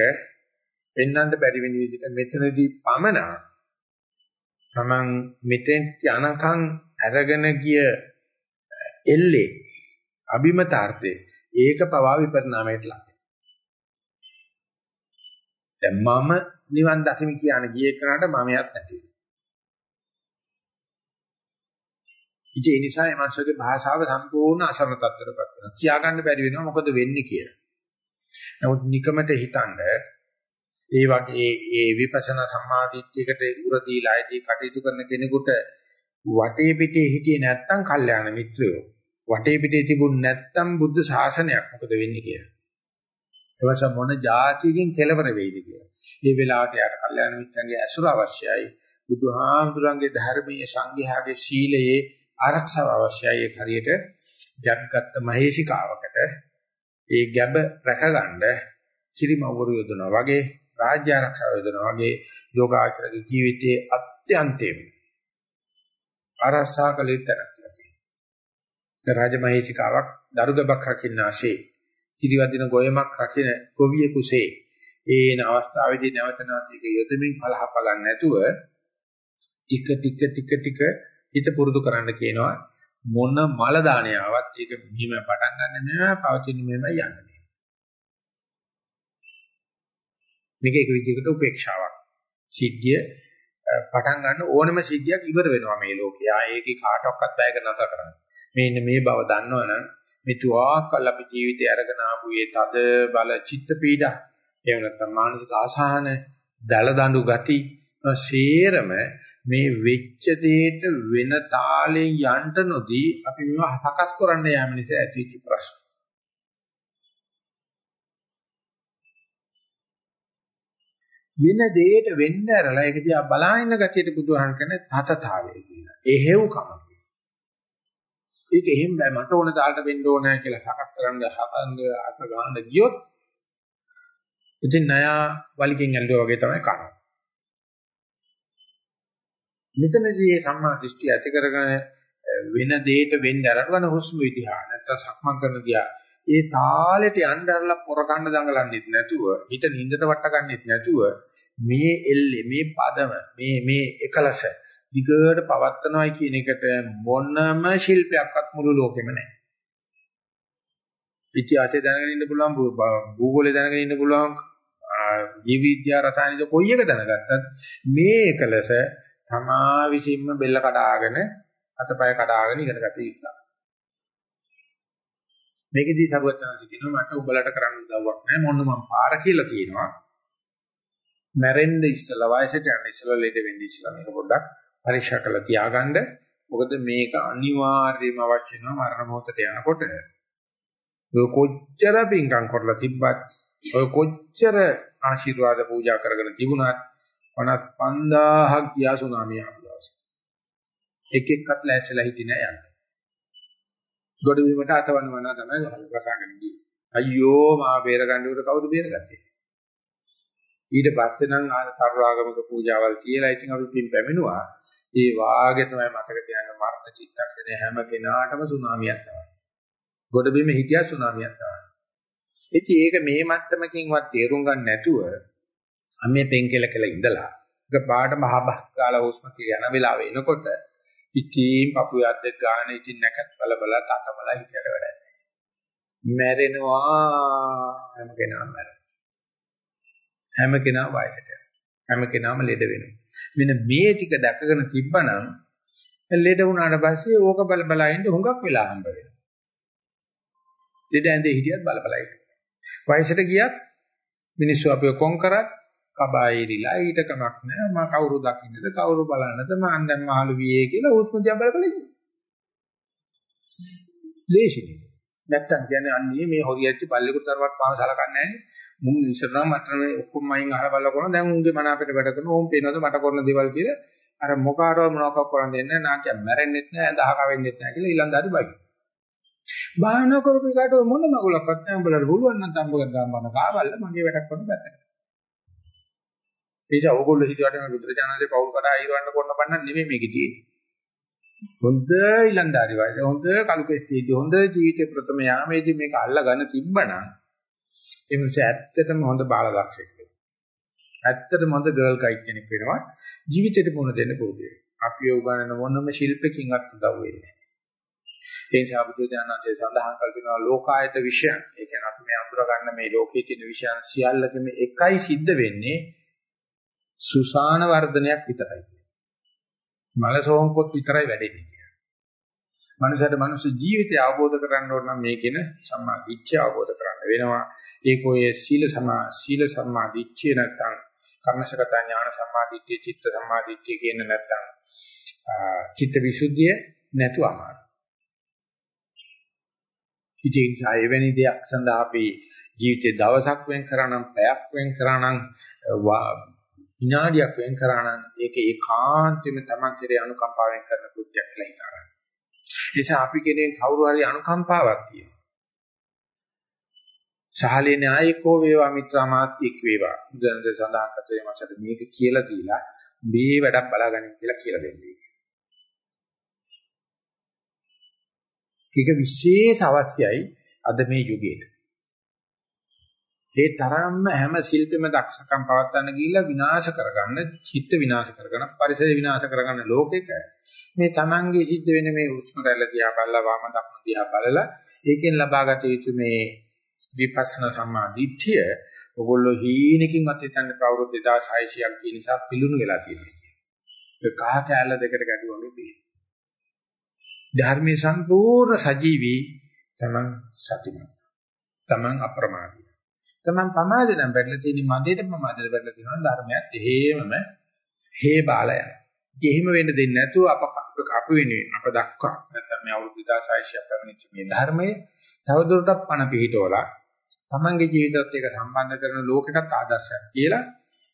පෙන්වන්න බැරි වෙන විදිහට මෙතනදී පමණ තමන් මෙතෙන් යනකම් අරගෙන ගිය එල්ලේ අභිමතාර්ථේ ඒක පවා විපරිණාමයට ලක් දැන් මම නිවන් දකිමි කියන ගියේ කරාට මමයක් නැති ඉතින් ඒ නිසා මේ මනුස්සගේ භාෂාව සම්පූර්ණ අසරණ තත්ත්වයකට පත් වෙනවා. කියාගන්න බැරි වෙනවා මොකද වෙන්නේ කියලා. නමුත් නිකමට හිතනද ඒ වගේ ඒ විපස්සනා සම්මාදිට්ඨියකට උර දීලා ඇදී කටයුතු කරන කෙනෙකුට වටේ පිටේ හිටියේ නැත්තම් කල්යාණ මිත්‍රයෝ වටේ පිටේ තිබුණ නැත්තම් බුද්ධ ශාසනයක් මොකද වෙන්නේ කියලා. එවස මොන જાතියකින් කෙලවර වෙයිද කියලා. මේ වෙලාවට යාට කල්යාණ මිත්‍රන්ගේ ඇසුර අවශ්‍යයි. බුදුහාමුදුරන්ගේ ධර්මයේ සංඝයාගේ සීලයේ ආරක්ෂාව අවශ්‍යයි. ඒ හරියට ජග්ගත් මහේශිකාවකට ඒ ගැබ රැකගන්න කිරිමවරු යොදනවා වගේ රාජ්‍ය ආරක්ෂාව යොදනවා වගේ යෝගාචරගේ ජීවිතයේ අත්‍යන්තයෙන් ආරක්ෂා කළ යුතුක් කියලා රාජමහේශිකාවක් දරුගබක් රකින්න ආශේ කිරිවදින ගොයමක් රකින්න ගොවිය කුසේ ඒන අවස්ථාවේදී නැවත නැවත ඒක යොදමින් කලහප ගන්න නැතුව ටික ටික ටික ටික හිත පුරුදු කරන්න කියනවා මොන මල දාණයාවත් ඒක මෙහිම පටන් ගන්න නෑ පවතින මෙහෙමයි යන්නේ. මේක එක විදිහකට උපේක්ෂාවක්. සිද්ධිය පටන් ගන්න ඕනම සිද්ධියක් ඉවර වෙනවා මේ ලෝකේ. ආ ඒකේ කාටවත් බයක නැතර කරන්න. මේ ඉන්න මේ බව දන්නවනම් මේ තුආකල් අපි ජීවිතේ අරගෙන ආපු මේ තද බල චිත්ත පීඩා එහෙම නැත්නම් මානසික ආසහන දල දඬු ගති සේරම මේ වෙච්ච දෙයට වෙන තාලෙන් යන්න නොදී අපි මේවා සකස් කරන්න යාම නිසා ඇතිවෙච්ච ප්‍රශ්න. වෙන දෙයට වෙන්න ඇරලා ඒක දිහා බලාගෙන ගතියට බුදුහන් කරන තතතාවය කියලා. එහෙව්කම. ඒක එහෙම බෑ මට ඕන දාලට වෙන්න ඕන කියලා සකස් කරන්න හතන්ද අත ගන්න ගියොත් ඉතින් ණයා වලිගෙන් ඇල්ලුවා වගේ තමයි කරන්නේ. මෙතනදී මේ සම්මා දෘෂ්ටි ඇති කරගෙන වෙන දෙයක වෙන්න අරගෙන හුස්ම විදිහා නැත්නම් සක්මන් කරන දිහා ඒ තාලෙට යන්න අරලා පොර ගන්න දඟලන්නෙත් නැතුව හිත නින්දට වට ගන්නෙත් නැතුව මේ එල්ලේ මේ පදම මේ මේ එකලස දිගට පවත්නවායි කියන එකට මොනම ශිල්පයක්වත් මුළු ලෝකෙම නැහැ. ඉතිහාසය දැනගෙන ඉන්න පුළුවන් භූගෝලය දැනගෙන ඉන්න පුළුවන් ජීව විද්‍යා රසායනික කොයි එක දැනගත්තත් මේ එකලස තමා විසින්ම බෙල්ල කඩාගෙන අතපය කඩාගෙන ඉගෙන ගත යුතුයි. මේකෙදී සරුවචනසි කියනවා මට උඹලට කරන්න උදව්වක් නැහැ මොන්න මම පාර කියලා කියනවා. මැරෙන්න ඉස්සලා වයසට යන්න ඉස්සලා ලෙඩ වෙන්න ඉස්සලා මේක පොඩ්ඩක් පරීක්ෂා කරලා තියාගන්න. මොකද මේක අනිවාර්යයෙන්ම අවශ්‍ය වෙනවා මරණ මොහොතට යනකොට. ඔය කොච්චර පිංකම් කරලා තිබ්බත් ඔය කොච්චර ආශිර්වාද පූජා කරගෙන තිබුණත් 55000ක් ගියා සුනාමිය ආපු දවසේ. එක එක්කත් ලෑස්තිලා හිටියේ නෑ යන්න. ගොඩ වීමට අතවනවා තමයි රසාගෙන ගියේ. අයියෝ මා බේරගන්න උඩ කවුද බේරගත්තේ? ඊට පස්සේ නම් ආ සර්වාගමක පූජාවල් කියලා ඉතින් අපි පින් පැමිණුවා. ඒ වාගේ තමයි මතක තියාගන්න මරණ චිත්තක්ෂණය හැම කෙනාටම සුනාමියක් තමයි. ගොඩ බිම හිටියා සුනාමියක් තමයි. ඉතින් ඒක මේ මට්ටමකින්වත් තේරුම් ගන්න නැතුව අම්මේ පෙන්කෙල කියලා ඉඳලා ඒක පාට මහබස් කාලා හුස්ම කියන වෙලාව එනකොට ඉතින් පපු යද්ද ගාන ඉතින් නැකත් බල බල තකමල හිතට වැඩ මැරෙනවා හැම කෙනාම මැරෙනවා. හැම කෙනා වයසට හැම කෙනාම ලෙඩ වෙනවා. මෙන්න මේ ටික දැකගෙන තිබ්බනම් ලෙඩ වුණාට පස්සේ ඕක බල බල ඉඳ හුඟක් වෙලා හම්බ වෙනවා. ලෙඩ ඇඳේ හිටියත් බල බල ඉන්නවා. වයසට ගියත් මිනිස්සු අපිව කොන් කරත් කබායිරිලා ඊට කමක් නැහැ මම කවුරු දකින්නද කවුරු බලන්නද මම දැන් මහලු වියේ කියලා හුස්ම දිහා බල බල ඉන්නේ. ලේසියි. නැත්තම් කියන්නේ අන්නේ මේ හොරියච්ච පල්ලෙකුට තරවත් පාව සලකන්නේ නැහැ. මුන් ඉස්සරහා මට මේ ඔක්කොම මයින් අහලා බලලා කරනවා දැන් උන්ගේ මන අපිට වැඩ කරනවා ඕම් පේනවද මට කරන දේවල් කියලා අර මොකාටවත් මොනවක් කරන්න දෙන්නේ නැහැ නාකිය මැරෙන්නෙත් නැහැ දහක වෙන්නෙත් නැහැ කියලා ඊළඟ දාරි බයි. භාවනා කරපු එකට මොන මගුලක්වත් නැහැ උඹලට පුළුවන් නම් තම්බ ගන්න කාවල්ල මගේ වැඩක් කරන්න බෑ. එيشා ඕගොල්ලෝ හිතුවට මේ බුදුරජාණන්සේ පෞල් කඩා ඊවන්න කරන බන්න නෙමෙයි මේකේ තියෙන්නේ. හොඳ ඊලන්දාරි වයිද හොඳ කලුකෙස්ටීදී හොඳ ජීවිතේ ප්‍රථම යාමේදී මේක අල්ලගෙන තිබ්බනම් ඒ මිනිස්සු ඇත්තටම හොඳ බාලදක්ෂෙක් වෙනවා. ඇත්තටම හොඳ ගර්ල් ගයිඩ් කෙනෙක් වෙනවා. ජීවිතේට මුණ දෙන්න පුරුදු වෙනවා. අපි උගන්නන මොනම ශිල්පකින්වත් උදව් වෙන්නේ නැහැ. ඒ නිසා බුදුදහමේ සඳහන් කළ තියෙනවා ලෝකායත විෂයන්. ඒ කියන්නේ අපි මේ අඳුර ගන්න මේ ලෝකයේ තියෙන විෂයන් සියල්ලකම එකයි සිද්ධ වෙන්නේ සුසාන වර්ධනයක් විතරයි. මල සෝම්පොත් විතරයි වැඩෙන්නේ කියලා. මනුෂයාට මනුෂ්‍ය ජීවිතය අවබෝධ කරගන්න ඕන නම් මේ කියන සම්මා දිට්ඨිය අවබෝධ කරගන්න වෙනවා. ඒක ඔය සීල සමා සීල සම්මා දිට්ඨිය නැත්තම් කර්මශකත ඥාන සම්මා දිට්ඨිය චිත්ත සම්මා දිට්ඨිය කියන නැත්තම් චිත්ත විසුද්ධිය නැතුව අමාරු. ඉතින් එවැනි දෙයක් සඳහා අපි ජීවිතේ දවසක් වෙන් කරා නම් පැයක් වෙන් කරා නම් විනාඩියක් වෙන් කරා නම් ඒක ඒකාන්තයෙන්ම Taman කෙරේ අනුකම්පාවෙන් කරන කෘත්‍යයක් කියලා හිතාගන්න. ඒ නිසා අපි කෙනෙක් කවුරු හරි අනුකම්පාවක් තියෙනවා. සහලේ න්යායිකෝ වේවා මිත්‍රා මාත්‍යික වේවා. උදැන්සේ සඳහන් කරේ මාසට මේක කියලා දීලා මේ වැඩක් බලාගන්න කියලා කියලා දෙන්නේ. ඒක විශේෂ අවශ්‍යයි අද මේ යුගයේ. ඒ තරම්ම හැම ශිල්පෙම දක්ෂකම් පවත්වන්න ගිහිල්ලා විනාශ කරගන්න, චිත්ත විනාශ කරගන්න, පරිසර විනාශ කරගන්න ලෝකෙක මේ Tamange සිද්ධ වෙන මේ උෂ්ම රැල්ල දිහා බලලා වම දක්න දිහා බලලා ඒකෙන් ලබාගත යුතු මේ විපස්සනා සම්මා දිට්ඨිය ඔගොල්ලෝ හීනකින්වත් හිතන්න කවුරුත් 2600ක් කියන නිසා පිලුණු වෙලා තියෙනවා. ඒ කහ කැලල දෙකට ගැටුවා වගේ ධර්මයේ සම්පූර්ණ සජීවී තමන් සතිමත්. තමන් අප්‍රමාදී. තමන් ප්‍රමාදේ නම් බැලලා තියෙන මදේට ප්‍රමාදේ බැලලා තියෙනවා ධර්මයක් එහෙමම හේ බාලා යනවා. එහෙම වෙන්න දෙන්නේ නැතුව අප අප වෙනුවෙන් අප දක්වා නැත්නම් මේ අවුරුදු 2600ක් පැමිණිච්ච මේ ධර්මයේ තවදුරටත් පණ පිහිටවලා තමන්ගේ ජීවිතයත් එක්ක සම්බන්ධ කරන ලෝකයකට ආදර්ශයක් කියලා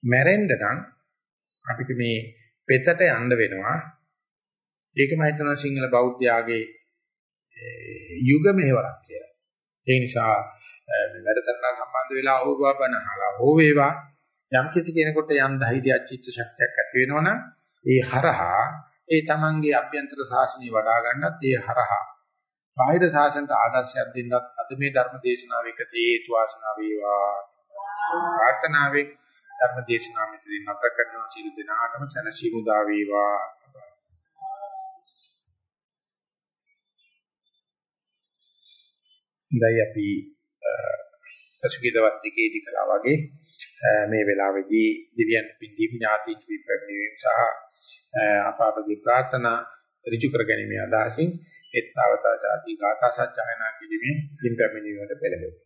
මැරෙන්න නම් අපිට මේ පෙතට යන්න වෙනවා ඒකම හිතනවා සිංහල බෞද්ධයාගේ යුග මෙහෙවරක් කියලා. ඒ නිසා වැඩසටහන සම්බන්ධ වෙලා හොවා බනහලා හෝ වේවා. යම් කිසි කෙනෙකුට යම් ධෛර්ය චිත්ත ශක්තියක් ඇති වෙනවනම් ඒ හරහා ඒ තමන්ගේ අභ්‍යන්තර සාසනය වඩා ගන්නත් ඒ හරහා. බාහිර සාසනට ආදර්ශයක් දෙන්නත් අද මේ ධර්ම දේශනාව එකසේ හේතු වාසනා වේවා. ප්‍රාර්ථනාවෙන් ධර්ම දේශනාව මෙතනින් නැත කරනවා. සියලු දෙනාටම සනසිමුදා වේවා. ඉඳයි අපි පසුගිය දවස් දෙකේදී කළා වගේ මේ වෙලාවේදී දිව්‍යන් පින්දීප ඥාති විපැමිණීම සහ අපාපගේ ප්‍රාර්ථනා ඍජු කර ගැනීම අදහසින් එත්තාවතා ආදී ගාථා සත්‍යයනා කිරීමේ පින්පැමිණීමට පෙළඹෙනවා.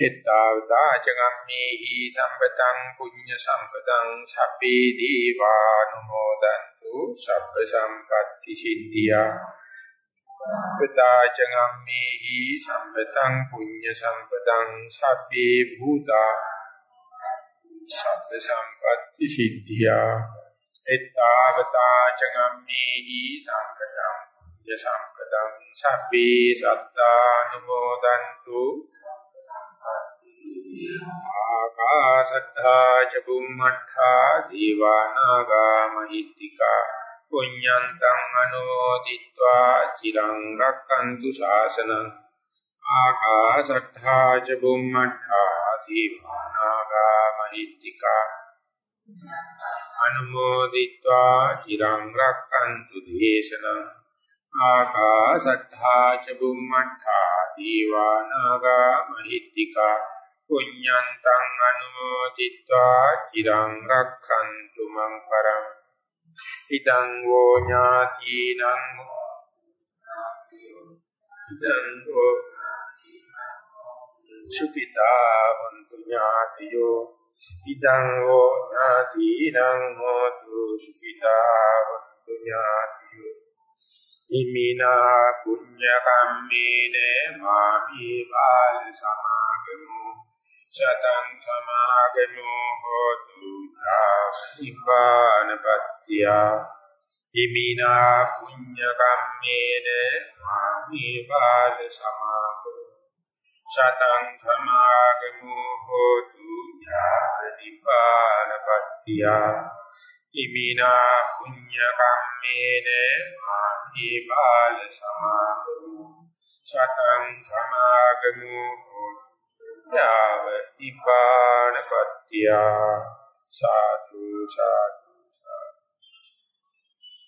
එත්තාවතා අචගම්මේහි සම්පතං පුඤ්ඤ සම්පතං සබ්බේ දීවානුමෝදන්තු සබ්බ සම්පatti සිද්ධියා පතාචගම්මේහි සම්පතං පුඤ්ඤ සම්පතං සබ්බේ භූතා සබ්බ සම්පatti සිද්ධියා. එත්තාවතාචගම්මේහි සම්පතං පුඤ්ඤ සම්පතං සබ්බේ සත්තානුමෝදන්තු. ආකාශත්තා ච බුම්මත්තා දීවානාගා මහිත්‍තිකා. පුඤ්ඤන්තං අනුමෝදිत्वा චිරං රක්칸තු ශාසනං ආකාශට්ඨා ච බුම්මට්ඨා දීවානාගා මහිත්‍තිකා අනුමෝදිत्वा චිරං රක්칸තු දේශනං ආකාශට්ඨා ච බුම්මට්ඨා දීවානාගා මහිත්‍තිකා පුඤ්ඤන්තං අනුමෝදිत्वा චිරං රක්칸තු මං පරං ඉදං වෝ ඥාතිනං ඉදං වෝ සුඛිතා හොන්තු ඥාතියෝ ඉදං වෝ ඥාතිනං හෝතු සුඛිතා හොන්තු ඥාතියෝ ඉමිනා පුඤ්ඤ කම්මේන මාමි බාල සමාගමෝ සතං සමාගමෝ හෝතු නිපානපත්තිය ඉමිනා පුඤ්ඤ කම්මේන මාමේ බාල සමාගෝ සතං සමාගමෝ හෝතු ඥානදිපානපත්තියා ඉමිනා පුඤ්ඤ කම්මේන මාමේ බාල සමාගමෝ සතං සමාගමෝ යාව ඉපානපත්තියා සාදු සාදු